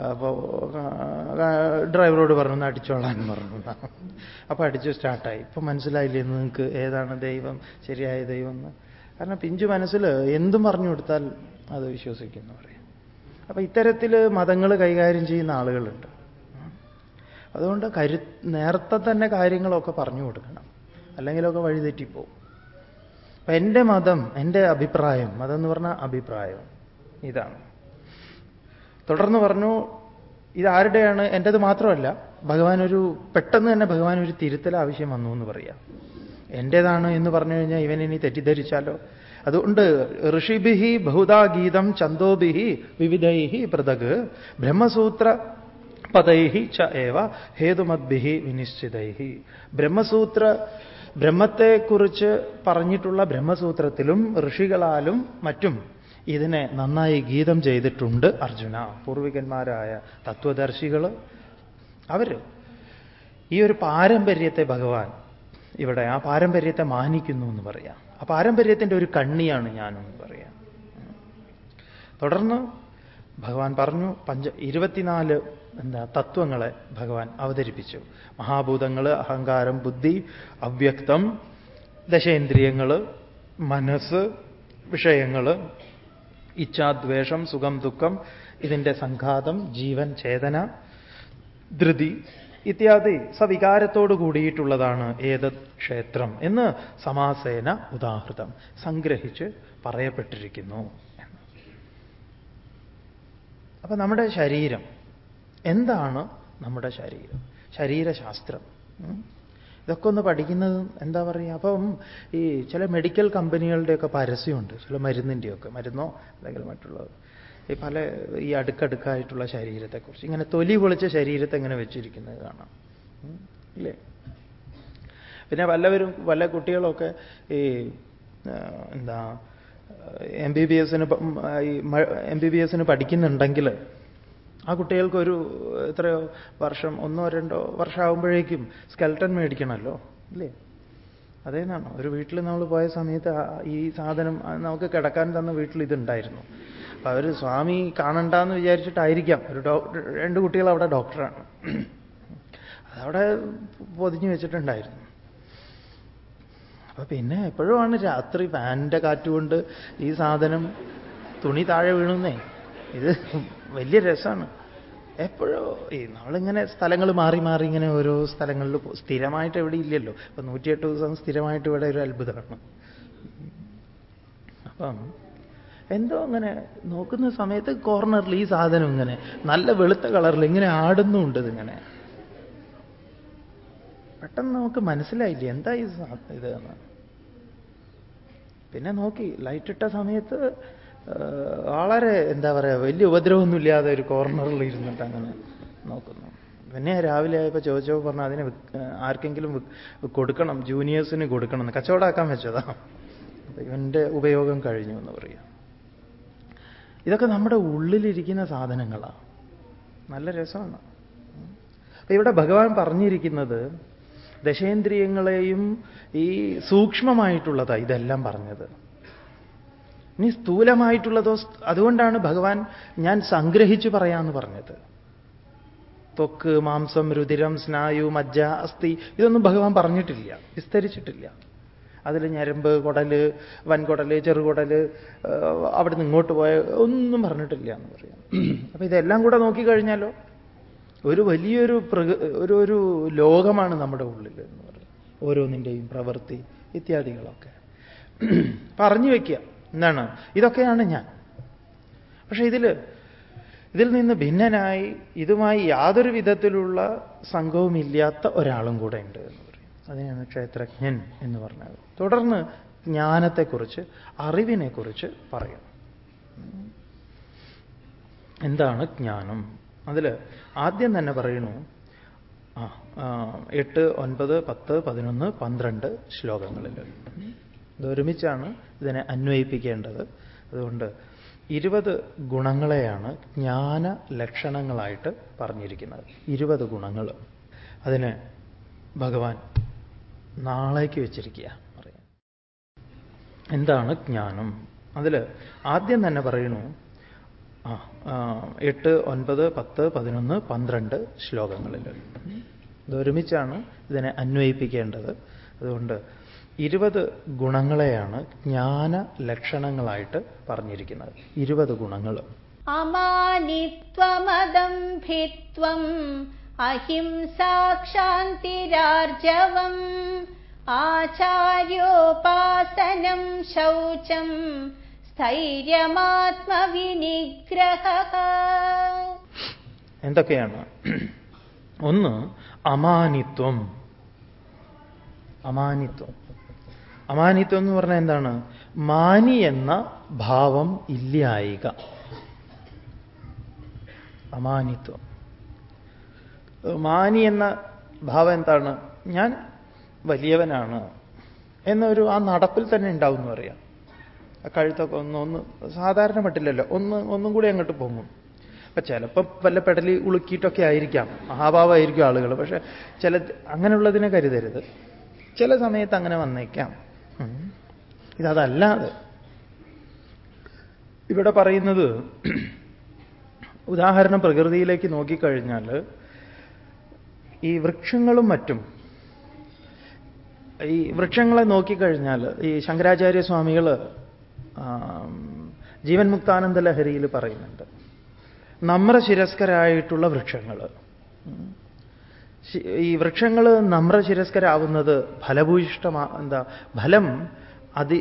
അപ്പോൾ ഡ്രൈവറോട് പറഞ്ഞു അടിച്ചോളാൻ പറഞ്ഞു. അപ്പോൾ അടിച്ചു സ്റ്റാർട്ടായി. ഇപ്പം മനസ്സിലായില്ലേ നിങ്ങൾക്ക് ഏതാണ് ദൈവം ശരിയായ ദൈവം എന്ന്? കാരണം പിഞ്ചു മനസ്സിൽ എന്തും പറഞ്ഞു കൊടുത്താൽ അത് വിശ്വസിക്കുന്നു പറയും. അപ്പം ഇത്തരത്തിൽ മതങ്ങൾ കൈകാര്യം ചെയ്യുന്ന ആളുകളുണ്ട്. അതുകൊണ്ട് കരു നേരത്തെ തന്നെ കാര്യങ്ങളൊക്കെ പറഞ്ഞു കൊടുക്കണം. അല്ലെങ്കിലൊക്കെ വഴിതെറ്റിപ്പോവും അപ്പൊ എന്റെ മതം എന്റെ അഭിപ്രായം മതം എന്ന് പറഞ്ഞാൽ അഭിപ്രായം ഇതാണ്. തുടർന്ന് പറഞ്ഞു ഇതാരുടെയാണ്? എന്റെത് മാത്രമല്ല ഭഗവാൻ ഒരു പെട്ടെന്ന് തന്നെ ഭഗവാൻ ഒരു തിരുത്തൽ ആവശ്യം വന്നു എന്ന് പറയാം. എന്റേതാണ് എന്ന് പറഞ്ഞു കഴിഞ്ഞാൽ ഇവൻ ഇനി തെറ്റിദ്ധരിച്ചാലോ? അതുകൊണ്ട് ഋഷിഭിഹി ബഹുദാ ഗീതം ചന്തോഭിഹി വിവിധൈഹി പൃഥക്. ബ്രഹ്മസൂത്ര പദൈഹി ച ഏവ ഹേതുമദ്ഭിഹി വിനിശ്ചിതൈഹി. ബ്രഹ്മസൂത്ര ബ്രഹ്മത്തെക്കുറിച്ച് പറഞ്ഞിട്ടുള്ള ബ്രഹ്മസൂത്രത്തിലും ഋഷികളാലും മറ്റും ഇതിനെ നന്നായി ഗീതം ചെയ്തിട്ടുണ്ട് അർജുന. പൂർവികന്മാരായ തത്വദർശികൾ അവർ ഈ ഒരു പാരമ്പര്യത്തെ ഭഗവാൻ ഇവിടെ ആ പാരമ്പര്യത്തെ മാനിക്കുന്നു എന്ന് പറയാം. ആ പാരമ്പര്യത്തിന്റെ ഒരു കണ്ണിയാണ് ഞാനെന്ന് പറയാം. തുടർന്ന് ഭഗവാൻ പറഞ്ഞു പഞ്ച ഇരുപത്തിനാല് എന്താ തത്വങ്ങളെ ഭഗവാൻ അവതരിപ്പിച്ചു. മഹാഭൂതങ്ങൾ അഹങ്കാരം ബുദ്ധി അവ്യക്തം ദശേന്ദ്രിയങ്ങൾ മനസ്സ് വിഷയങ്ങൾ ഇച്ഛാദ്വേഷം സുഖം ദുഃഖം ഇതിന്റെ സംഘാതം ജീവൻ ചേതന ധൃതി ഇത്യാദി സവികാരത്തോട് കൂടിയിട്ടുള്ളതാണ് ഏതത് ക്ഷേത്രം എന്ന് സമാസേന ഉദാഹൃതം. സംഗ്രഹിച്ച് പറയപ്പെട്ടിരിക്കുന്നു അപ്പൊ നമ്മുടെ ശരീരം എന്താണ് നമ്മുടെ ശരീരം? ശരീരശാസ്ത്രം. ഇതൊക്കെ ഒന്ന് പഠിക്കുന്നത് എന്താ പറയുക അപ്പം ഈ ചില മെഡിക്കൽ കമ്പനികളുടെയൊക്കെ പരസ്യമുണ്ട്. ചില മരുന്നിന്റെയൊക്കെ മരുന്നോ അല്ലെങ്കിൽ മറ്റുള്ളത് ഈ പല ഈ അടുക്കടുക്കായിട്ടുള്ള ശരീരത്തെക്കുറിച്ച്. ഇങ്ങനെ തൊലി പൊളിച്ച ശരീരത്തെ ഇങ്ങനെ വെച്ചിരിക്കുന്നത് കാണാം. ഇല്ലേ? പിന്നെ വല്ലവരും വല്ല കുട്ടികളൊക്കെ ഈ എന്താ എം ബി ബി എസിന് എം ബി ബി എസിന് പഠിക്കുന്നുണ്ടെങ്കിൽ ആ കുട്ടികൾക്ക് ഒരു എത്രയോ വർഷം ഒന്നോ രണ്ടോ വർഷമാകുമ്പോഴേക്കും സ്കെൽട്ടൻ മേടിക്കണമല്ലോ ഇല്ലേ അതേന്നാണോ. ഒരു വീട്ടിൽ നമ്മൾ പോയ സമയത്ത് ഈ സാധനം നമുക്ക് കിടക്കാൻ തന്ന വീട്ടിൽ ഇതുണ്ടായിരുന്നു. അപ്പൊ അവർ സ്വാമി കാണണ്ടെന്ന് വിചാരിച്ചിട്ടായിരിക്കാം. ഒരു രണ്ട് കുട്ടികൾ അവിടെ ഡോക്ടറാണ്. അതവിടെ പൊതിഞ്ഞു വെച്ചിട്ടുണ്ടായിരുന്നു. അപ്പൊ പിന്നെ എപ്പോഴുമാണ് രാത്രി ഫാനിന്റെ കാറ്റുകൊണ്ട് ഈ സാധനം തുണി താഴെ വീണുന്നേ. ഇത് വലിയ രസമാണ്. എപ്പോഴോ ഈ നമ്മളിങ്ങനെ സ്ഥലങ്ങൾ മാറി മാറി ഇങ്ങനെ ഓരോ സ്ഥലങ്ങളിൽ സ്ഥിരമായിട്ട് എവിടെ ഇല്ലല്ലോ. ഇപ്പൊ നൂറ്റിയെട്ട് ദിവസം സ്ഥിരമായിട്ട് ഇവിടെ ഒരു അത്ഭുതമാണ്. അപ്പം എന്തോ അങ്ങനെ നോക്കുന്ന സമയത്ത് കോർണറിൽ ഈ സാധനം ഇങ്ങനെ നല്ല വെളുത്ത കളറിൽ ഇങ്ങനെ ആടുന്നുണ്ട് ഇതിങ്ങനെ. പെട്ടെന്ന് നമുക്ക് മനസ്സിലായില്ല എന്താ ഈ ഇത് പിന്നെ നോക്കി ലൈറ്റ് ഇട്ട സമയത്ത് വളരെ എന്താ പറയുക വലിയ ഉപദ്രവമൊന്നുമില്ലാതെ ഒരു കോർണറിൽ ഇരുന്നിട്ട് അങ്ങനെ നോക്കുന്നു. പിന്നെ രാവിലെ ആയപ്പോൾ ചോദിച്ചപ്പോൾ പറഞ്ഞു അതിന് ആർക്കെങ്കിലും കൊടുക്കണം ജൂനിയേഴ്സിന് കൊടുക്കണം എന്ന്. കച്ചവടമാക്കാൻ വെച്ചതാ. ഇവന്റെ ഉപയോഗം കഴിഞ്ഞു എന്ന് പറയുക ഇതൊക്കെ നമ്മുടെ ഉള്ളിലിരിക്കുന്ന സാധനങ്ങളാണ് നല്ല രസമാണ്. അപ്പൊ ഇവിടെ ഭഗവാൻ പറഞ്ഞിരിക്കുന്നത് ദശേന്ദ്രിയങ്ങളെയും ഈ സൂക്ഷ്മമായിട്ടുള്ളതാണ് ഇതെല്ലാം പറഞ്ഞത്. ഇനി സ്ഥൂലമായിട്ടുള്ളതോ അതുകൊണ്ടാണ് ഭഗവാൻ ഞാൻ സംഗ്രഹിച്ചു പറയാമെന്ന് പറഞ്ഞത്. ത്വക്ക് മാംസം രുതിരം സ്നായു മജ്ജ അസ്ഥി ഇതൊന്നും ഭഗവാൻ പറഞ്ഞിട്ടില്ല വിസ്തരിച്ചിട്ടില്ല. അതിൽ ഞരമ്പ് കുടൽ വൻകുടൽ ചെറുകുടൽ അവിടെ നിന്ന് ഇങ്ങോട്ട് പോയ ഒന്നും പറഞ്ഞിട്ടില്ല എന്ന് പറയാം. അപ്പൊ ഇതെല്ലാം കൂടെ നോക്കിക്കഴിഞ്ഞാലോ ഒരു വലിയൊരു പ്രക ഒരു ഒരു ലോകമാണ് നമ്മുടെ ഉള്ളിൽ എന്ന് പറയും. ഓരോന്നിന്റെയും പ്രവൃത്തി ഇത്യാദികളൊക്കെ. പറഞ്ഞു വയ്ക്കുക എന്താണ് ഇതൊക്കെയാണ് ഞാൻ. പക്ഷെ ഇതിൽ ഇതിൽ നിന്ന് ഭിന്നനായി ഇതുമായി യാതൊരു വിധത്തിലുള്ള സംഘവുമില്ലാത്ത ഒരാളും കൂടെ ഉണ്ട് എന്ന് പറയും. അതിനെയാണ് ക്ഷേത്രജ്ഞൻ എന്ന് പറഞ്ഞത്. തുടർന്ന് ജ്ഞാനത്തെക്കുറിച്ച് അറിവിനെക്കുറിച്ച് പറയും. എന്താണ് ജ്ഞാനം? അതിൽ ആദ്യം തന്നെ പറയുന്നു എട്ട് ഒൻപത് പത്ത് പതിനൊന്ന് പന്ത്രണ്ട് ശ്ലോകങ്ങളിൽ. ഇതൊരുമിച്ചാണ് ഇതിനെ അന്വയിപ്പിക്കേണ്ടത്. അതുകൊണ്ട് ഇരുപത് ഗുണങ്ങളെയാണ് ജ്ഞാന ലക്ഷണങ്ങളായിട്ട് പറഞ്ഞിരിക്കുന്നത്. ഇരുപത് ഗുണങ്ങൾ അതിന് ഭഗവാൻ നാളേക്ക് വെച്ചിരിക്കുക പറയാം എന്താണ് ജ്ഞാനം? അതിൽ ആദ്യം തന്നെ പറയുന്നു എട്ട് ഒൻപത് പത്ത് പതിനൊന്ന് പന്ത്രണ്ട് ശ്ലോകങ്ങളിൽ ഇതൊരുമിച്ചാണ് ഇതിനെ അന്വയിപ്പിക്കേണ്ടത്. അതുകൊണ്ട് ഇരുപത് ഗുണങ്ങളെയാണ് ജ്ഞാന ലക്ഷണങ്ങളായിട്ട് പറഞ്ഞിരിക്കുന്നത്. ഇരുപത് ഗുണങ്ങൾ. അമാനിത്വമദംഭിത്വം അഹിംസാക്ഷാന്തിരാർജവം ആചാര്യോപാസനം ശൗചം സ്ഥൈര്യമാത്മവിനിഗ്രഹ. എന്തൊക്കെയാണ്? ഒന്ന് അമാനിത്വം. അമാനിത്വം. അമാനിത്വം എന്ന് പറഞ്ഞാൽ എന്താണ്? മാനി എന്ന ഭാവം ഇല്ലായിക. അമാനിത്വം. മാനി എന്ന ഭാവം എന്താണ്? ഞാൻ വലിയവനാണ് എന്നൊരു ആ നടപ്പിൽ തന്നെ ഉണ്ടാവും എന്ന് പറയാം. ആ കഴുത്തൊക്കെ ഒന്ന് ഒന്ന് സാധാരണ പറ്റില്ലല്ലോ ഒന്ന് ഒന്നും കൂടി അങ്ങോട്ട് പോകും അപ്പൊ ചിലപ്പോൾ വല്ല പെടലി ഉളുക്കിയിട്ടൊക്കെ ആയിരിക്കാം മഹാഭാവമായിരിക്കും ആളുകൾ പക്ഷെ ചില അങ്ങനെയുള്ളതിനെ കരുതരുത്. ചില സമയത്ത് അങ്ങനെ വന്നേക്കാം. ഉം. ഇതതല്ലാതെ. ഇവിടെ പറയുന്നത് ഉദാഹരണം പ്രകൃതിയിലേക്ക് നോക്കിക്കഴിഞ്ഞാൽ ഈ വൃക്ഷങ്ങളും മറ്റും ഈ വൃക്ഷങ്ങളെ നോക്കിക്കഴിഞ്ഞാൽ ഈ ശങ്കരാചാര്യ സ്വാമികൾ ജീവൻ മുക്താനന്ദ ലഹരിയിൽ പറയുന്നുണ്ട്. നമ്രശിരസ്കരായിട്ടുള്ള വൃക്ഷങ്ങൾ. ഈ വൃക്ഷങ്ങൾ നമ്രശിരസ്കരാവുന്നത് ഫലഭൂയിഷ്ടമാ എന്താ ഫലം അതി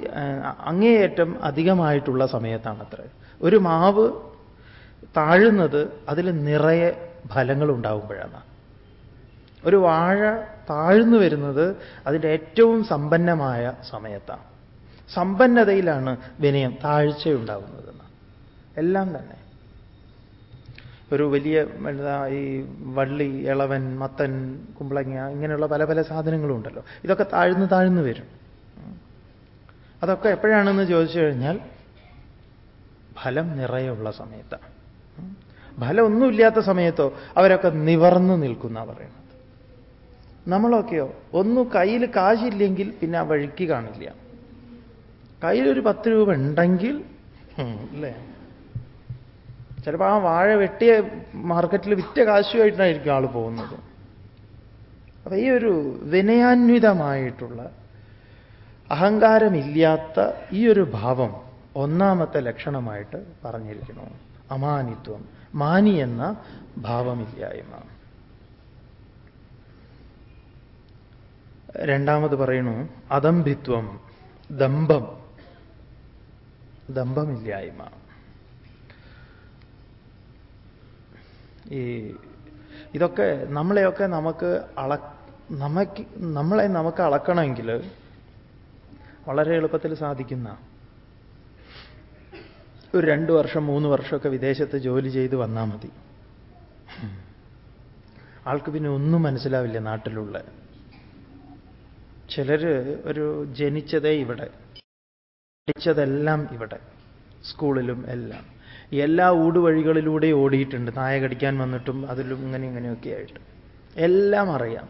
അങ്ങേയറ്റം അധികമായിട്ടുള്ള സമയത്താണത്ര. ഒരു മാവ് താഴുന്നത് അതിൽ നിറയെ ഫലങ്ങൾ ഉണ്ടാകുമ്പോഴാണ് ഒരു വാഴ താഴ്ന്നു വരുന്നത് അതിന്റെ ഏറ്റവും സമ്പന്നമായ സമയത്താണ്. സമ്പന്നതയിലാണ് വിനയം താഴ്ചയുണ്ടാകുന്നതെന്ന് എല്ലാം തന്നെ. ഒരു വലിയ എന്താ ഈ വള്ളി ഇളവൻ മത്തൻ കുമ്പളങ്ങ ഇങ്ങനെയുള്ള പല പല സാധനങ്ങളും ഉണ്ടല്ലോ. ഇതൊക്കെ താഴ്ന്നു താഴ്ന്നു വരും. അതൊക്കെ എപ്പോഴാണെന്ന് ചോദിച്ചു കഴിഞ്ഞാൽ ഫലം നിറയുള്ള സമയത്താണ്. ഫലം ഒന്നുമില്ലാത്ത സമയത്തോ അവരൊക്കെ നിവർന്നു നിൽക്കുന്ന പറയുന്നത്. നമ്മളൊക്കെയോ ഒന്നും കയ്യിൽ കാശില്ലെങ്കിൽ പിന്നെ ആ വഴിക്ക് കാണില്ല. കയ്യിലൊരു പത്ത് രൂപ ഉണ്ടെങ്കിൽ അല്ലേ? ചിലപ്പോൾ ആ വാഴ വെട്ടിയ മാർക്കറ്റിൽ വിറ്റ കാശുമായിട്ടായിരിക്കും ആൾ പോകുന്നത്. അപ്പൊ ഈ ഒരു വിനയാന്വിതമായിട്ടുള്ള അഹങ്കാരമില്ലാത്ത ഈ ഒരു ഭാവം ഒന്നാമത്തെ ലക്ഷണമായിട്ട് പറഞ്ഞിരിക്കുന്നു. അമാനിത്വം മാനി എന്ന ഭാവമില്ലായ്മ. രണ്ടാമത് പറയുന്നു അദംഭിത്വം ദമ്പം ദമ്പമില്ലായ്മ ഈ ഇതൊക്കെ നമ്മളെയൊക്കെ നമുക്ക് അള നമുക്ക് നമ്മളെ നമുക്ക് അളക്കണമെങ്കിൽ വളരെ എളുപ്പത്തിൽ സാധിക്കുന്ന ഒരു രണ്ട് വർഷം മൂന്ന് വർഷമൊക്കെ വിദേശത്ത് ജോലി ചെയ്ത് വന്നാൽ മതി. ആൾക്ക് പിന്നെ ഒന്നും മനസ്സിലാവില്ല നാട്ടിലുള്ള. ചിലര് ഒരു ജനിച്ചതേ ഇവിടെ പഠിച്ചതെല്ലാം ഇവിടെ സ്കൂളിലും എല്ലാം. എല്ലാ ഊടുവഴികളിലൂടെ ഓടിയിട്ടുണ്ട്. നായ കടിക്കാൻ വന്നിട്ടും അതിലും ഇങ്ങനെ ഇങ്ങനെയൊക്കെ ആയിട്ട്. എല്ലാം അറിയാം.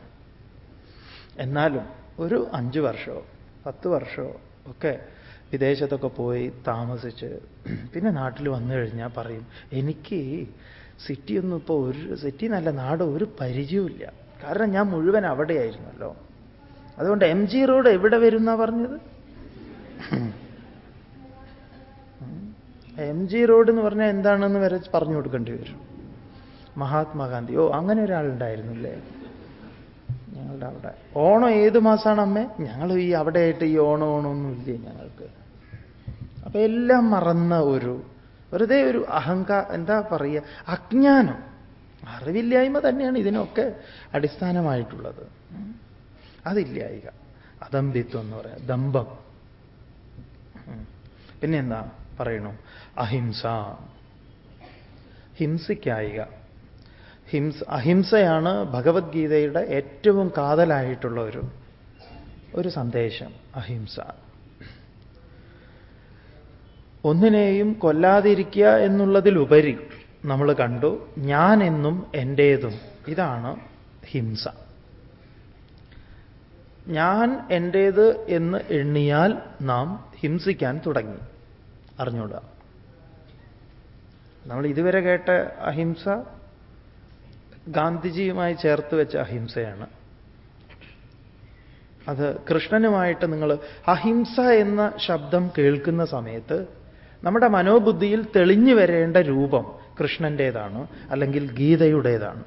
എന്നാലും ഒരു അഞ്ച് വർഷമോ പത്ത് വർഷമോ ഒക്കെ വിദേശത്തൊക്കെ പോയി താമസിച്ച് പിന്നെ നാട്ടിൽ വന്നു കഴിഞ്ഞാൽ പറയും എനിക്ക് സിറ്റിയൊന്നും ഇപ്പോൾ ഒരു സിറ്റി നല്ല നാട് ഒരു പരിചയമില്ല കാരണം ഞാൻ മുഴുവൻ അവിടെയായിരുന്നല്ലോ. അതുകൊണ്ട് എം ജി റോഡ് എവിടെ വരുന്ന പറഞ്ഞത്? എം ജി റോഡ് എന്ന് പറഞ്ഞാൽ എന്താണെന്ന് വരെ പറഞ്ഞു കൊടുക്കേണ്ടി വരും. മഹാത്മാഗാന്ധി. ഓ അങ്ങനെ ഒരാളുണ്ടായിരുന്നില്ലേ? ഞങ്ങളുടെ അവിടെ. ഓണം ഏത് മാസമാണ് അമ്മേ? ഞങ്ങൾ ഈ അവിടെയായിട്ട് ഈ ഓണം ഓണമൊന്നും ഇല്ലേ ഞങ്ങൾക്ക്? അപ്പൊ എല്ലാം മറന്ന ഒരു വെറുതെ ഒരു അഹങ്കാ എന്താ പറയുക അജ്ഞാനം. അറിവില്ലായ്മ തന്നെയാണ് ഇതിനൊക്കെ അടിസ്ഥാനമായിട്ടുള്ളത്. അതില്ലായിക. അദമ്പിത്വം എന്ന് പറയാം. ദമ്പം. പിന്നെന്താ? പറയണു. അഹിംസ. ഹിംസയ്ക്കായിക. ഹിംസ അഹിംസയാണ് ഭഗവത്ഗീതയുടെ ഏറ്റവും കാതലായിട്ടുള്ള ഒരു ഒരു സന്ദേശം അഹിംസ. ഒന്നിനെയും കൊല്ലാതിരിക്കുക എന്നുള്ളതിലുപരി നമ്മൾ കണ്ടു ഞാൻ എന്നും എന്റേതും ഇതാണ് ഹിംസ. ഞാൻ എന്റേത് എന്ന് എണ്ണിയാൽ നാം ഹിംസിക്കാൻ തുടങ്ങി. അറിഞ്ഞൂടാ നമ്മൾ ഇതുവരെ കേട്ട അഹിംസ ഗാന്ധിജിയുമായി ചേർത്ത് വെച്ച അഹിംസയാണ്. അത് കൃഷ്ണനുമായിട്ട് നിങ്ങൾ അഹിംസ എന്ന ശബ്ദം കേൾക്കുന്ന സമയത്ത് നമ്മുടെ മനോബുദ്ധിയിൽ തെളിഞ്ഞു വരേണ്ട രൂപം കൃഷ്ണന്റേതാണ് അല്ലെങ്കിൽ ഗീതയുടേതാണ്.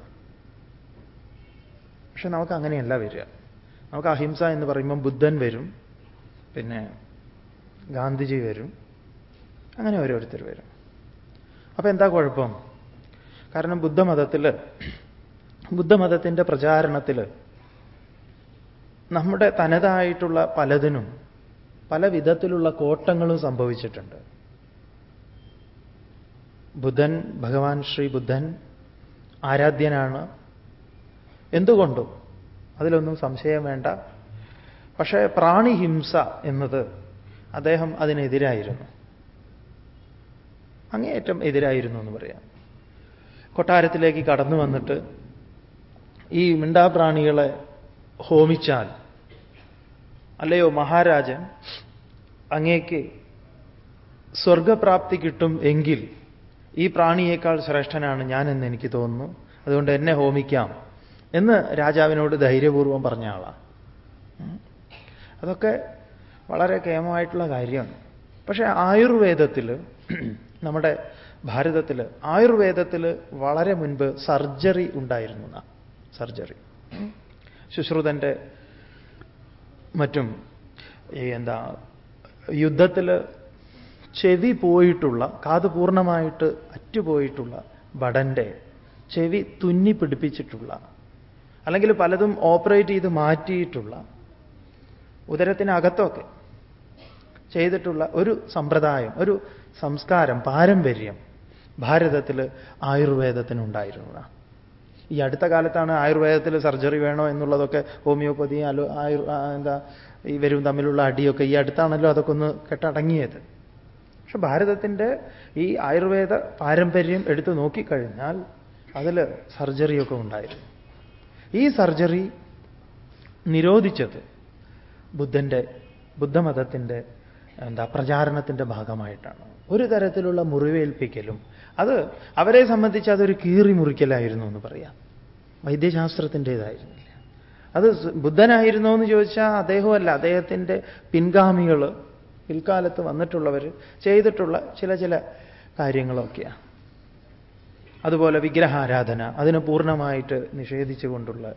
പക്ഷെ നമുക്ക് അങ്ങനെയല്ല വരിക. നമുക്ക് അഹിംസ എന്ന് പറയുമ്പം ബുദ്ധൻ വരും പിന്നെ ഗാന്ധിജി വരും അങ്ങനെ ഓരോരുത്തർ വരും. അപ്പൊ എന്താ കുഴപ്പം? കാരണം ബുദ്ധമതത്തിൽ ബുദ്ധമതത്തിന്റെ പ്രചാരണത്തിൽ നമ്മുടെ തനതായിട്ടുള്ള പലതിനും പല വിധത്തിലുള്ള കോട്ടങ്ങളും സംഭവിച്ചിട്ടുണ്ട്. ബുദ്ധൻ ഭഗവാൻ ശ്രീ ബുദ്ധൻ ആരാധ്യനാണ്. എന്തുകൊണ്ടും അതിലൊന്നും സംശയം വേണ്ട. പക്ഷേ പ്രാണിഹിംസ എന്നത് അദ്ദേഹം അതിനെതിരായിരുന്നു. അങ്ങേയറ്റം എതിരായിരുന്നു എന്ന് പറയാം. കൊട്ടാരത്തിലേക്ക് കടന്നു വന്നിട്ട് ഈ മിണ്ടാപ്രാണികളെ ഹോമിച്ചാൽ അല്ലയോ മഹാരാജൻ അങ്ങേക്ക് സ്വർഗപ്രാപ്തി കിട്ടും എങ്കിൽ ഈ പ്രാണിയേക്കാൾ ശ്രേഷ്ഠനാണ് ഞാനെന്ന് എനിക്ക് തോന്നുന്നു. അതുകൊണ്ട് എന്നെ ഹോമിക്കാം എന്ന് രാജാവിനോട് ധൈര്യപൂർവം പറഞ്ഞ ആളാണ് അതൊക്കെ വളരെ കേമമായിട്ടുള്ള കാര്യമാണ്. പക്ഷേ ആയുർവേദത്തിൽ നമ്മുടെ ഭാരതത്തിൽ ആയുർവേദത്തിൽ വളരെ മുൻപ് സർജറി ഉണ്ടായിരുന്നു സർജറി. ശുശ്രുതന്റെ മറ്റും എന്താ യുദ്ധത്തിൽ ചെവി പോയിട്ടുള്ള കാത് പൂർണമായിട്ട് അറ്റുപോയിട്ടുള്ള ഭടന്റെ ചെവി തുന്നി പിടിപ്പിച്ചിട്ടുള്ള അല്ലെങ്കിൽ പലതും ഓപ്പറേറ്റ് ചെയ്ത് മാറ്റിയിട്ടുള്ള ഉദരത്തിനകത്തൊക്കെ ചെയ്തിട്ടുള്ള ഒരു സമ്പ്രദായം ഒരു സംസ്കാരം പാരമ്പര്യം ഭാരതത്തിൽ ആയുർവേദത്തിനുണ്ടായിരുന്നതാണ്. ഈ അടുത്ത കാലത്താണ് ആയുർവേദത്തിൽ സർജറി വേണോ എന്നുള്ളതൊക്കെ ഹോമിയോപ്പതി അലോ ആയുർ എന്താ ഇവരും തമ്മിലുള്ള അടിയൊക്കെ ഈ അടുത്താണല്ലോ അതൊക്കെ ഒന്ന് കെട്ടടങ്ങിയത്. പക്ഷെ ഭാരതത്തിന്റെ ഈ ആയുർവേദ പാരമ്പര്യം എടുത്തു നോക്കിക്കഴിഞ്ഞാൽ അതിൽ സർജറിയൊക്കെ ഉണ്ടായിരുന്നു. ഈ സർജറി നിരോധിച്ചത് ബുദ്ധന്റെ ബുദ്ധമതത്തിന്റെ എന്താ പ്രചാരണത്തിന്റെ ഭാഗമായിട്ടാണ്. ഒരു തരത്തിലുള്ള മുറിവേൽപ്പിക്കലും. അത് അവരെ സംബന്ധിച്ച് അതൊരു കീറി മുറിക്കലായിരുന്നു എന്ന് പറയാം. വൈദ്യശാസ്ത്രത്തിന്റെതായിരുന്നില്ല. അത് ബുദ്ധനായിരുന്നോ എന്ന് ചോദിച്ചാൽ അദ്ദേഹമല്ല അദ്ദേഹത്തിന്റെ പിൻഗാമികൾ പിൽക്കാലത്ത് വന്നിട്ടുള്ളവർ ചെയ്തിട്ടുള്ള ചില ചില കാര്യങ്ങളൊക്കെയാണ് അതുപോലെ വിഗ്രഹാരാധന അതിനെ പൂർണമായിട്ട് നിഷേധിച്ചുകൊണ്ടുള്ള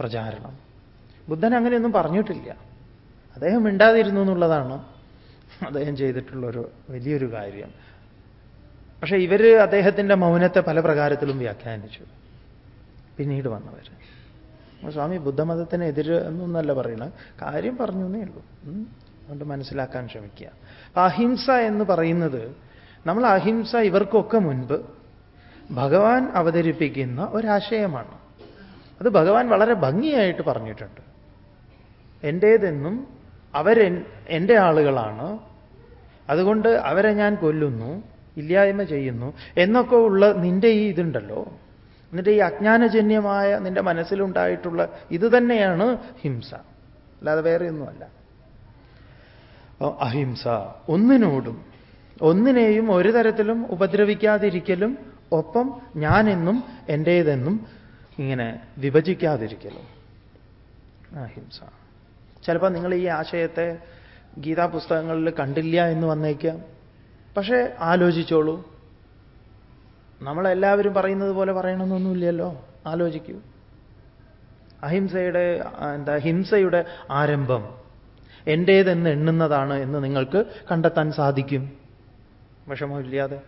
പ്രചാരണം. ബുദ്ധൻ അങ്ങനെയൊന്നും പറഞ്ഞിട്ടില്ല. അദ്ദേഹം മിണ്ടാതിരുന്നു എന്നുള്ളതാണ് അദ്ദേഹം ചെയ്തിട്ടുള്ളൊരു വലിയൊരു കാര്യം. പക്ഷേ ഇവർ അദ്ദേഹത്തിന്റെ മൗനത്തെ പല പ്രകാരത്തിലും വ്യാഖ്യാനിച്ചു. പിന്നീട് വന്നവർ സ്വാമി ബുദ്ധമതത്തിനെതിര് എന്നൊന്നല്ല പറയണത് കാര്യം പറഞ്ഞു എന്നേ ഉള്ളൂ. അതുകൊണ്ട് മനസ്സിലാക്കാൻ ശ്രമിക്കുക. അഹിംസ എന്ന് പറയുന്നത് നമ്മൾ അഹിംസ ഇവർക്കൊക്കെ മുൻപ് ഭഗവാൻ അവതരിപ്പിക്കുന്ന ഒരാശയമാണ്. അത് ഭഗവാൻ വളരെ ഭംഗിയായിട്ട് പറഞ്ഞിട്ടുണ്ട്. എന്റേതെന്നും അവരെ എന്റെ ആളുകളാണ് അതുകൊണ്ട് അവരെ ഞാൻ കൊല്ലുന്നു ഇല്ലായ്മ ചെയ്യുന്നു. എന്നൊക്കെ ഉള്ള നിന്റെ ഈ ഇതുണ്ടല്ലോ. നിന്റെ ഈ അജ്ഞാനജന്യമായ നിന്റെ മനസ്സിലുണ്ടായിട്ടുള്ള ഇത് തന്നെയാണ് ഹിംസ. അല്ലാതെ വേറെയൊന്നുമല്ല അഹിംസ ഒന്നിനോടും ഒന്നിനെയും ഒരു തരത്തിലും ഉപദ്രവിക്കാതിരിക്കലും ഒപ്പം ഞാനെന്നും എന്റേതെന്നും ഇങ്ങനെ വിഭജിക്കാതിരിക്കലും. അഹിംസ. ചിലപ്പോൾ നിങ്ങൾ ഈ ആശയത്തെ ഗീതാ പുസ്തകങ്ങളിൽ കണ്ടില്ല എന്ന് വന്നേക്കാം. പക്ഷേ ആലോചിച്ചോളൂ. നമ്മളെല്ലാവരും പറയുന്നത് പോലെ പറയണമെന്നൊന്നുമില്ലല്ലോ. ആലോചിക്കൂ. അഹിംസയുടെ എന്താ ഹിംസയുടെ ആരംഭം എന്റേതെന്ന് എണ്ണുന്നതാണ് എന്ന് നിങ്ങൾക്ക് കണ്ടെത്താൻ സാധിക്കും. വിഷമമില്ലാതെ.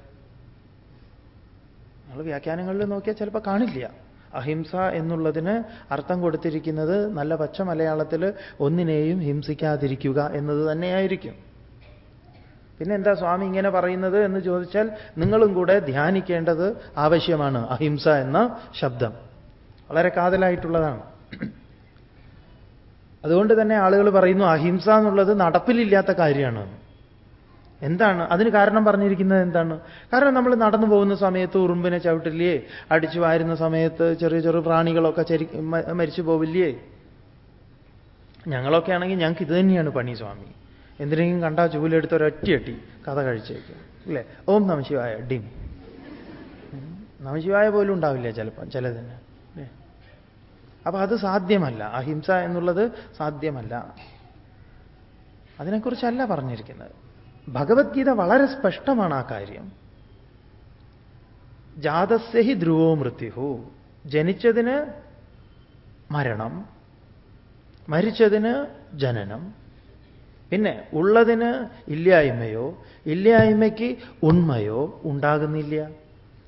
നമ്മൾ വ്യാഖ്യാനങ്ങളിൽ നോക്കിയാൽ ചിലപ്പോൾ കാണില്ല. അഹിംസ എന്നുള്ളതിന് അർത്ഥം കൊടുത്തിരിക്കുന്നത് നല്ല പച്ച മലയാളത്തിൽ ഒന്നിനെയും ഹിംസിക്കാതിരിക്കുക എന്നത് തന്നെയായിരിക്കും. പിന്നെ എന്താ സ്വാമി ഇങ്ങനെ പറയുന്നത് എന്ന് ചോദിച്ചാൽ നിങ്ങളും കൂടെ ധ്യാനിക്കേണ്ടത് ആവശ്യമാണ് അഹിംസ എന്ന ശബ്ദം. വളരെ കാതലായിട്ടുള്ളതാണ്. അതുകൊണ്ട് തന്നെ ആളുകൾ പറയുന്നു അഹിംസ എന്നുള്ളത് നടപ്പിലില്ലാത്ത കാര്യമാണ്. എന്താണ്? അതിന് കാരണം പറഞ്ഞിരിക്കുന്നത് എന്താണ്? കാരണം നമ്മൾ നടന്നു പോകുന്ന സമയത്ത് ഉറുമ്പിനെ ചവിട്ടില്ലേ? അടിച്ചു വാരുന്ന സമയത്ത് ചെറിയ ചെറിയ പ്രാണികളൊക്കെ ചരി മരിച്ചു പോവില്ലേ? ഞങ്ങളൊക്കെ ആണെങ്കിൽ ഞങ്ങൾക്ക് ഇത് തന്നെയാണ് പണി സ്വാമി. എന്തിനെങ്കിലും കണ്ടാൽ ചൂലെടുത്ത് ഒരൊറ്റയട്ടി കഥ കഴിച്ചേക്കും. അല്ലേ? ഓം നമശിവായ ഡിം. നമശിവായ പോലും ഉണ്ടാവില്ല ചിലപ്പം ചിലതിന്. അപ്പൊ അത് സാധ്യമല്ല. അഹിംസ എന്നുള്ളത് സാധ്യമല്ല. അതിനെക്കുറിച്ചല്ല പറഞ്ഞിരിക്കുന്നത്. ഭഗവത്ഗീത വളരെ സ്പഷ്ടമാണ് ആ കാര്യം. ജാതസ്യഹി ധ്രുവോ മൃത്യുഹു. ജനിച്ചതിന് മരണം മരിച്ചതിന് ജനനം പിന്നെ ഉള്ളതിന് ഇല്ലായ്മയോ ഇല്ലായ്മയ്ക്ക് ഉണ്മയോ ഉണ്ടാകുന്നില്ല.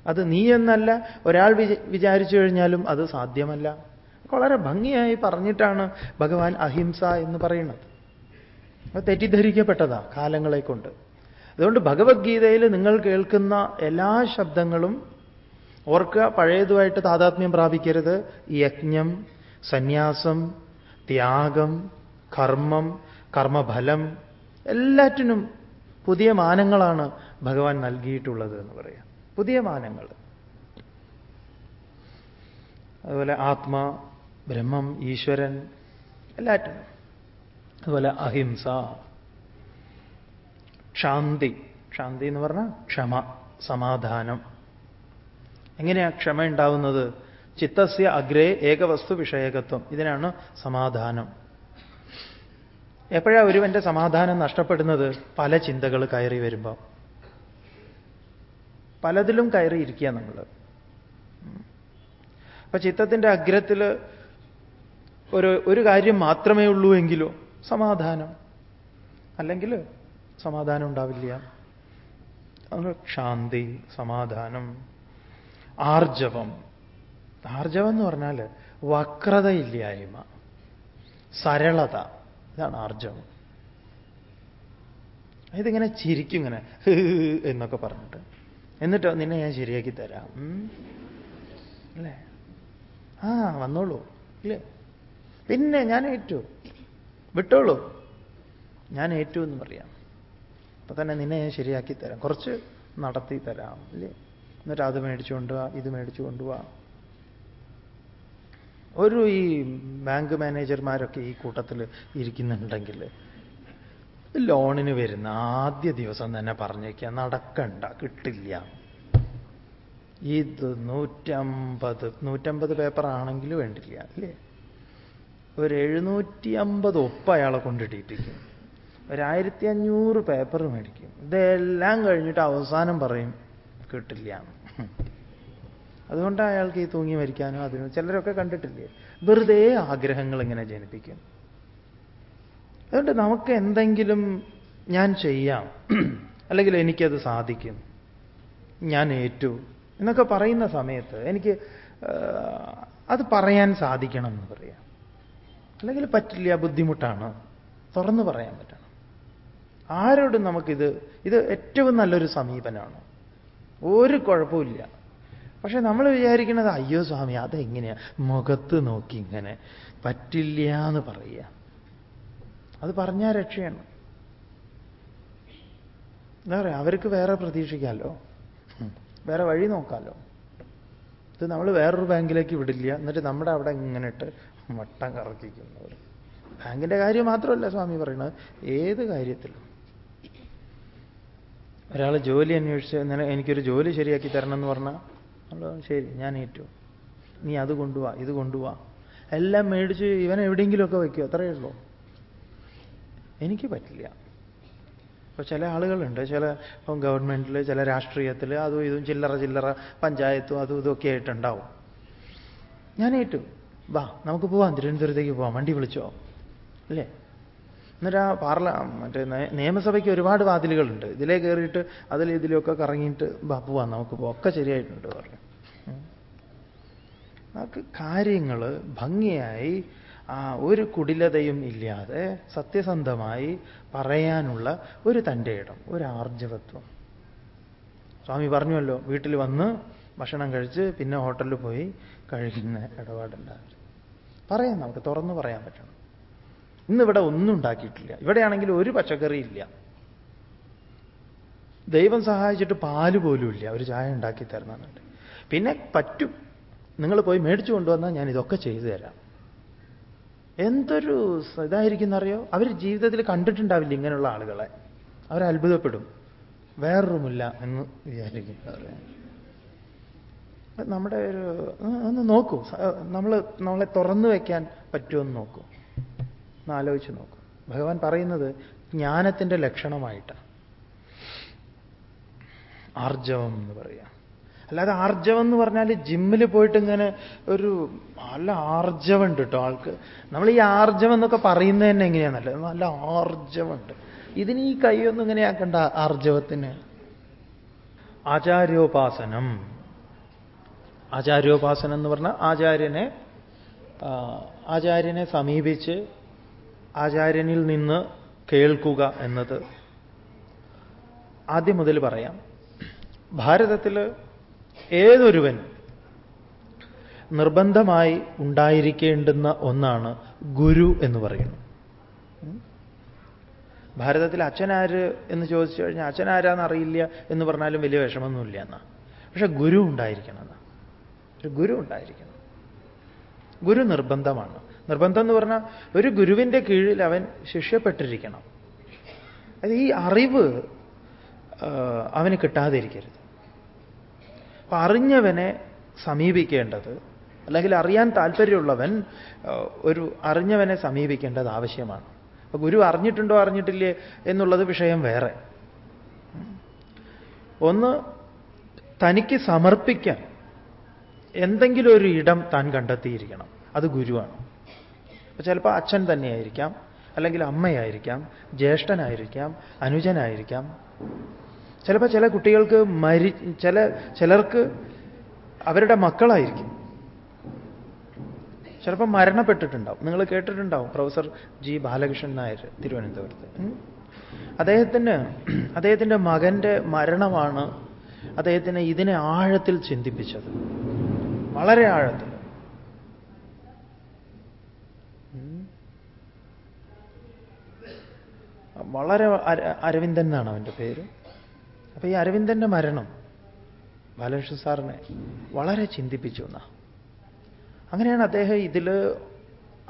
അത് നീ എന്നല്ല ഒരാൾ വിചാരിച്ചു കഴിഞ്ഞാലും അത് സാധ്യമല്ല. വളരെ ഭംഗിയായി പറഞ്ഞിട്ടാണ് ഭഗവാൻ അഹിംസ എന്ന് പറയുന്നത്. തെറ്റിദ്ധരിക്കപ്പെട്ടതാ കാലങ്ങളെ കൊണ്ട് അതുകൊണ്ട് ഭഗവത്ഗീതയിൽ നിങ്ങൾ കേൾക്കുന്ന എല്ലാ ശബ്ദങ്ങളും ഓർക്കുക പഴയതുമായിട്ട് താതാത്മ്യം പ്രാപിക്കരുത്. യജ്ഞം സന്യാസം ത്യാഗം കർമ്മം കർമ്മഫലം എല്ലാറ്റിനും പുതിയ മാനങ്ങളാണ് ഭഗവാൻ നൽകിയിട്ടുള്ളത് എന്ന് പറയാം. പുതിയ മാനങ്ങൾ. അതുപോലെ ആത്മ ബ്രഹ്മം ഈശ്വരൻ എല്ലാറ്റിനും. അതുപോലെ അഹിംസ ശാന്തി ശാന്തി എന്ന് പറഞ്ഞാൽ ക്ഷമ സമാധാനം. എങ്ങനെയാ ക്ഷമ ഉണ്ടാവുന്നത്? ചിത്തസ്യ അഗ്രേ ഏകവസ്തു വിഷയകത്വം. ഇതിനാണ് സമാധാനം. എപ്പോഴാ ഒരുവന്റെ സമാധാനം നഷ്ടപ്പെടുന്നത്? പല ചിന്തകൾ കയറി വരുമ്പോൾ പലതിലും കയറിയിരിക്കുക നമ്മൾ അപ്പൊ ചിത്തത്തിന്റെ അഗ്രത്തിൽ ഒരു ഒരു കാര്യം മാത്രമേ ഉള്ളൂ എങ്കിലോ സമാധാനം. അല്ലെങ്കിൽ സമാധാനം ഉണ്ടാവില്ല. ശാന്തി സമാധാനം ആർജവം. ആർജവം എന്ന് പറഞ്ഞാൽ വക്രതയില്ലായ്മ സരളത. ഇതാണ് ആർജവം. ഇതിങ്ങനെ ചിരിക്കും ഇങ്ങനെ എന്നൊക്കെ പറഞ്ഞിട്ട്. എന്നിട്ടോ നിന്നെ ഞാൻ ശരിയാക്കി തരാം. അല്ലേ? ആ വന്നോളൂ. ഇല്ലേ? പിന്നെ ഞാൻ ഏറ്റു. വിട്ടോളൂ. ഞാൻ ഏറ്റു എന്ന് പറയാം. അപ്പൊ തന്നെ നിന്നെ ഞാൻ ശരിയാക്കി തരാം. കുറച്ച് നടത്തി തരാം അല്ലേ എന്നിട്ട് അത് മേടിച്ചു കൊണ്ടുപോവാ ഇത് മേടിച്ചു കൊണ്ടുപോവാ ഒരു ഈ ബാങ്ക് മാനേജർമാരൊക്കെ ഈ കൂട്ടത്തിൽ ഇരിക്കുന്നുണ്ടെങ്കിൽ ലോണിന് വരുന്ന ആദ്യ ദിവസം തന്നെ പറഞ്ഞേക്കുക നടക്കണ്ട കിട്ടില്ല. ഇത് നൂറ്റമ്പത് നൂറ്റമ്പത് പേപ്പർ വേണ്ടില്ല അല്ലേ ഒരു എഴുന്നൂറ്റി അമ്പത് ഒപ്പ് അയാളെ കൊണ്ടിട്ടിരിക്കും ഒരായിരത്തി അഞ്ഞൂറ് പേപ്പർ മേടിക്കും. ഇതെല്ലാം കഴിഞ്ഞിട്ട് അവസാനം പറയും കിട്ടില്ല. അതുകൊണ്ട് അയാൾക്ക് ഈ തൂങ്ങി മരിക്കാനോ അതിനോ ചിലരൊക്കെ കണ്ടിട്ടില്ലേ? വെറുതെ ആഗ്രഹങ്ങൾ ഇങ്ങനെ ജനിപ്പിക്കും. അതുകൊണ്ട് നമുക്ക് എന്തെങ്കിലും ഞാൻ ചെയ്യാം. അല്ലെങ്കിൽ എനിക്കത് സാധിക്കും. ഞാൻ ഏറ്റു. എന്നൊക്കെ പറയുന്ന സമയത്ത് എനിക്ക് അത് പറയാൻ സാധിക്കണം എന്ന് പറയാം. അല്ലെങ്കിൽ പറ്റില്ല ബുദ്ധിമുട്ടാണ്. തുറന്നു പറയാൻ പറ്റണം. ആരോടും നമുക്കിത് ഇത് ഏറ്റവും നല്ലൊരു സമീപനമാണ്. ഒരു കുഴപ്പമില്ല പക്ഷെ നമ്മൾ വിചാരിക്കുന്നത് അയ്യോ സ്വാമി അതെങ്ങനെയാ? മുഖത്ത് നോക്കി ഇങ്ങനെ പറ്റില്ല എന്ന് പറയുക. അത് പറഞ്ഞാൽ രക്ഷയാണ്. എന്താ പറയുക അവർക്ക് വേറെ പ്രതീക്ഷിക്കാമല്ലോ. വേറെ വഴി നോക്കാമല്ലോ. ഇത് നമ്മൾ വേറൊരു ബാങ്കിലേക്ക് വിടില്ല. എന്നിട്ട് നമ്മുടെ അവിടെ ഇങ്ങനെ ഇട്ട് വട്ടം കറക്കിക്കുന്നവർ. ബാങ്കിന്റെ കാര്യം മാത്രമല്ല സ്വാമി പറയുന്നത്. ഏത് കാര്യത്തിലും. ഒരാൾ ജോലി അന്വേഷിച്ച് എനിക്കൊരു ജോലി ശരിയാക്കി തരണം എന്ന് പറഞ്ഞാൽ ശരി ഞാൻ ഏറ്റു. നീ അത് കൊണ്ടുപോവാ ഇത് കൊണ്ടുപോവാ എല്ലാം മേടിച്ച് ഇവൻ എവിടെയെങ്കിലുമൊക്കെ വയ്ക്കും അത്രയേ ഉള്ളൂ. എനിക്ക് പറ്റില്ല. ഇപ്പോൾ ചില ആളുകളുണ്ട് ചില ഇപ്പം ഗവൺമെന്റിൽ ചില രാഷ്ട്രീയത്തിൽ അതും ഇതും ചില്ലറ ചില്ലറ പഞ്ചായത്തും അതും ഒക്കെ ആയിട്ടുണ്ടാവും. ഞാൻ ഏറ്റു. വാ നമുക്ക് പോവാം തിരുവനന്തപുരത്തേക്ക് പോവാം വണ്ടി വിളിച്ചോ. അല്ലേ? എന്നിട്ട് ആ പാർല മറ്റേ നിയമസഭയ്ക്ക് ഒരുപാട് വാതിലുകളുണ്ട്. ഇതിലേ കയറിയിട്ട് അതിൽ ഇതിലൊക്കെ കറങ്ങിയിട്ട് വാ പോവാം നമുക്ക് പോവാം. ഒക്കെ ശരിയായിട്ടുണ്ട് പറഞ്ഞു. നമുക്ക് കാര്യങ്ങൾ ഭംഗിയായി ആ ഒരു കുടിലതയും ഇല്ലാതെ സത്യസന്ധമായി പറയാനുള്ള ഒരു തന്റെ ഇടം ഒരു ആർജവത്വം. സ്വാമി പറഞ്ഞുവല്ലോ വീട്ടിൽ വന്ന് ഭക്ഷണം കഴിച്ച് പിന്നെ ഹോട്ടലിൽ പോയി കഴിക്കുന്ന ഇടപാടുണ്ടാകും പറയാം നമുക്ക് തുറന്നു പറയാൻ പറ്റണം. ഇന്നിവിടെ ഒന്നും ഉണ്ടാക്കിയിട്ടില്ല. ഇവിടെയാണെങ്കിൽ ഒരു പച്ചക്കറി ഇല്ല. ദൈവം സഹായിച്ചിട്ട് പാൽ പോലും ഇല്ല. ഒരു ചായ ഉണ്ടാക്കി തരുന്നുണ്ട് പിന്നെ പറ്റും. നിങ്ങൾ പോയി മേടിച്ചു കൊണ്ടുവന്നാൽ ഞാൻ ഇതൊക്കെ ചെയ്തു തരാം. എന്തൊരു ഇതായിരിക്കുന്നറിയോ? അവർ ജീവിതത്തിൽ കണ്ടിട്ടുണ്ടാവില്ല ഇങ്ങനെയുള്ള ആളുകളെ. അവർ അത്ഭുതപ്പെടും വേറൊരുമില്ല എന്ന് വിചാരിക്കും പറയാം നമ്മുടെ ഒരു ഒന്ന് നോക്കൂ. നമ്മൾ നമ്മളെ തുറന്നു വയ്ക്കാൻ പറ്റുമെന്ന് നോക്കൂ. ഒന്ന് ആലോചിച്ച് നോക്കൂ. ഭഗവാൻ പറയുന്നത് ജ്ഞാനത്തിന്റെ ലക്ഷണമായിട്ടാണ്. ആർജവം എന്ന് പറയാം. അല്ലാതെ ആർജവം എന്ന് പറഞ്ഞാൽ ജിമ്മിൽ പോയിട്ട് ഇങ്ങനെ ഒരു നല്ല ആർജവമുണ്ട് കേട്ടോ ആൾക്ക്. നമ്മൾ ഈ ആർജവം എന്നൊക്കെ പറയുന്നത് തന്നെ എങ്ങനെയാണല്ലോ നല്ല ആർജവമുണ്ട്. ഇതിന് ഈ കൈയൊന്നും ഇങ്ങനെ ആക്കണ്ട ആർജവത്തിന്. ആചാര്യോപാസനം. ആചാര്യോപാസനം എന്ന് പറഞ്ഞാൽ ആചാര്യനെ ആചാര്യനെ സമീപിച്ച് ആചാര്യനിൽ നിന്ന് കേൾക്കുക എന്നത് ആദ്യം മുതൽ പറയാം. ഭാരതത്തിൽ ഏതൊരുവൻ നിർബന്ധമായി ഉണ്ടായിരിക്കേണ്ടുന്ന ഒന്നാണ് ഗുരു എന്ന് പറയുന്നു ഭാരതത്തിൽ അച്ഛനാര് എന്ന് ചോദിച്ചു കഴിഞ്ഞാൽ അച്ഛനാരാന്നറിയില്ല എന്ന് പറഞ്ഞാലും വലിയ വിഷമമൊന്നുമില്ല എന്നാ. പക്ഷെ ഗുരു ഉണ്ടായിരിക്കണം എന്നാ. ഒരു ഗുരു ഉണ്ടായിരിക്കണം. ഗുരു നിർബന്ധമാണ്. നിർബന്ധം എന്ന് പറഞ്ഞാൽ ഒരു ഗുരുവിന്റെ കീഴിൽ അവൻ ശിഷ്യപ്പെട്ടിരിക്കണം. അത് ഈ അറിവ് അവന് കിട്ടാതിരിക്കരുത്. അപ്പൊ അറിഞ്ഞവനെ സമീപിക്കേണ്ടത് അല്ലെങ്കിൽ അറിയാൻ താല്പര്യമുള്ളവൻ ഒരു അറിഞ്ഞവനെ സമീപിക്കേണ്ടത് ആവശ്യമാണ്. അപ്പൊ ഗുരു അറിഞ്ഞിട്ടുണ്ടോ അറിഞ്ഞിട്ടില്ലേ എന്നുള്ളത് വിഷയം വേറെ. ഒന്ന് തനിക്ക് സമർപ്പിക്കാൻ. എന്തെങ്കിലും ഒരു ഇടം താൻ കണ്ടെത്തിയിരിക്കണം. അത് ഗുരുവാണ്. അപ്പൊ ചിലപ്പോൾ അച്ഛൻ തന്നെയായിരിക്കാം അല്ലെങ്കിൽ അമ്മയായിരിക്കാം ജ്യേഷ്ഠനായിരിക്കാം അനുജനായിരിക്കാം. ചിലപ്പോൾ ചില കുട്ടികൾക്ക് മരി ചില ചിലർക്ക് അവരുടെ മക്കളായിരിക്കും. ചിലപ്പോൾ മരണപ്പെട്ടിട്ടുണ്ടാവും. നിങ്ങൾ കേട്ടിട്ടുണ്ടാവും പ്രൊഫസർ ജി ബാലകൃഷ്ണൻ നായർ തിരുവനന്തപുരത്ത്. അദ്ദേഹത്തിന് അദ്ദേഹത്തിന്റെ മകന്റെ മരണമാണ് അദ്ദേഹത്തിനെ ഇതിനെ ആഴത്തിൽ ചിന്തിപ്പിച്ചത്. വളരെ ആഴത്തിൽ. വളരെ അര- അരവിന്ദൻ എന്നാണ് അവന്റെ പേര്. അപ്പൊ ഈ അരവിന്ദന്റെ മരണം ബാലകൃഷ്ണ സാറിനെ വളരെ ചിന്തിപ്പിച്ചു എന്നാ. അങ്ങനെയാണ് അദ്ദേഹം ഇതിൽ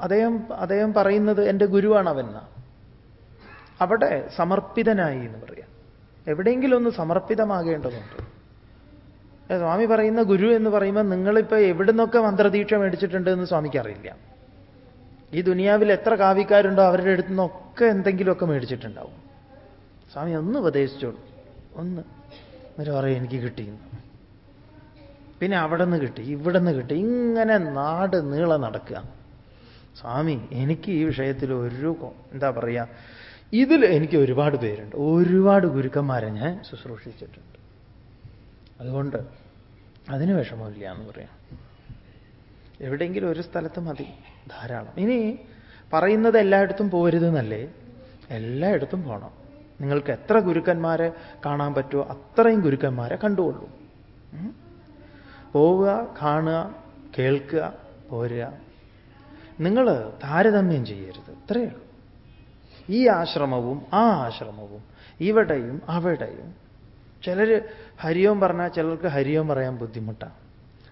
അദ്ദേഹം അദ്ദേഹം പറയുന്നത് എന്റെ ഗുരുവാണ് അവൻ എന്നാ അവിടെ സമർപ്പിതനായി എന്ന് പറയാം. എവിടെയെങ്കിലും ഒന്ന് സമർപ്പിതമാകേണ്ടതുണ്ട്. സ്വാമി പറയുന്ന ഗുരു എന്ന് പറയുമ്പോൾ നിങ്ങളിപ്പോൾ എവിടുന്നൊക്കെ മന്ത്രദീക്ഷ മേടിച്ചിട്ടുണ്ട് എന്ന് സ്വാമിക്ക് അറിയില്ല. ഈ ദുനിയാവിൽ എത്ര കാവ്യക്കാരുണ്ടോ അവരുടെ അടുത്ത് നിന്നൊക്കെ എന്തെങ്കിലുമൊക്കെ മേടിച്ചിട്ടുണ്ടാവും. സ്വാമി ഒന്ന് ഉപദേശിച്ചോളൂ. ഒന്ന്. എന്നിട്ട് പറയും എനിക്ക് കിട്ടി പിന്നെ അവിടെ നിന്ന് കിട്ടി ഇവിടെ നിന്ന് കിട്ടി. ഇങ്ങനെ നാട് നീളെ നടക്കുക. സ്വാമി എനിക്ക് ഈ വിഷയത്തിൽ ഒരു എന്താ പറയുക ഇതിൽ എനിക്ക് ഒരുപാട് പേരുണ്ട്. ഒരുപാട് ഗുരുക്കന്മാരെ ഞാൻ ശുശ്രൂഷിച്ചിട്ടുണ്ട്. അതുകൊണ്ട് അതിന് വിഷമമില്ല എന്ന് പറയാം. എവിടെയെങ്കിലും ഒരു സ്ഥലത്ത് മതി ധാരാളം. ഇനി പറയുന്നത് എല്ലായിടത്തും പോരുതെന്നല്ലേ? എല്ലായിടത്തും പോകണം നിങ്ങൾക്ക് എത്ര ഗുരുക്കന്മാരെ കാണാൻ പറ്റുമോ അത്രയും ഗുരുക്കന്മാരെ കണ്ടുകൊള്ളൂ. പോവുക കാണുക കേൾക്കുക പോരുക. നിങ്ങൾ താരതമ്യം ചെയ്യരുത്. ഇത്രയേ ഉള്ളൂ. ഈ ആശ്രമവും ആ ആശ്രമവും ഇവിടെയും അവിടെയും ചിലർ ഹരിയോം പറഞ്ഞാൽ ചിലർക്ക് ഹരിയോം പറയാൻ ബുദ്ധിമുട്ടാണ്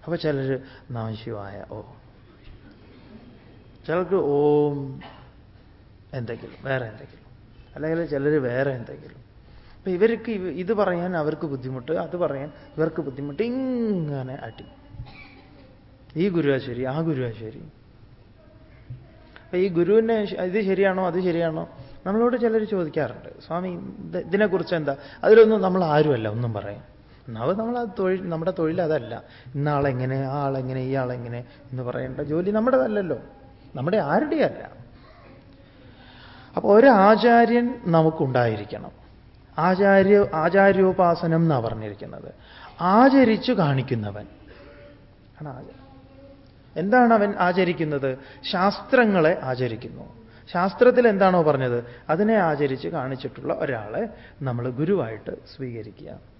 അപ്പൊ ചിലർ നാശിവായ ഓ. ചിലർക്ക് ഓം എന്തെങ്കിലും വേറെ എന്തെങ്കിലും. അല്ലെങ്കിൽ ചിലർ വേറെ എന്തെങ്കിലും. അപ്പൊ ഇവർക്ക് ഇത് പറയാൻ അവർക്ക് ബുദ്ധിമുട്ട് അത് പറയാൻ ഇവർക്ക് ബുദ്ധിമുട്ട് ഇങ്ങനെ അടി. ഈ ഗുരുവാശ്ശേരി ആ ഗുരുവാശ്ശേരി ശരി അപ്പൊ ഈ ഗുരുവിനെ ഇത് ശരിയാണോ അത് ശരിയാണോ? നമ്മളോട് ചിലർ ചോദിക്കാറുണ്ട്. സ്വാമി ഇതിനെക്കുറിച്ച് എന്താ? അതിലൊന്നും നമ്മൾ ആരുമല്ല ഒന്നും പറയാം എന്നാവ് നമ്മൾ ആ തൊഴിൽ നമ്മുടെ തൊഴിൽ അതല്ല. ഇന്ന ആളെങ്ങനെ ആ ആളെങ്ങനെ ഈ ആളെങ്ങനെ എന്ന് പറയേണ്ട ജോലി നമ്മുടേതല്ലല്ലോ. നമ്മുടെ ആരുടെയല്ല. അപ്പോൾ ഒരു ആചാര്യൻ നമുക്കുണ്ടായിരിക്കണം. ആചാര്യ ആചാര്യോപാസനം എന്നാണ് പറഞ്ഞിരിക്കുന്നത്. ആചരിച്ചു കാണിക്കുന്നവൻ. ആണ് എന്താണ് അവൻ ആചരിക്കുന്നത്? ശാസ്ത്രങ്ങളെ ആചരിക്കുന്നു. ശാസ്ത്രത്തിൽ എന്താണോ പറഞ്ഞത്? അതിനെ ആചരിച്ച് കാണിച്ചിട്ടുള്ള ഒരാളെ നമ്മൾ ഗുരുവായിട്ട് സ്വീകരിക്കുക.